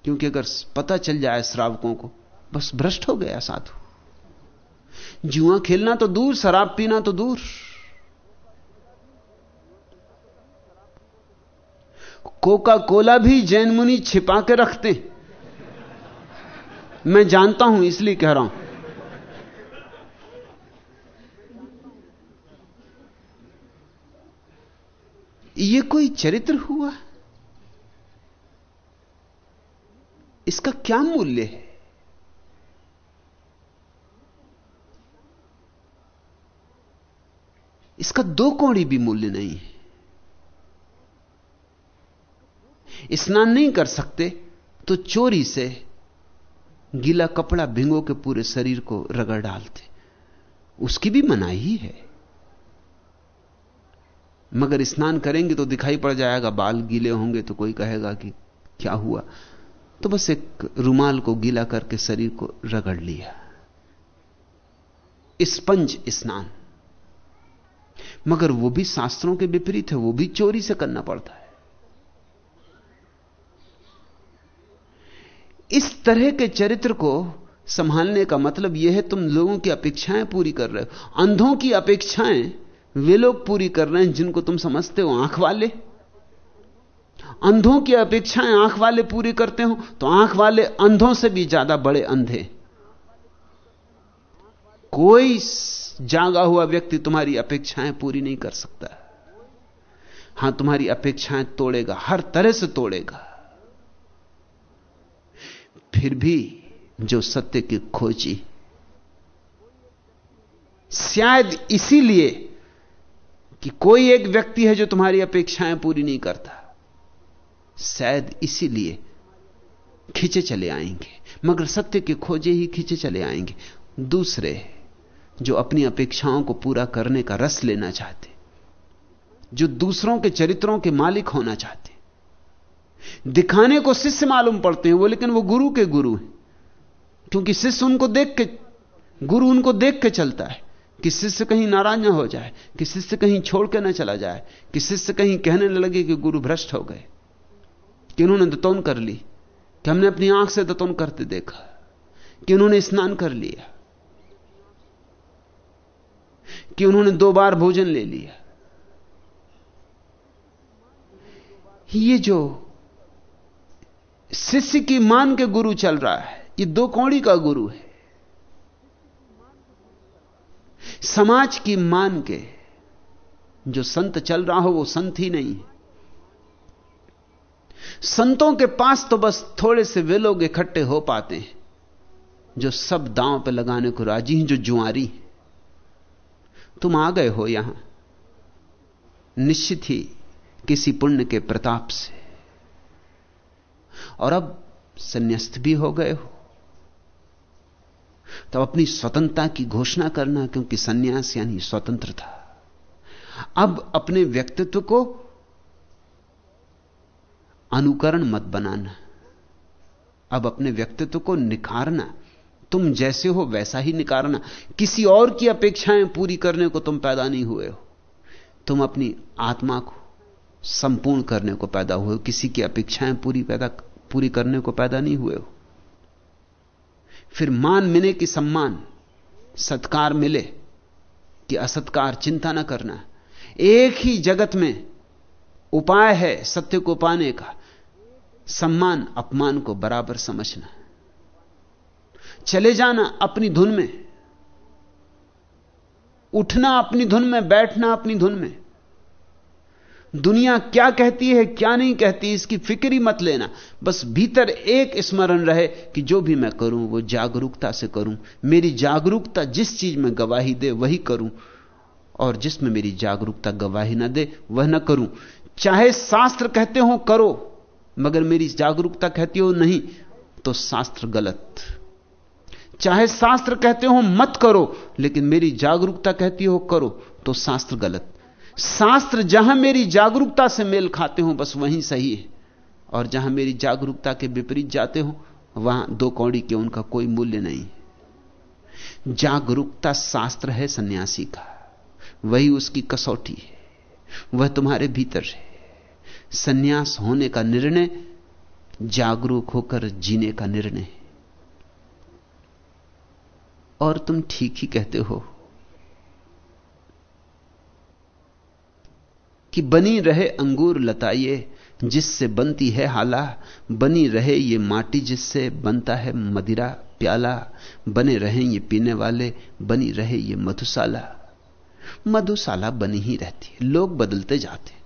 क्योंकि अगर पता चल जाए श्रावकों को, बस भ्रष्ट हो गया साधु। जुआ खेलना तो दूर, शराब पीना तो दूर। कोका कोला भी जैन मुनि छिपा के रखते मैं जानता हूँ, इसलिए कह रहा हूँ। यह कोई चरित्र हुआ? इसका क्या मूल्य है? इसका दो कौड़ी भी मूल्य नहीं है। स्नान नहीं कर सकते तो चोरी से गीला कपड़ा भिंगो के पूरे शरीर को रगड़ डालते। उसकी भी मनाही है। मगर स्नान करेंगे तो दिखाई पड़ जाएगा, बाल गीले होंगे तो कोई कहेगा कि क्या हुआ? तो बस एक रुमाल को गीला करके शरीर को रगड़ लिया। स्पंज स्नान। मगर वो भी शास्त्रों के विपरीत है, वो भी चोरी से करना पड़ता है। इस तरह के चरित्र को संभालने का मतलब यह है, तुम लोगों की अपेक्षाएँ पूरी कर रहे हो। अंधों की अपेक्षाएँ वे लोग पूरी कर रहे हैं जिनको तुम समझते हो, आँख वाले। अंधों की अपेक्षाएँ आँख वाले पूरी करते हो तो आँख वाले अंधों से भी ज़्यादा बड़े अंधे। कोई जागा हुआ व्यक्ति तुम्हारी अपेक्षाएँ पूरी नहीं कर सकता। हाँ, तुम्हारी अपेक्षाएँ तोड़ेगा, हर तरह से तोड़ेगा। फिर भी जो सत्य की खोजी। शायद इसीलिए कि कोई एक व्यक्ति है जो तुम्हारी अपेक्षाएँ पूरी नहीं करता। शायद इसीलिए खींचे चले आएँगे। मगर सत्य के खोजे ही खींचे चले आएँगे। दूसरे जो अपनी अपेक्षाओं को पूरा करने का रस लेना चाहते, जो दूसरों के चरित्रों के मालिक होना चाहते दिखाने को शिष्य मालूम पड़ते हैं वो, लेकिन वो गुरु के गुरु हैं। क्योंकि शिष्य उनको देख के, गुरु उनको देख के चलता है कि शिष्य कहीं नाराज़ ना हो जाए, कि शिष्य कहीं छोड़ के ना चला जाए, कि शिष्य कहीं कहने लगे कि गुरु भ्रष्ट हो गए, कि उन्होंने दतौन कर ली, कि हमने अपनी आँख से दतौन करते देखा, कि उन्होंने स्नान कर लिया, कि उन्होंने दो बार भोजन ले लिया। ये जो शिष्य की मान के गुरु चल रहा है। ये दो कौड़ी का गुरु है। समाज की मान के जो संत चल रहा हो, वो संत ही नहीं है। संतों के पास तो बस थोड़े से वे लोग इकट्ठे हो पाते हैं, जो सब दांव पे लगाने को राज़ी हैं, जो जुआरी तुम आ गए हो यहाँ। निश्चित ही किसी पुण्य के प्रताप से। और अब संन्यास्त भी हो गए हो। तो अपनी स्वतंत्रता की घोषणा करना, क्योंकि सन्यास यानी स्वतंत्रता। अब अपने व्यक्तित्व को अनुकरण मत बनाना। अब अपने व्यक्तित्व को निखारना। तुम जैसे हो वैसा ही निकारना किसी और की अपेक्षाएँ पूरी करने को तुम पैदा नहीं हुए हो। तुम अपनी आत्मा को संपूर्ण करने को पैदा हुए हो। किसी की अपेक्षाएँ पूरी पैदा पूरी करने को पैदा नहीं हुए हो। फिर मान मिले कि सम्मान, सत्कार मिले कि असत्कार चिंता ना करना। एक ही जगत में उपाय है सत्य को पाने का। सम्मान, अपमान को बराबर समझना। चले जाना अपनी धुन में। उठना अपनी धुन में, बैठना अपनी धुन में। दुनिया क्या कहती है, क्या नहीं कहती, इसकी फ़िक्र ही मत लेना। बस भीतर एक स्मरण रहे कि जो भी मैं करूँ, वो जागरूकता से करूँ। मेरी जागरूकता जिस चीज़ में गवाही दे, वही करूँ। और जिसमें मेरी जागरूकता गवाही ना दे, वह ना करूँ। चाहे शास्त्र कहते हो, करो। मगर मेरी जागरूकता कहती हो नहीं तो शास्त्र गलत। चाहे शास्त्र कहते हो, मत करो। लेकिन मेरी जागरूकता कहती हो, करो तो शास्त्र गलत। शास्त्र जहाँ मेरी जागरूकता से मेल खाते हो, बस वहीं सही है। और जहाँ मेरी जागरूकता के विपरीत जाते हो, वहाँ दो कौड़ी के उनका कोई मूल्य नहीं। जागरूकता शास्त्र है सन्यासी का। वही उसकी कसौटी है। वह तुम्हारे भीतर है। सन्यास होने का निर्णय, जागरूक होकर जीने का निर्णय। और तुम ठीक ही कहते हो। कि बनी रहे अंगूर लताइए, जिससे बनती है हाला। बनी रहे ये माटी, जिससे बनता है मदिरा प्याला। बने रहे ये पीने वाले, बनी रहे ये मधुशाला। मधुशाला बनी ही रहती है, लोग बदलते जाते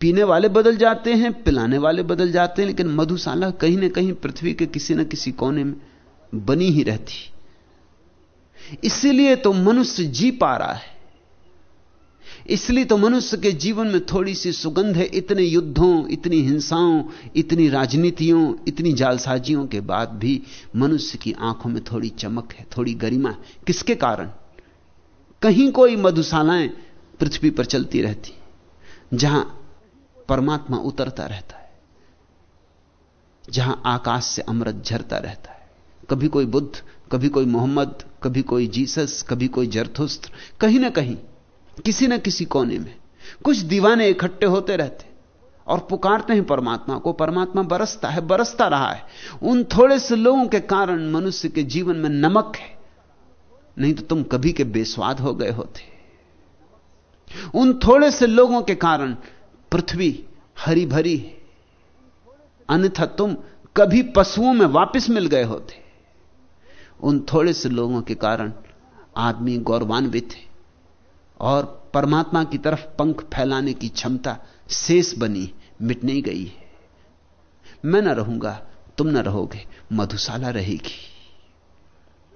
पीने वाले बदल जाते हैं, पिलाने वाले बदल जाते हैं, लेकिन मधुशाला कहीं ना कहीं पृथ्वी के किसी न किसी कोने में बनी ही रहती इसीलिए तो मनुष्य जी पा रहा है। इसलिए तो मनुष्य के जीवन में थोड़ी सी सुगंध है। इतने युद्धों, इतनी हिंसाओं, इतनी राजनीतियों, इतनी जालसाजियों के बाद भी मनुष्य की आँखों में थोड़ी चमक है, थोड़ी गरिमा है। किसके कारण? कहीं कोई मधुशालाएँ पृथ्वी पर चलती रहती जहाँ परमात्मा उतरता रहता है, जहाँ आकाश से अमृत झरता रहता है। कभी कोई बुद्ध, कभी कोई मोहम्मद, कभी कोई जीसस, कभी कोई जरथुस्त्र, कहीं ना कहीं किसी न किसी कोने में। कुछ दीवाने इकट्ठे होते रहते और पुकारते हैं परमात्मा को। परमात्मा बरसता है, बरसता रहा है। उन थोड़े से लोगों के कारण मनुष्य के जीवन में नमक है। नहीं तो तुम कभी के बेस्वाद हो गए होते। उन थोड़े से लोगों के कारण पृथ्वी हरी भरी है। अन्यथा तुम कभी पशुओं में वापस मिल गए होते। उन थोड़े से लोगों के कारण आदमी गौरवान्वित है। और परमात्मा की तरफ़ पंख फैलाने की क्षमता शेष बनी, मिट नहीं गई है। मैं ना रहूँगा, तुम ना रहोगे, मधुशाला रहेगी।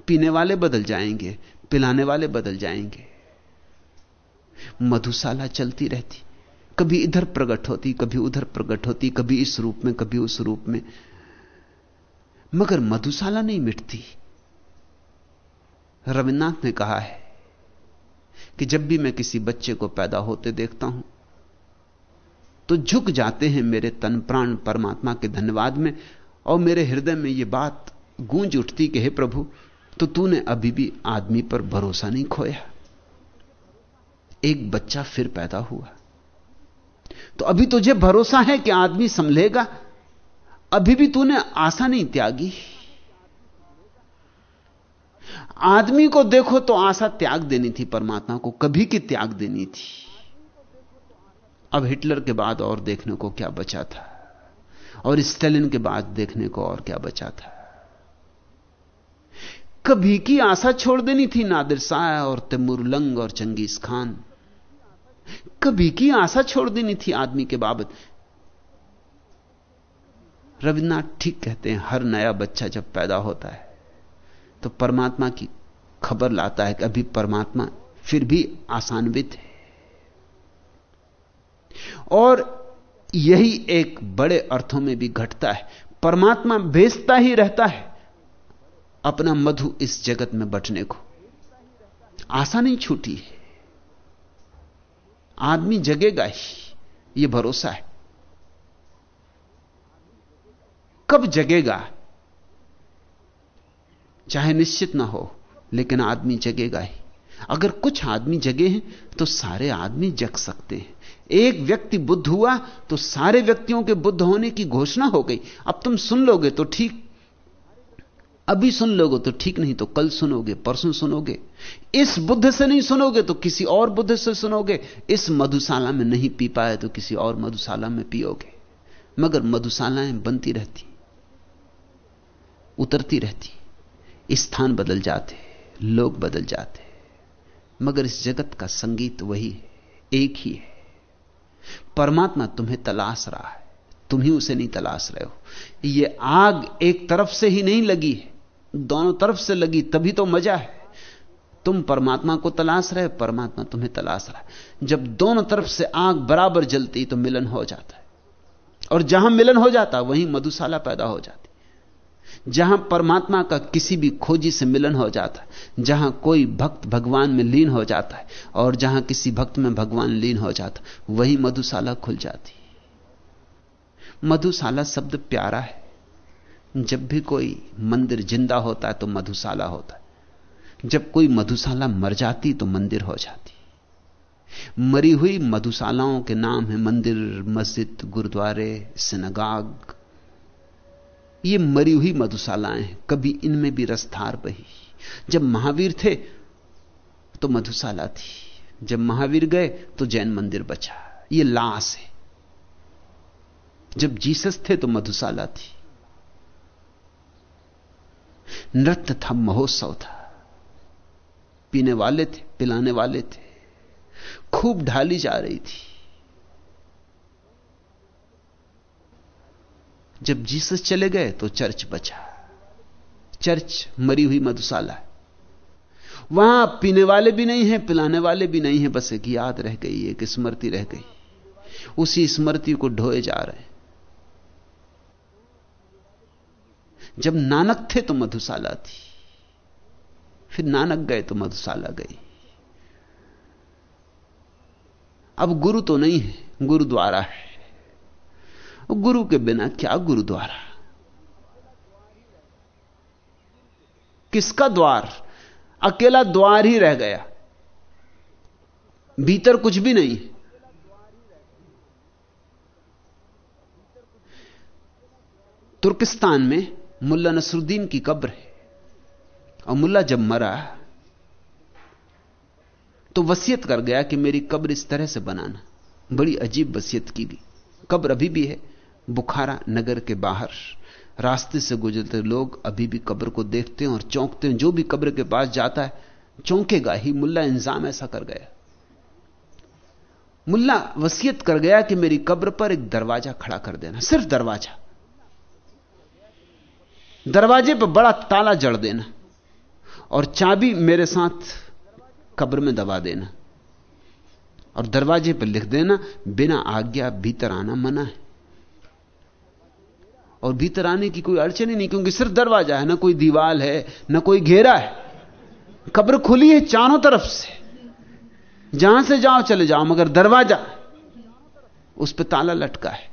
पीने वाले बदल जाएँगे, पिलाने वाले बदल जाएँगे। मधुशाला चलती रहती, कभी इधर प्रकट होती, कभी उधर प्रकट होती, कभी इस रूप में, कभी उस रूप में। मगर मधुशाला नहीं मिटती। रविन्द्रनाथ ने कहा है कि जब भी मैं किसी बच्चे को पैदा होते देखता हूँ तो झुक जाते हैं मेरे तन प्राण परमात्मा के धन्यवाद में, और मेरे हृदय में यह बात गूंज उठती कि हे प्रभु तो तूने अभी भी आदमी पर भरोसा नहीं खोया। एक बच्चा फिर पैदा हुआ। तो अभी तुझे भरोसा है कि आदमी संभलेगा? अभी भी तूने आशा नहीं त्यागी? आदमी को देखो तो आशा त्याग देनी थी, परमात्मा को कभी की त्याग देनी थी। अब हिटलर के बाद और देखने को क्या बचा था? और स्टेलिन के बाद देखने को और क्या बचा था? कभी की आशा छोड़ देनी थी नादिर शाह और तिमुरलंग और चंगेज खान। कभी की आशा छोड़ देनी थी आदमी के बाबत। रविन्द्रनाथ ठीक कहते हैं, हर नया बच्चा जब पैदा होता है तो परमात्मा की खबर लाता है कि अभी परमात्मा फिर भी आसानवित है। और यही एक बड़े अर्थों में भी घटता है। परमात्मा भेजता ही रहता है अपना मधु इस जगत में बटने को। आशा नहीं छूटी है। आदमी जगेगा ही यह भरोसा है। कब जगेगा? चाहे निश्चित ना हो, लेकिन आदमी जगेगा ही। अगर कुछ आदमी जगे हैं तो सारे आदमी जग सकते हैं। एक व्यक्ति बुद्ध हुआ तो सारे व्यक्तियों के बुद्ध होने की घोषणा हो गई। अब तुम सुन लोगे तो ठीक। अभी सुन लोगे तो ठीक, नहीं तो कल सुनोगे, परसों सुनोगे। इस बुद्ध से नहीं सुनोगे तो किसी और बुद्ध से सुनोगे। इस मधुशाला में नहीं पी पाए तो किसी और मधुशाला में पियोगे। मगर मधुशालाएँ बनती रहती, उतरती रहती। स्थान बदल जाते, लोग बदल जाते। मगर इस जगत का संगीत वही है, एक ही है। परमात्मा तुम्हें तलाश रहा है, तुम ही उसे नहीं तलाश रहे हो। यह आग एक तरफ़ से ही नहीं लगी दोनों तरफ़ से लगी, तभी तो मज़ा है। तुम परमात्मा को तलाश रहे, परमात्मा तुम्हें तलाश रहा है। जब दोनों तरफ़ से आग बराबर जलती तो मिलन हो जाता है। और जहाँ मिलन हो जाता, वहीं मधुशाला पैदा हो जाती जहाँ परमात्मा का किसी भी खोजी से मिलन हो जाता है, जहाँ कोई भक्त भगवान में लीन हो जाता है, और जहाँ किसी भक्त में भगवान लीन हो जाता वही मधुशाला खुल जाती मधुशाला शब्द प्यारा है। जब भी कोई मंदिर ज़िंदा होता है तो मधुशाला होता है। जब कोई मधुशाला मर जाती तो मंदिर हो जाती मरी हुई मधुशालाओं के नाम है मंदिर, मस्जिद, गुरुद्वारे सिनगाग ये मरी हुई मधुशालाएँ हैं। कभी इनमें भी रसधार बही। जब महावीर थे तो मधुशाला थी। जब महावीर गए तो जैन मंदिर बचा। ये लाश है। जब जीसस थे तो मधुशाला थी। नृत्य था, महोत्सव था। पीने वाले थे, पिलाने वाले थे। खूब ढाली जा रही थी। जब जीसस चले गए तो चर्च बचा। चर्च मरी हुई मधुशाला है। वहाँ पीने वाले भी नहीं है, पिलाने वाले भी नहीं है, बस एक याद रह गई, एक स्मृति रह गई। उसी स्मृति को ढोए जा रहे हैं। जब नानक थे तो मधुशाला थी। फिर नानक गए तो मधुशाला गई। अब गुरु तो नहीं है, गुरुद्वारा है। गुरु के बिना क्या गुरुद्वारा? किसका द्वार? अकेला द्वार ही रह गया। भीतर कुछ भी नहीं। तुर्किस्तान में मुल्ला नसरुद्दीन की कब्र है। और मुल्ला जब मरा तो वसीयत कर गया कि मेरी कब्र इस तरह से बनाना। बड़ी अजीब वसीयत की भी कब्र अभी भी है। बुखारा नगर के बाहर। रास्ते से गुजरते लोग अभी भी कब्र को देखते हैं और चौंकते हैं। जो भी कब्र के पास जाता है, चौंकेगा ही। मुल्ला इंजाम ऐसा कर गया। मुल्ला वसीयत कर गया कि मेरी कब्र पर एक दरवाज़ा खड़ा कर देना। सिर्फ़ दरवाज़ा। दरवाजे पर बड़ा ताला जड़ देना और चाबी मेरे साथ कब्र में दबा देना और दरवाजे पर लिख देना, बिना आज्ञा भीतर आना मना है। और भीतर आने की कोई अड़चन ही नहीं, क्योंकि सिर्फ़ दरवाज़ा है, ना कोई दीवाल है, ना कोई घेरा है। कब्र खुली है चारों तरफ़ से। जहाँ से जाओ, चले जाओ, मगर दरवाज़ा उस पर ताला लटका है।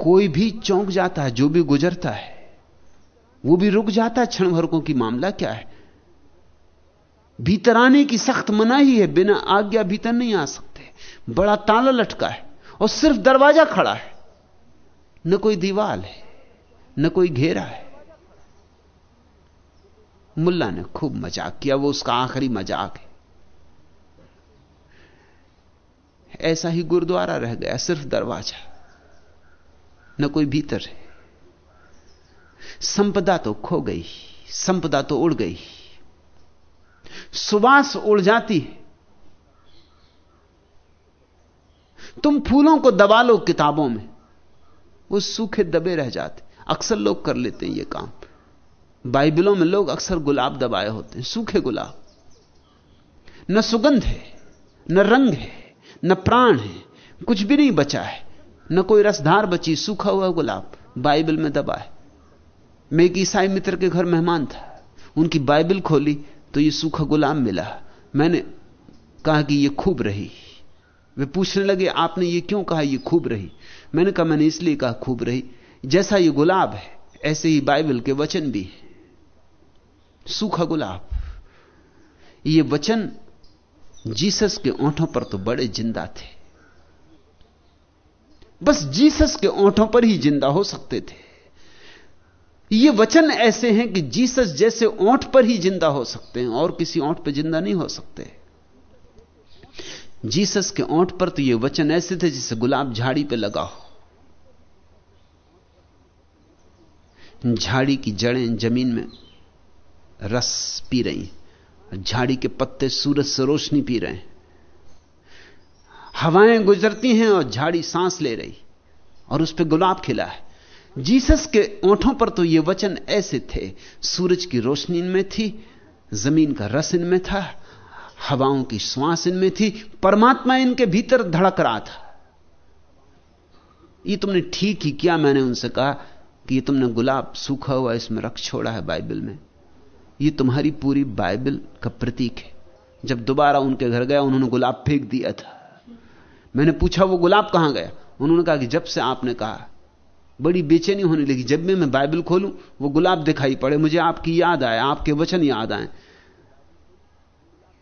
कोई भी चौंक जाता है, जो भी गुजरता है, वो भी रुक जाता है। क्षण भरकों की मामला क्या है? भीतर आने की सख्त मनाही है, बिना आज्ञा भीतर नहीं आ सकते। बड़ा ताला लटका है, और सिर्फ़ दरवाज़ा खड़ा है। न कोई दीवार है, न कोई घेरा है। मुल्ला ने खूब मज़ाक किया, वो उसका आखिरी मज़ाक है। ऐसा ही गुरुद्वारा रह गया, सिर्फ़ दरवाज़ा, न कोई भीतर है। संपदा तो खो गई, संपदा तो उड़ गई। सुबास उड़ जाती है। तुम फूलों को दबा लो किताबों में। वो सूखे दबे रह जाते अक्सर लोग कर लेते हैं ये काम। बाइबलों में लोग अक्सर गुलाब दबाए होते हैं, सूखे गुलाब। न सुगंध है, न रंग है, न प्राण है, कुछ भी नहीं बचा है। न कोई रसधार बची, सूखा हुआ गुलाब बाइबल में दबा है मैं एक ईसाई मित्र के घर मेहमान था। उनकी बाइबल खोली तो ये सूखा गुलाब मिला। मैंने कहा कि ये खूब रही। वे पूछने लगे, आपने ये क्यों कहा, ये खूब रही? मैंने कहा, मैंने इसलिए कहा, खूब रही। जैसा ये गुलाब है, ऐसे ही बाइबल के वचन भी है। सूखा गुलाब। ये वचन जीसस के ओंठों पर तो बड़े ज़िंदा थे। बस जीसस के ओंठों पर ही ज़िंदा हो सकते थे। ये वचन ऐसे हैं कि जीसस जैसे ओंठ पर ही ज़िंदा हो सकते हैं और किसी ओंठ पर ज़िंदा नहीं हो सकते। जीसस के ओंठ पर तो ये वचन ऐसे थे जिसे गुलाब झाड़ी पे लगा हो। झाड़ी की जड़ें ज़मीन में रस पी रही झाड़ी के पत्ते सूरज से रोशनी पी रहे हैं। हवाएँ गुजरती हैं और झाड़ी सांस ले रही, और उस पर गुलाब खिला है। जीसस के ओंठों पर तो ये वचन ऐसे थे, सूरज की रोशनी इनमें थी, ज़मीन का रस इनमें था, हवाओं की श्वास इनमें थी, परमात्मा इनके भीतर धड़क रहा था। ये तुमने ठीक ही किया, मैंने उनसे कहा कि ये तुमने गुलाब सूखा हुआ इसमें रख छोड़ा है बाइबल में। ये तुम्हारी पूरी बाइबल का प्रतीक है। जब दोबारा उनके घर गया, उन्होंने गुलाब फेंक दिया था। मैंने पूछा, वो गुलाब कहाँ गया? उन्होंने कहा कि, जब से आपने कहा, बड़ी बेचैनी होने लगी। जब भी मैं बाइबल खोलूं, वो गुलाब दिखाई पड़े। मुझे आपकी याद आए, आपके वचन याद आए।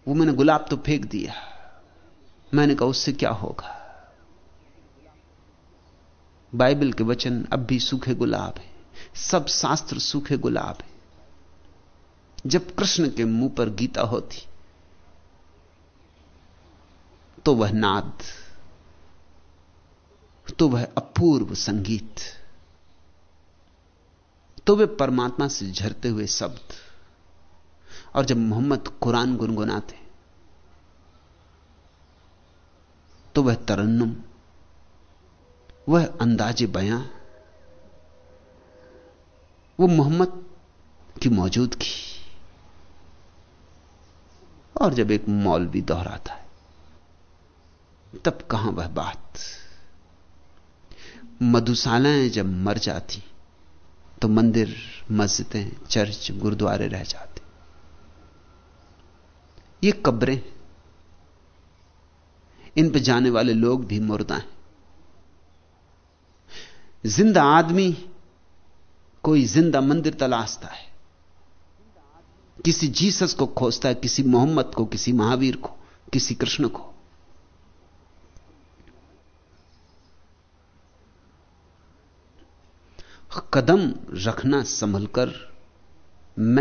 वो मैंने गुलाब तो फेंक दिया। मैंने कहा, उससे क्या होगा? बाइबल के वचन अब भी सूखे गुलाब है। सब शास्त्र सूखे गुलाब है। जब कृष्ण के मुँह पर गीता होती तो वह नाद तो वह अपूर्व संगीत तो वे परमात्मा से झरते हुए शब्द, और जब मोहम्मद कुरान गुनगुनाते तो वह तरन्नुम वह अंदाजे बयां, वो मोहम्मद की मौजूदगी। और जब एक मौलवी दोहराता है, तब कहाँ वह बात? मधुशालाएँ जब मर जाती तो मंदिर, मस्जिदें, चर्च, गुरुद्वारे रह जाते। ये कब्रें इन पर जाने वाले लोग भी मुर्दा हैं। ज़िंदा आदमी कोई ज़िंदा मंदिर तलाशता है। किसी जीसस को खोजता है, किसी मोहम्मद को, किसी महावीर को, किसी कृष्ण को। कदम रखना संभलकर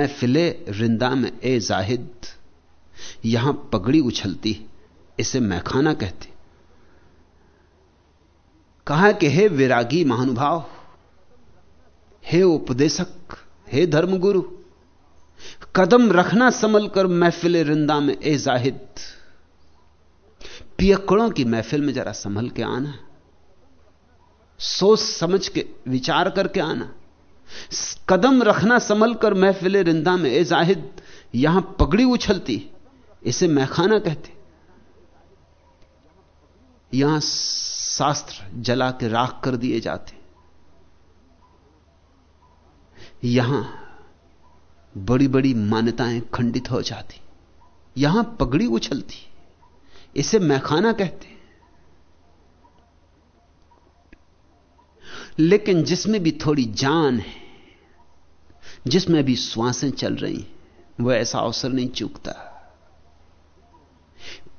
फिले रिंदा में, ए जाहिद, यहाँ पगड़ी उछलती, इसे मैखाना कहते। कहा कि हे विरागी महानुभाव, हे उपदेशक, हे धर्मगुरु, कदम रखना संभल कर महफिल रिंदा में ए जाहिद। पियकड़ों की महफिल में जरा संभल के आना। सोच समझ के विचार करके आना। कदम रखना संभल कर महफिल रिंदा में ए जाहिद, यहाँ पगड़ी उछलती, इसे मैखाना कहते। यहाँ शास्त्र जला के राख कर दिए जाते। यहाँ बड़ी बड़ी मान्यताएँ खंडित हो जाती। यहाँ पगड़ी उछलती। इसे मैखाना कहते लेकिन जिसमें भी थोड़ी जान है, जिसमें भी श्वासें चल रही वह ऐसा अवसर नहीं चूकता।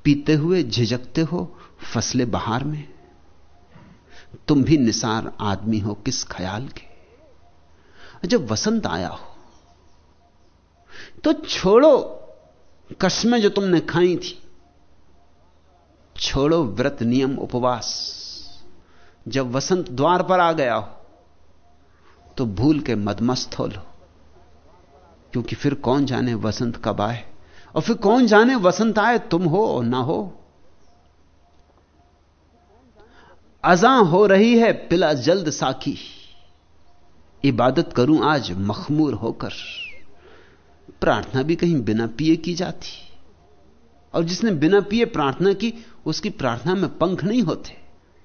पीते हुए झिझकते हो फसले बहार में। तुम भी निसार आदमी हो, किस ख्याल के? जब वसंत आया हो तो छोड़ो कस्में जो तुमने खाई थी। छोड़ो व्रत नियम उपवास। जब वसंत द्वार पर आ गया हो तो भूल के मदमस्त हो लो। क्योंकि फिर कौन जाने वसंत कब आए? और फिर कौन जाने वसंत आए? तुम हो और ना हो। अजा हो रही है पिला जल्द साकी इबादत करूँ आज मखमूर होकर। प्रार्थना भी कहीं बिना पिए की जाती। और जिसने बिना पिए प्रार्थना की, उसकी प्रार्थना में पंख नहीं होते,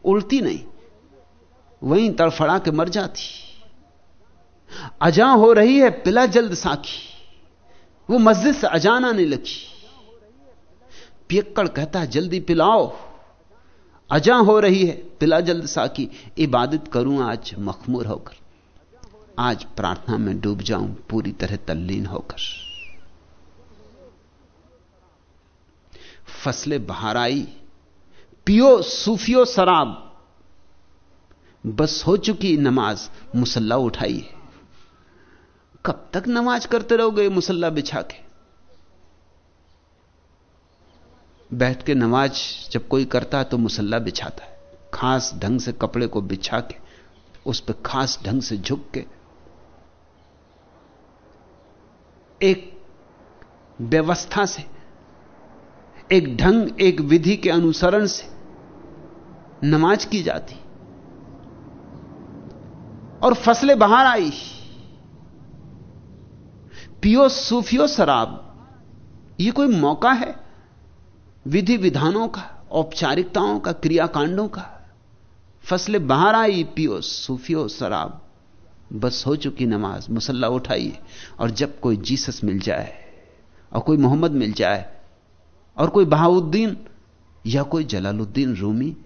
उल्टी नहीं, वहीं तड़फड़ा के मर जाती। अजा हो रही है पिला जल्द साखी। वो मस्जिद से अजान आने लगी। पियक्कड़ कहता है, जल्दी पिलाओ। अजा हो रही है पिला जल्द साकी। इबादत करूँ आज, मखमूर होकर। आज प्रार्थना में डूब जाऊँ, पूरी तरह तल्लीन होकर। फ़सलें बाहर आई, पियो सूफियो शराब। बस हो चुकी नमाज़, मुसल्ला उठाइए कब तक नमाज़ करते रहोगे मुसल्ला बिछा के? बैठ के नमाज़ जब कोई करता है तो मुसल्ला बिछाता है। खास ढंग से कपड़े को बिछा के, उस पर खास ढंग से झुक के। एक व्यवस्था से, एक ढंग, एक विधि के अनुसरण से नमाज़ की जाती। और फ़सलें बाहर आई। पियो सूफियो शराब यह कोई मौका है? विधि विधानों का, औपचारिकताओं का, क्रियाकांडों का। फ़सलें बाहर आई, पियो, सूफियो, शराब। बस हो चुकी नमाज़, मुसल्ला उठाइए और जब कोई जीसस मिल जाए और कोई मोहम्मद मिल जाए और कोई बहाउद्दीन या कोई जलालुद्दीन रूमी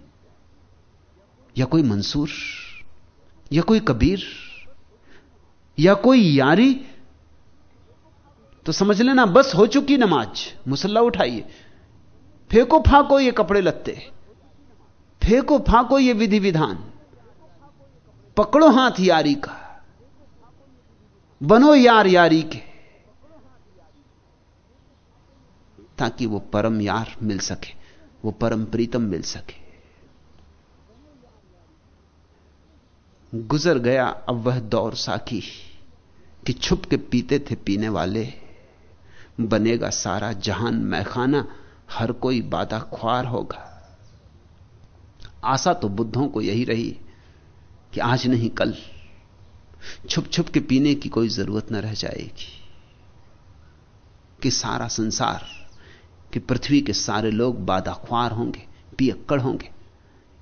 या कोई मंसूर या कोई कबीर या कोई यारी तो समझ लेना बस हो चुकी नमाज़, मुसल्ला उठाइए। फेंको फाको ये कपड़े लत्ते फेंको फाको ये विधि विधान। पकड़ो हाथ यारी का। बनो यार यारी के। ताकि वो परम यार मिल सके, वो परम प्रीतम मिल सके। गुजर गया अब वह दौर साकी कि छुप के पीते थे पीने वाले। बनेगा सारा जहान मैखाना। हर कोई बाधा ख्वार होगा। आशा तो बुद्धों को यही रही कि आज नहीं कल छुप छुप के पीने की कोई ज़रूरत न रह जाएगी। कि सारा संसार, कि पृथ्वी के सारे लोग बाधा ख्वार होंगे, पियक्कड़ होंगे।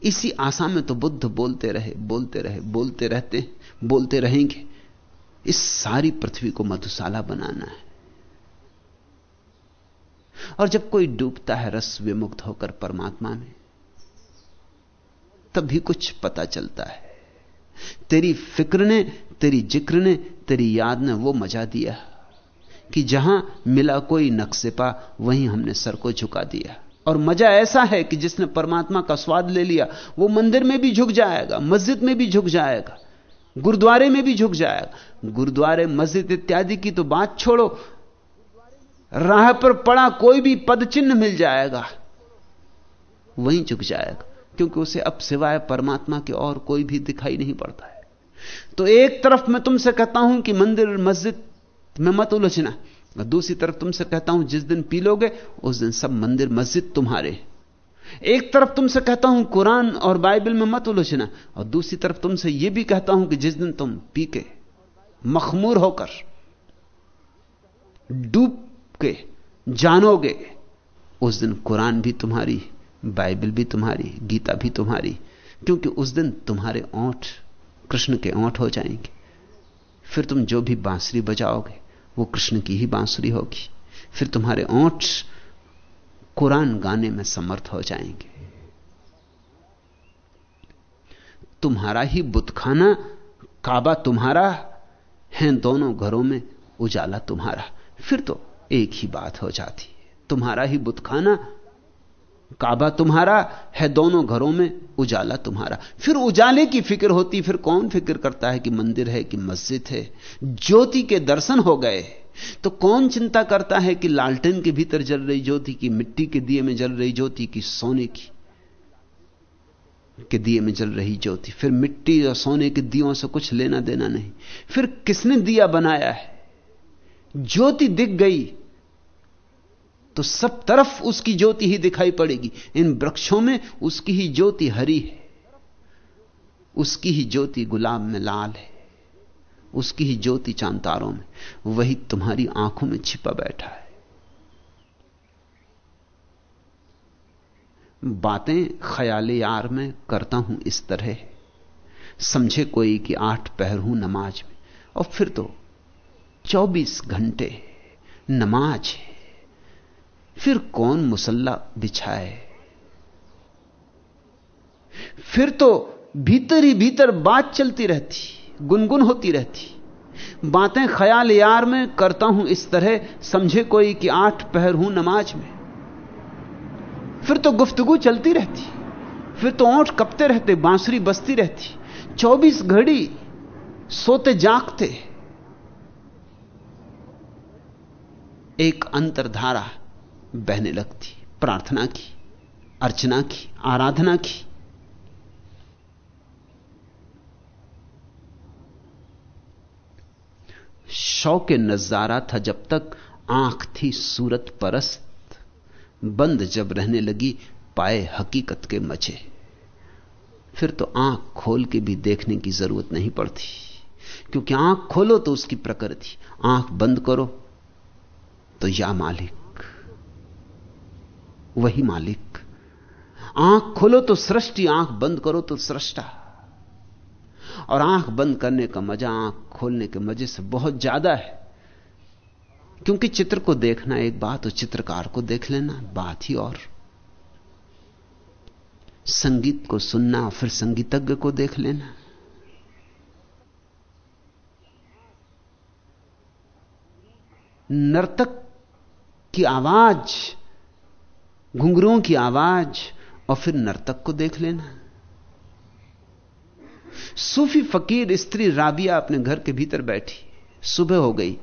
इसी आशा में तो बुद्ध बोलते रहे बोलते रहे, बोलते रहते बोलते रहेंगे, इस सारी पृथ्वी को मधुशाला बनाना है। और जब कोई डूबता है, रस विमुक्त होकर परमात्मा में, तभी कुछ पता चलता है। तेरी फ़िक्र ने, तेरी ज़िक्र ने, तेरी याद ने वो मज़ा दिया कि जहाँ मिला कोई नक्शे पा वहीं हमने सर को झुका दिया। और मज़ा ऐसा है कि जिसने परमात्मा का स्वाद ले लिया, वो मंदिर में भी झुक जाएगा, मस्जिद में भी झुक जाएगा, गुरुद्वारे में भी झुक जाएगा। गुरुद्वारे, मस्जिद इत्यादि की तो बात छोड़ो राह पर पड़ा कोई भी पद चिन्ह मिल जाएगा। वहीं झुक जाएगा, क्योंकि उसे अब सिवाय परमात्मा के और कोई भी दिखाई नहीं पड़ता है। तो एक तरफ़ मैं तुमसे कहता हूँ कि मंदिर मस्जिद में मत उलझना दूसरी तरफ़ तुमसे कहता हूँ, जिस दिन पी लोगे, उस दिन सब मंदिर मस्जिद तुम्हारे एक तरफ़ तुमसे कहता हूँ, कुरान और बाइबल में मत उलझना, और दूसरी तरफ़ तुमसे यह भी कहता हूँ कि जिस दिन तुम पी के मखमूर होकर डूब के जानोगे, उस दिन कुरान भी तुम्हारी, बाइबल भी तुम्हारी, गीता भी तुम्हारी, क्योंकि उस दिन तुम्हारे ओंठ, कृष्ण के ओंठ हो जाएँगे। फिर तुम जो भी बांसुरी बजाओगे, वो कृष्ण की ही बांसुरी होगी। फिर तुम्हारे ओंठ कुरान गाने में समर्थ हो जाएँगे। तुम्हारा ही बुतखाना, काबा तुम्हारा, है दोनों घरों में उजाला तुम्हारा। फिर तो एक ही बात हो जाती है। तुम्हारा ही बुतखाना, काबा तुम्हारा है, दोनों घरों में उजाला तुम्हारा। फिर उजाले की फ़िक्र होती, फिर कौन फ़िक्र करता है कि मंदिर है, कि मस्जिद है? ज्योति के दर्शन हो गए तो कौन चिंता करता है कि लालटेन के भीतर जल रही ज्योति, की मिट्टी के दिए में जल रही ज्योति, की सोने की, के दिए में जल रही ज्योति? फिर मिट्टी और सोने के दियों से कुछ लेना देना नहीं। फिर किसने दिया बनाया है? ज्योति दिख गई तो सब तरफ़ उसकी ज्योति ही दिखाई पड़ेगी। इन वृक्षों में उसकी ही ज्योति हरी है। उसकी ही ज्योति गुलाब में लाल है। उसकी ही ज्योति चांतारों में। वही तुम्हारी आँखों में छिपा बैठा है। बातें ख्याल यार में करता हूँ इस तरह। समझे कोई कि आठ पहर हूँ नमाज़ में। और फिर तो चौबीस घंटे नमाज़ है। फिर कौन मुसल्ला बिछाए? फिर तो भीतर ही भीतर बात चलती रहती, गुनगुन होती रहती। बातें ख्याल यार में करता हूँ इस तरह, समझे कोई कि आठ पहर हूँ नमाज़ में। फिर तो गुफ्तगु चलती रहती, फिर तो ओंठ कपते रहते, बांसुरी बसती रहती। चौबीस घड़ी सोते जागते। एक अंतरधारा बहने लगती, प्रार्थना की, अर्चना की, आराधना की। शौक नज़ारा था जब तक आँख थी सूरत परस्त, बंद जब रहने लगी पाए हकीकत के मचे फिर तो आँख खोल के भी देखने की ज़रूरत नहीं पड़ती। क्योंकि आँख खोलो तो उसकी प्रकृति, आँख बंद करो तो या मालिक। वही मालिक। आँख खोलो तो सृष्टि, आँख बंद करो तो सृष्टा। और आँख बंद करने का मज़ा आँख खोलने के मज़े से बहुत ज़्यादा है। क्योंकि चित्र को देखना एक बात और चित्रकार को देख लेना बात ही और। संगीत को सुनना, फिर संगीतज्ञ को देख लेना। नर्तक की आवाज़ घुंघरुओं की आवाज़ और फिर नर्तक को देख लेना। सूफी फकीर स्त्री राबिया अपने घर के भीतर बैठी। सुबह हो गई।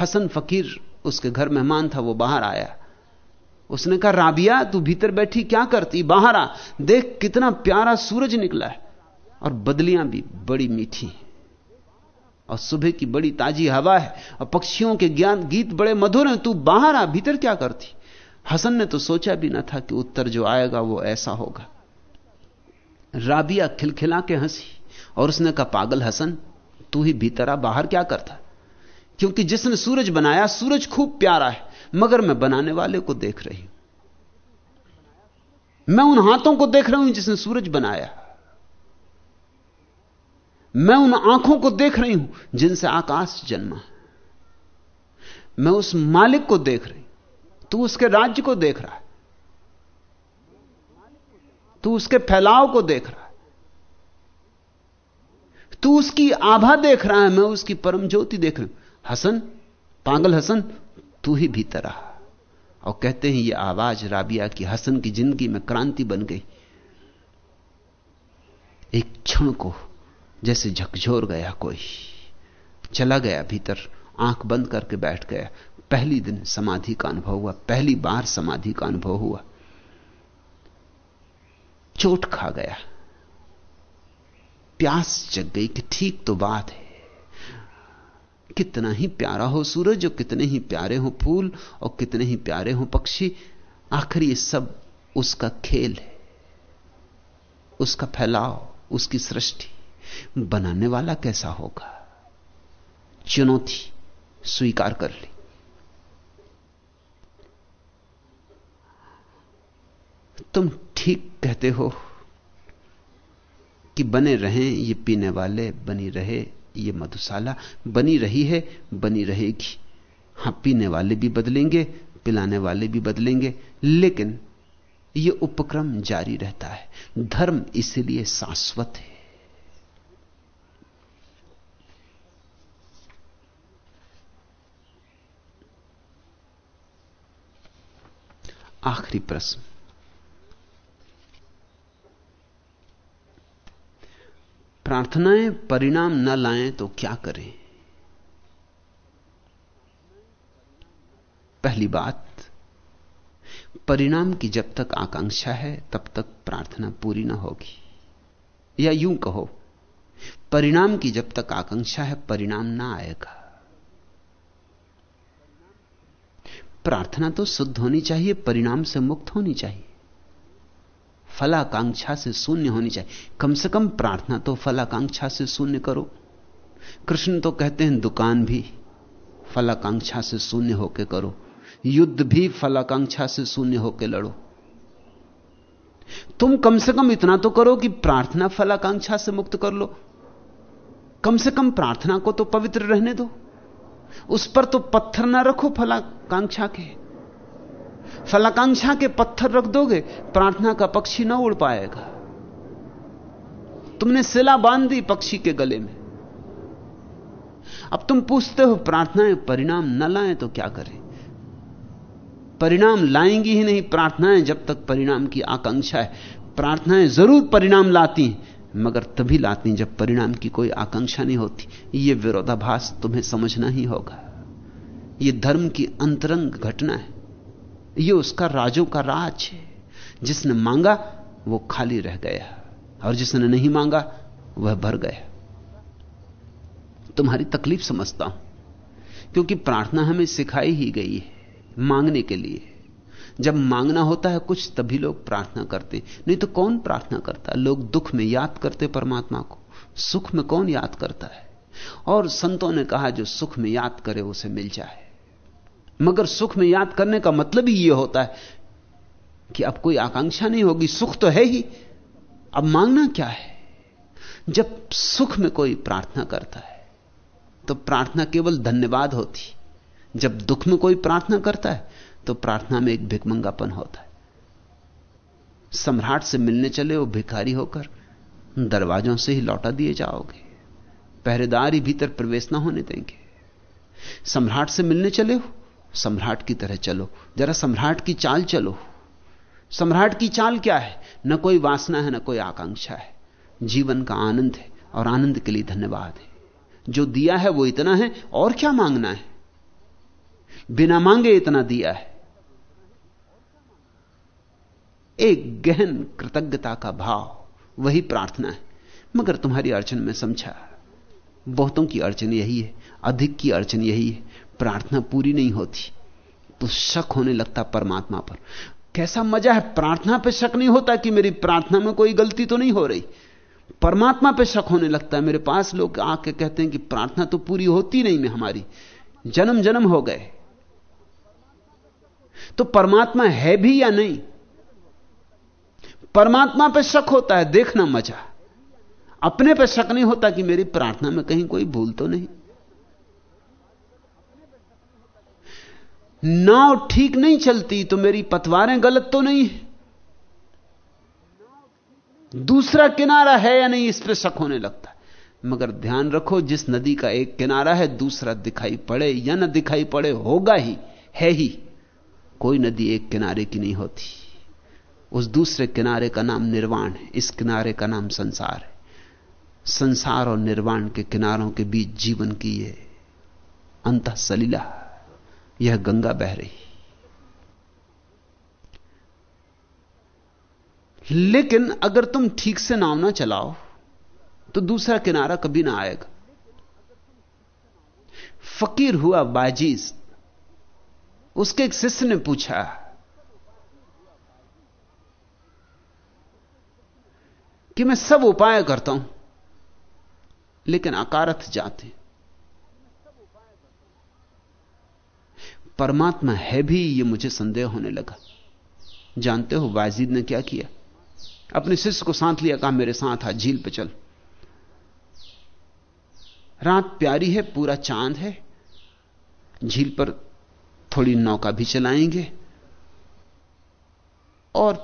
हसन फकीर उसके घर मेहमान था, वो बाहर आया। उसने कहा, राबिया, तू भीतर बैठी, क्या करती? बाहर आ। देख कितना प्यारा सूरज निकला है। और बदलियाँ भी बड़ी मीठी और सुबह की बड़ी ताजी हवा है। और पक्षियों के ज्ञान गीत बड़े मधुर हैं। तू बाहर आ, भीतर क्या करती? हसन ने तो सोचा भी ना था कि उत्तर जो आएगा वो ऐसा होगा। राबिया खिलखिला के हँसी और उसने कहा, पागल हसन, तू ही भीतरा बाहर क्या करता? क्योंकि जिसने सूरज बनाया, सूरज खूब प्यारा है, मगर मैं बनाने वाले को देख रही हूँ। मैं उन हाथों को देख रहा हूँ जिसने सूरज बनाया। मैं उन आँखों को देख रही हूँ जिनसे आकाश जन्मा मैं उस मालिक को देख रही तू उसके राज्य को देख रहा है। तू उसके फैलाव को देख रहा है। तू उसकी आभा देख रहा है, मैं उसकी परम ज्योति देख रही हूँ। हसन, पागल हसन, तू ही भीतर आ। और कहते हैं, ये आवाज़ राबिया की हसन की ज़िंदगी में क्रांति बन गई। एक क्षण को जैसे झकझोर गया कोई। चला गया भीतर, आँख बंद करके बैठ गया। पहली दिन समाधि का अनुभव हुआ, पहली बार समाधि का अनुभव हुआ। चोट खा गया। प्यास जग गई कि ठीक तो बात है। कितना ही प्यारा हो सूरज और कितने ही प्यारे हो फूल और कितने ही प्यारे हो पक्षी, आखिर ये सब उसका खेल है। उसका फैलाव, उसकी सृष्टि बनाने वाला कैसा होगा? चुनौती स्वीकार कर ली। तुम ठीक कहते हो कि बने रहें, ये पीने वाले, बनी रहे, ये मधुशाला, बनी रही है, बनी रहेगी। हाँ, पीने वाले भी बदलेंगे, पिलाने वाले भी बदलेंगे, लेकिन ये उपक्रम जारी रहता है। धर्म इसलिए शाश्वत है। आखिरी प्रश्न। प्रार्थनाएँ परिणाम न लाएँ तो क्या करें? पहली बात, परिणाम की जब तक आकांक्षा है, तब तक प्रार्थना पूरी ना होगी। या यूँ कहो, परिणाम की जब तक आकांक्षा है, परिणाम ना आएगा। प्रार्थना तो शुद्ध होनी चाहिए, परिणाम से मुक्त होनी चाहिए। फलाकांक्षा से शून्य होनी चाहिए। कम से कम प्रार्थना तो फलाकांक्षा से शून्य करो। कृष्ण तो कहते हैं, दुकान भी फलाकांक्षा से शून्य होकर करो। युद्ध भी फलाकांक्षा से शून्य होकर लड़ो। तुम कम से कम इतना तो करो कि प्रार्थना फलाकांक्षा से मुक्त कर लो। कम से कम प्रार्थना को तो पवित्र रहने दो। उस पर तो पत्थर ना रखो फलाकांक्षा के। फलाकांक्षा के पत्थर रख दोगे, प्रार्थना का पक्षी ना उड़ पाएगा। तुमने सिला बाँध दी पक्षी के गले में। अब तुम पूछते हो, प्रार्थनाएँ परिणाम न लाएँ तो क्या करें? परिणाम लाएँगी ही नहीं, प्रार्थनाएँ जब तक परिणाम की आकांक्षा है। प्रार्थनाएँ ज़रूर परिणाम लाती हैं, मगर तभी लाती जब परिणाम की कोई आकांक्षा नहीं होती। यह विरोधाभास तुम्हें समझना ही होगा। यह धर्म की अंतरंग घटना है। यह उसका राजों का राज है। जिसने मांगा, वो खाली रह गया। और जिसने नहीं मांगा, वह भर गया। तुम्हारी तकलीफ़ समझता हूँ, क्योंकि प्रार्थना हमें सिखाई ही गई है, मांगने के लिए। जब मांगना होता है कुछ, तभी लोग प्रार्थना करते। नहीं तो कौन प्रार्थना करता? लोग दुख में याद करते परमात्मा को। सुख में कौन याद करता है? और संतों ने कहा, जो सुख में याद करे, उसे मिल जाए। मगर सुख में याद करने का मतलब ही यह होता है कि अब कोई आकांक्षा नहीं होगी, सुख तो है ही। अब मांगना क्या है? जब सुख में कोई प्रार्थना करता है तो प्रार्थना केवल धन्यवाद होती। जब दुख में कोई प्रार्थना करता है तो प्रार्थना में एक भिकमंगापन होता है। सम्राट से मिलने चले वो भिखारी होकर दरवाजों से ही लौटा दिए जाओगे। पहरेदार ही भीतर प्रवेश ना होने देंगे। सम्राट से मिलने चले हो सम्राट की तरह चलो। जरा सम्राट की चाल चलो। सम्राट की चाल क्या है? न कोई वासना है, न कोई आकांक्षा है। जीवन का आनंद है और आनंद के लिए धन्यवाद है। जो दिया है वो इतना है, और क्या मांगना है? बिना मांगे इतना दिया है। एक गहन कृतज्ञता का भाव, वही प्रार्थना है। मगर तुम्हारी अड़चन में समझा। बहुतों की अड़चन यही है, अधिक की अड़चन यही है। प्रार्थना पूरी नहीं होती तो शक होने लगता परमात्मा पर। कैसा मज़ा है, प्रार्थना पे शक नहीं होता कि मेरी प्रार्थना में कोई गलती तो नहीं हो रही। परमात्मा पे शक होने लगता है, मेरे पास लोग आके कहते हैं कि प्रार्थना तो पूरी होती नहीं में हमारी जन्म जन्म हो गए। तो परमात्मा है भी या नहीं? परमात्मा पे शक होता है, देखना मज़ा। अपने पे शक नहीं होता कि मेरी प्रार्थना में कहीं कोई भूल तो नहीं। नाव ठीक नहीं चलती तो मेरी पतवारें गलत तो नहीं है। दूसरा किनारा है या नहीं, इस पर शक होने लगता है। मगर ध्यान रखो, जिस नदी का एक किनारा है, दूसरा दिखाई पड़े या न दिखाई पड़े, होगा ही, है ही। कोई नदी एक किनारे की नहीं होती। उस दूसरे किनारे का नाम निर्वाण है। इस किनारे का नाम संसार है। संसार और निर्वाण के किनारों के बीच जीवन की यह अंत सलीला यह गंगा बह रही। लेकिन अगर तुम ठीक से नाव ना चलाओ तो दूसरा किनारा कभी ना आएगा। फकीर हुआ बाजीज। उसके एक शिष्य ने पूछा, कि मैं सब उपाय करता हूँ, लेकिन अकारथ जाते। परमात्मा है भी, ये मुझे संदेह होने लगा। जानते हो, वाजिद ने क्या किया? अपने शिष्य को साथ लिया, कहा, मेरे साथ आ, झील पे चल। रात प्यारी है, पूरा चाँद है। झील पर थोड़ी नौका भी चलाएँगे। और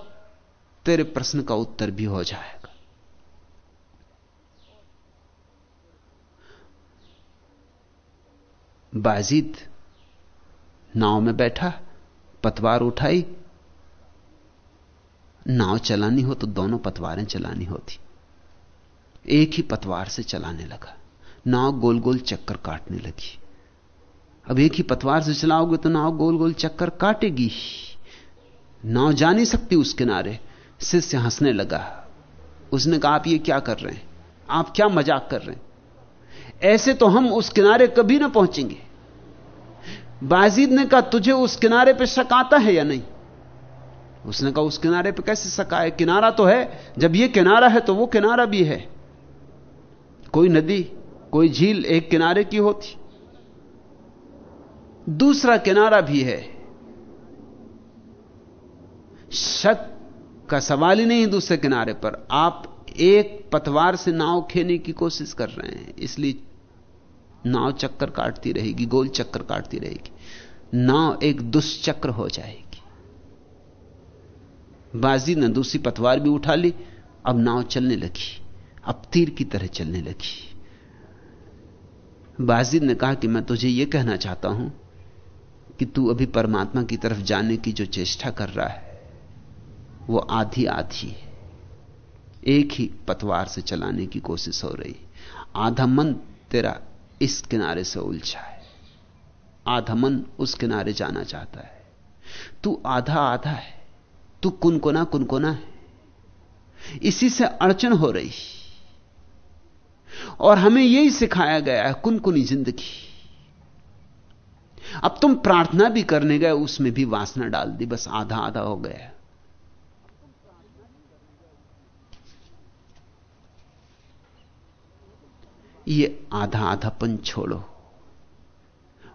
तेरे प्रश्न का उत्तर भी हो जाएगा। बाजीद नाव में बैठा, पतवार उठाई। नाव चलानी हो तो दोनों पतवारें चलानी होती। एक ही पतवार से चलाने लगा। नाव गोल गोल चक्कर काटने लगी। अब एक ही पतवार से चलाओगे तो नाव गोल गोल चक्कर काटेगी। नाव जा नहीं सकती उस किनारे। शिष्य हंसने लगा। उसने कहा, आप ये क्या कर रहे हैं? आप क्या मज़ाक कर रहे हैं? ऐसे तो हम उस किनारे कभी ना पहुँचेंगे। बाजीद ने कहा, तुझे उस किनारे पे शक आता है या नहीं? उसने कहा, उस किनारे पे कैसे शक आए किनारा तो है। जब ये किनारा है तो वो किनारा भी है। कोई नदी, कोई झील एक किनारे की होती। दूसरा किनारा भी है। शक का सवाल ही नहीं दूसरे किनारे पर। आप एक पतवार से नाव खेने की कोशिश कर रहे हैं, इसलिए नाव चक्कर काटती रहेगी, गोल चक्कर काटती रहेगी। नाव एक दुष्चक्र हो जाएगी। बाजी ने दूसरी पतवार भी उठा ली, अब नाव चलने लगी, अब तीर की तरह चलने लगी। बाजिद ने कहा कि मैं तुझे यह कहना चाहता हूँ कि तू अभी परमात्मा की तरफ़ जाने की जो चेष्टा कर रहा है, वो आधी आधी है। एक ही पतवार से चलाने की कोशिश हो रही आधा मन तेरा इस किनारे से उलझा है। आधा मन उस किनारे जाना चाहता है। तू आधा आधा है। तू कुनकुना कुनकुना है। इसी से अड़चन हो रही। और हमें यही सिखाया गया है, कुनकुनी ज़िंदगी। अब तुम प्रार्थना भी करने गए, उसमें भी वासना डाल दी, बस आधा आधा हो गया। ये आधा आधापन छोड़ो।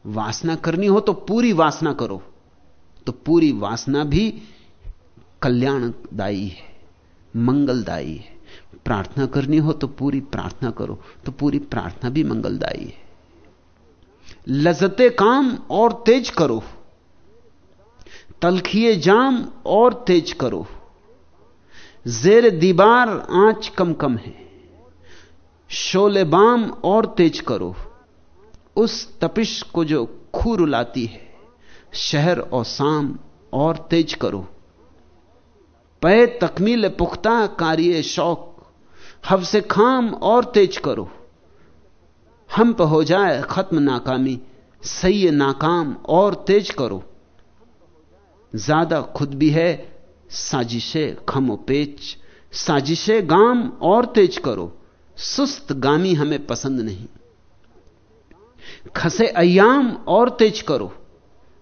वासना करनी हो तो पूरी वासना करो। तो पूरी वासना भी कल्याणदायी है, मंगलदायी है। प्रार्थना करनी हो तो पूरी प्रार्थना करो तो पूरी प्रार्थना भी मंगलदायी है। लजते काम और तेज करो। तलखिए जाम और तेज करो। जेर दीवार आँच कम कम है। शोले बाम और तेज करो। उस तपिश को जो खू रुलाती है, शहर और शाम और तेज करो। पय तकमील पुख्ता कार्य शौक हव से खाम और तेज करो। हम पर हो जाए खत्म नाकामी सही नाकाम और तेज करो। ज़्यादा खुद भी है, साजिशे खमो पेच, साजिशे गाम और तेज करो। सुस्त गामी हमें पसंद नहीं। खसे अयाम और तेज करो।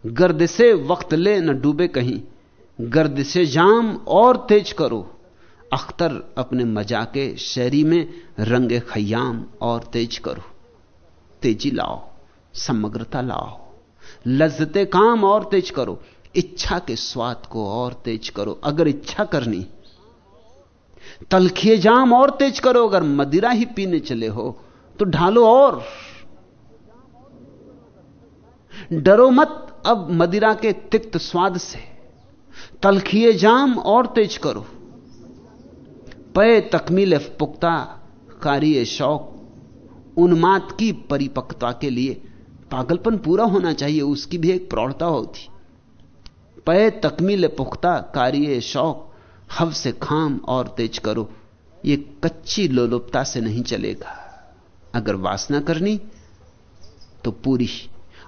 गर्द से वक्त ले न डूबे कहीं। गर्द से जाम और तेज करो। अख्तर अपने मजाके शहरी में रंगे खयाम और तेज करो। तेज़ी लाओ, समग्रता लाओ। लज्जते काम और तेज करो। इच्छा के स्वाद को और तेज करो। अगर इच्छा करनी तलखिए जाम और तेज करो, अगर मदिरा ही पीने चले हो तो ढालो और। डरो मत अब मदिरा के तिक्त स्वाद से। तलखिए जाम और तेज करो। पय तकमील पुख्ता कार्य शौक उन्माद की परिपक्वता के लिए पागलपन पूरा होना चाहिए, उसकी भी एक प्रौढ़ता होती। पय तकमील पुख्ता कार्य शौक हव से खाम और तेज करो। ये कच्ची लोलुपता से नहीं चलेगा। अगर वासना करनी तो पूरी।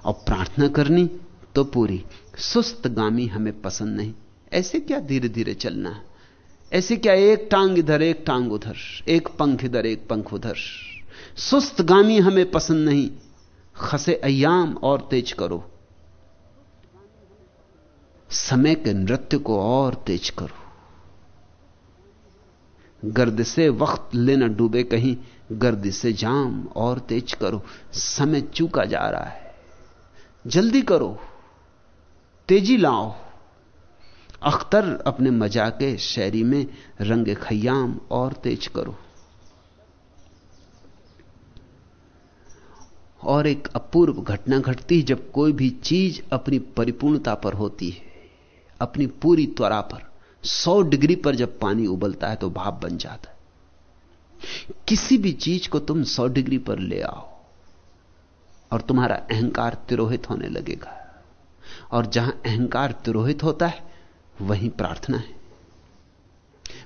और प्रार्थना करनी तो पूरी। सुस्त गामी हमें पसंद नहीं। ऐसे क्या धीरे धीरे चलना? है ऐसे क्या एक टांग इधर, एक टांग उधर, एक पंख इधर, एक पंख उधर। सुस्त गामी हमें पसंद नहीं। खसे अयाम और तेज करो। समय के नृत्य को और तेज करो। गर्द से वक्त लेना डूबे कहीं, गर्द से जाम और तेज करो। समय चूका जा रहा है। जल्दी करो। तेज़ी लाओ। अख्तर अपने मजाके शहरी में रंग खयाम और तेज करो। और एक अपूर्व घटना घटती है जब कोई भी चीज़ अपनी परिपूर्णता पर होती है, अपनी पूरी त्वरा पर। सौ डिग्री पर जब पानी उबलता है तो भाप बन जाता है। किसी भी चीज़ को तुम सौ डिग्री पर ले आओ और तुम्हारा अहंकार तिरोहित होने लगेगा। और जहाँ अहंकार तिरोहित होता है, वहीं प्रार्थना है।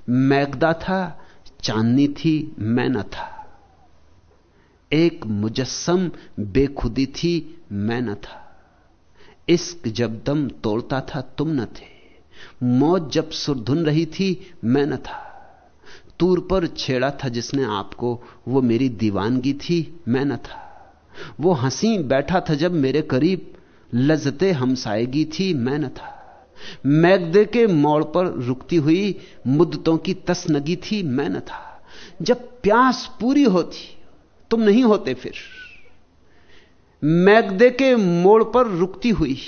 मैगदा था, चांदनी थी, मैं न था। एक मुजस्सम बेखुदी थी, मैं न था। इश्क जब दम तोड़ता था, तुम न थे। मौत जब सुरधुन रही थी, मैं न था। तूर पर छेड़ा था जिसने आपको, वो मेरी दीवानगी थी, मैं न था। वो हँसी बैठा था जब मेरे करीब लजते हमसाएगी थी, मैं न था। मैगदे के मोड़ पर रुकती हुई मुद्दतों की तसनगी थी, मैं न था। जब प्यास पूरी होती, तुम नहीं होते फिर। मैगदे के मोड़ पर रुकती हुई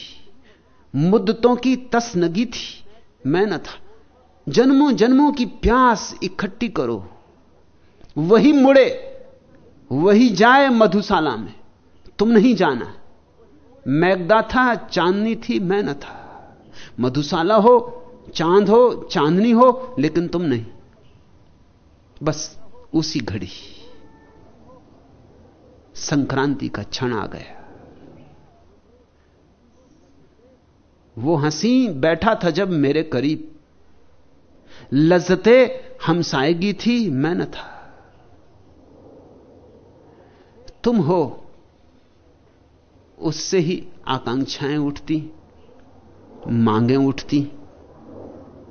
मुद्दतों की तसनगी थी मैं न था। जन्मों जन्मों की प्यास इकट्ठी करो। वही मुड़े, वही जाए मधुशाला में। तुम नहीं जाना। मैगदा था, चांदनी थी, मैं न था। मधुशाला हो, चाँद हो, चांदनी हो, लेकिन तुम नहीं। बस उसी घड़ी। संक्रांति का क्षण आ गया। वो हँसी बैठा था जब मेरे करीब। लज्जते हमसाएगी थी, मैं न था। तुम हो, उससे ही आकांक्षाएँ उठती, मांगें उठती,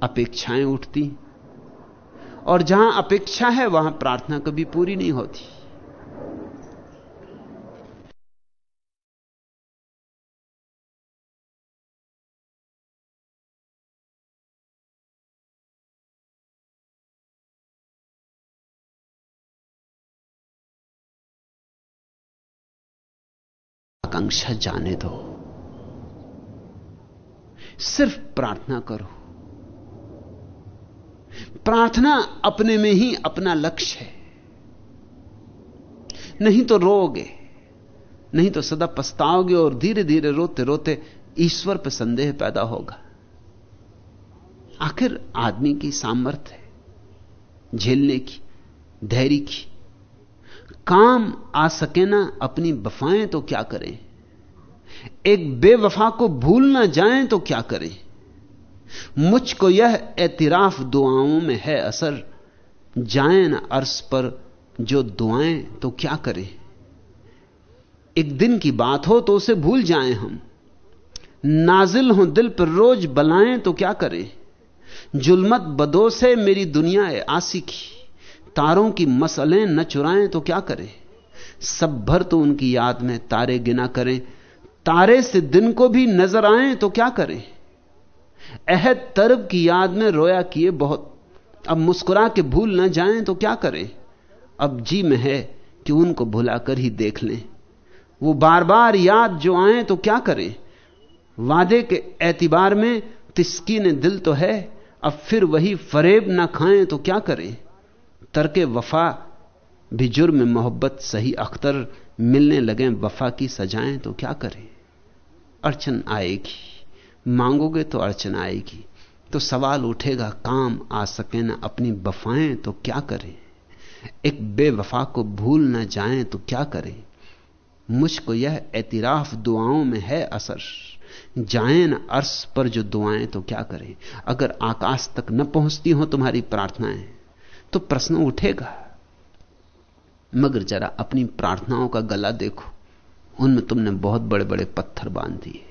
अपेक्षाएँ उठती। और जहाँ अपेक्षा है, वहाँ प्रार्थना कभी पूरी नहीं होती। आकांक्षा जाने दो। सिर्फ़ प्रार्थना करो। प्रार्थना अपने में ही अपना लक्ष्य है। नहीं तो रोगे नहीं तो सदा पछताओगे और धीरे धीरे रोते रोते ईश्वर पर संदेह पैदा होगा। आखिर आदमी की सामर्थ्य है, झेलने की, धैर्य की। काम आ सके ना, अपनी बफाएँ तो क्या करें? एक बेवफा को भूल ना जाएँ तो क्या करें? मुझको यह एतिराफ दुआओं में है असर। जाए ना अर्श पर जो दुआएँ तो क्या करें? एक दिन की बात हो तो उसे भूल जाएँ हम। नाजिल हो दिल पर रोज बलाएँ तो क्या करें? जुलमत बदो से मेरी दुनिया है आसिकी तारों की मसलें न चुराएँ तो क्या करें? सब भर तो उनकी याद में तारे गिना करें। तारे से दिन को भी नज़र आए तो क्या करें? अहद तरब की याद में रोया किए बहुत। अब मुस्कुरा के भूल ना जाएँ तो क्या करें? अब जी में है कि उनको भुलाकर ही देख लें। वो बार बार याद जो आए तो क्या करें? वादे के एतबार में तिस्की ने दिल तो है, अब फिर वही फरेब ना खाएँ तो क्या करें? तरके वफा, भी जुर्म मोहब्बत सही अख्तर, मिलने लगे वफा की सजाएँ तो क्या करें? अड़चन आएगी। मांगोगे तो अड़चन आएगी। तो सवाल उठेगा, काम आ सके ना, अपनी वफाएँ तो क्या करें? एक बेवफा को भूल ना जाएँ तो क्या करें? मुझको यह एतिराफ दुआओं में है असर। जाएँ न अर्श पर जो दुआएँ तो क्या करें? अगर आकाश तक न पहुँचती हो तुम्हारी प्रार्थनाएँ तो प्रश्न उठेगा। मगर जरा अपनी प्रार्थनाओं का गला देखो। उनमें तुमने बहुत बड़े बड़े पत्थर बाँध दिए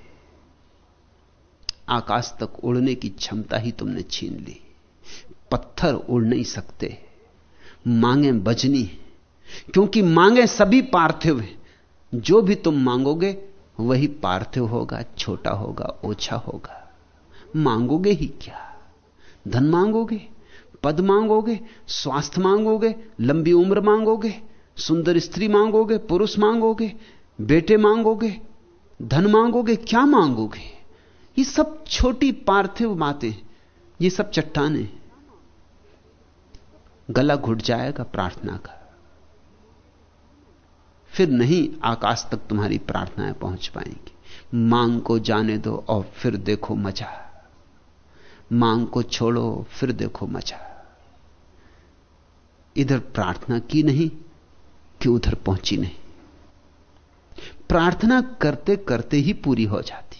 आकाश तक उड़ने की क्षमता ही तुमने छीन ली। पत्थर उड़ नहीं सकते। मांगे बजनी क्योंकि मांगे सभी पार्थिव हैं। जो भी तुम मांगोगे, वही पार्थिव होगा, छोटा होगा, ओछा होगा। मांगोगे ही क्या? धन मांगोगे, पद मांगोगे, स्वास्थ्य मांगोगे, लंबी उम्र मांगोगे, सुंदर स्त्री मांगोगे, पुरुष मांगोगे बेटे मांगोगे, धन मांगोगे, क्या मांगोगे? ये सब छोटी पार्थिव बातें, ये सब चट्टाने। गला घुट जाएगा प्रार्थना का। फिर नहीं आकाश तक तुम्हारी प्रार्थनाएँ पहुँच पाएँगी। मांग को जाने दो और फिर देखो मज़ा। मांग को छोड़ो, फिर देखो मज़ा। इधर प्रार्थना की नहीं, कि उधर पहुँची नहीं। प्रार्थना करते करते ही पूरी हो जाती।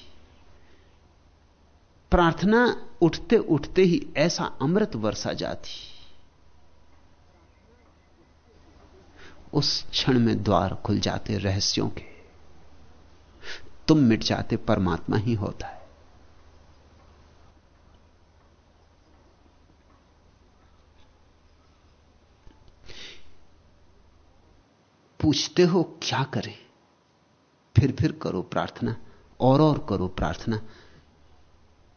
प्रार्थना उठते उठते ही ऐसा अमृत वर्षा जाती। उस क्षण में द्वार खुल जाते रहस्यों के। तुम मिट जाते, परमात्मा ही होता है। पूछते हो, क्या करें? फिर फिर करो प्रार्थना, और और करो प्रार्थना।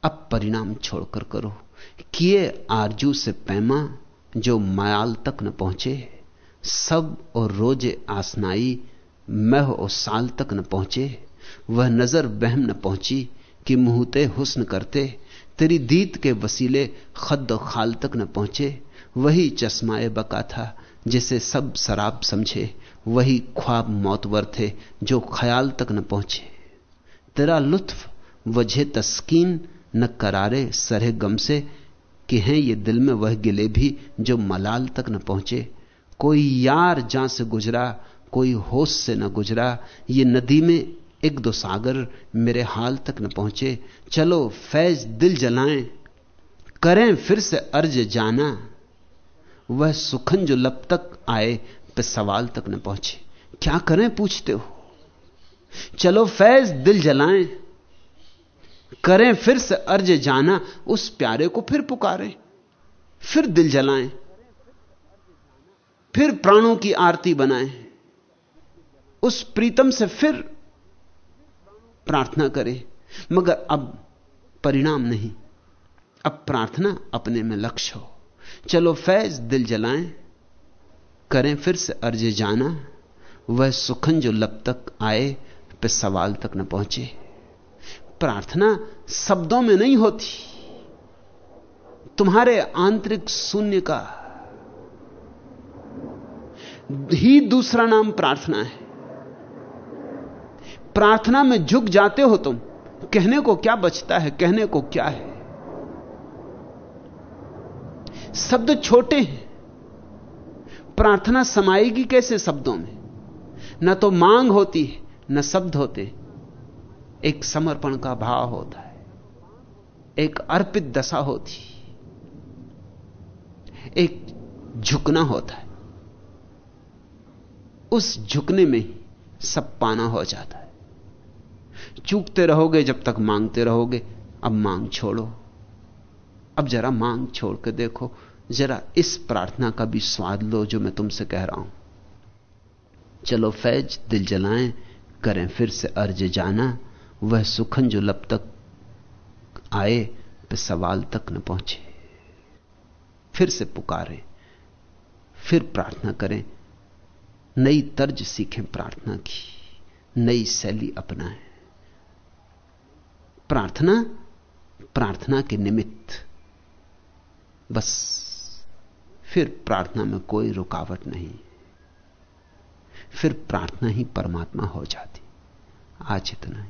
अब परिणाम छोड़कर करो किए आरज़ू से पैमा जो मायाल तक न पहुँचे, सब और रोज़े आसनाई मह और साल तक न पहुँचे। वह नज़र बहम न पहुँची कि मुहते हुस्न करते, तेरी दीत के वसीले खद खाल तक न पहुँचे। वही चश्माए बका था जिसे सब शराब समझे। वही ख्वाब मौतवर थे जो ख्याल तक न पहुँचे। तेरा लुत्फ, वजह तस्कीन, न करारे सरे गम से, कि हैं ये दिल में वह गिले भी जो मलाल तक न पहुँचे। कोई यार जहाँ से गुजरा, कोई होश से न गुजरा, ये नदी में एक दो सागर मेरे हाल तक न पहुँचे। चलो फैज दिल जलाएँ, करें फिर से अर्ज़ जाना। वह सुखन जो लब तक आए पे सवाल तक न पहुँचे। क्या करें, पूछते हो? चलो फैज, दिल जलाएँ। करें फिर से अर्ज़ जाना, उस प्यारे को फिर पुकारें। फिर दिल जलाएँ। फिर प्राणों की आरती बनाएँ। उस प्रीतम से फिर प्रार्थना करें। मगर अब परिणाम नहीं। अब प्रार्थना अपने में लक्ष्य हो। चलो फैज, दिल जलाएँ। करें, फिर से अर्ज़ जाना। वह सुखन जो लब तक आए, पे सवाल तक न पहुँचे। प्रार्थना शब्दों में नहीं होती। तुम्हारे आंतरिक शून्य का ही दूसरा नाम प्रार्थना है। प्रार्थना में झुक जाते हो तुम। कहने को क्या बचता है, कहने को क्या है? शब्द छोटे हैं। प्रार्थना समाएगी कैसे शब्दों में? न तो मांग होती है, न शब्द होते। एक समर्पण का भाव होता है। एक अर्पित दशा होती एक झुकना होता है। उस झुकने में ही सब पाना हो जाता है। चूकते रहोगे जब तक मांगते रहोगे, अब मांग छोड़ो। अब जरा मांग छोड़ के देखो जरा इस प्रार्थना का भी स्वाद लो जो मैं तुमसे कह रहा हूँ। चलो फैज, दिल जलाएँ, करें फिर से अर्ज़ जाना। वह सुखन जो लब तक आए, पे सवाल तक न पहुँचे। फिर से पुकारें, फिर प्रार्थना करें। नई तर्ज सीखें प्रार्थना की, नई शैली अपनाएँ। प्रार्थना प्रार्थना के निमित्त बस फिर प्रार्थना में कोई रुकावट नहीं। फिर प्रार्थना ही परमात्मा हो जाती। आज इतना ही।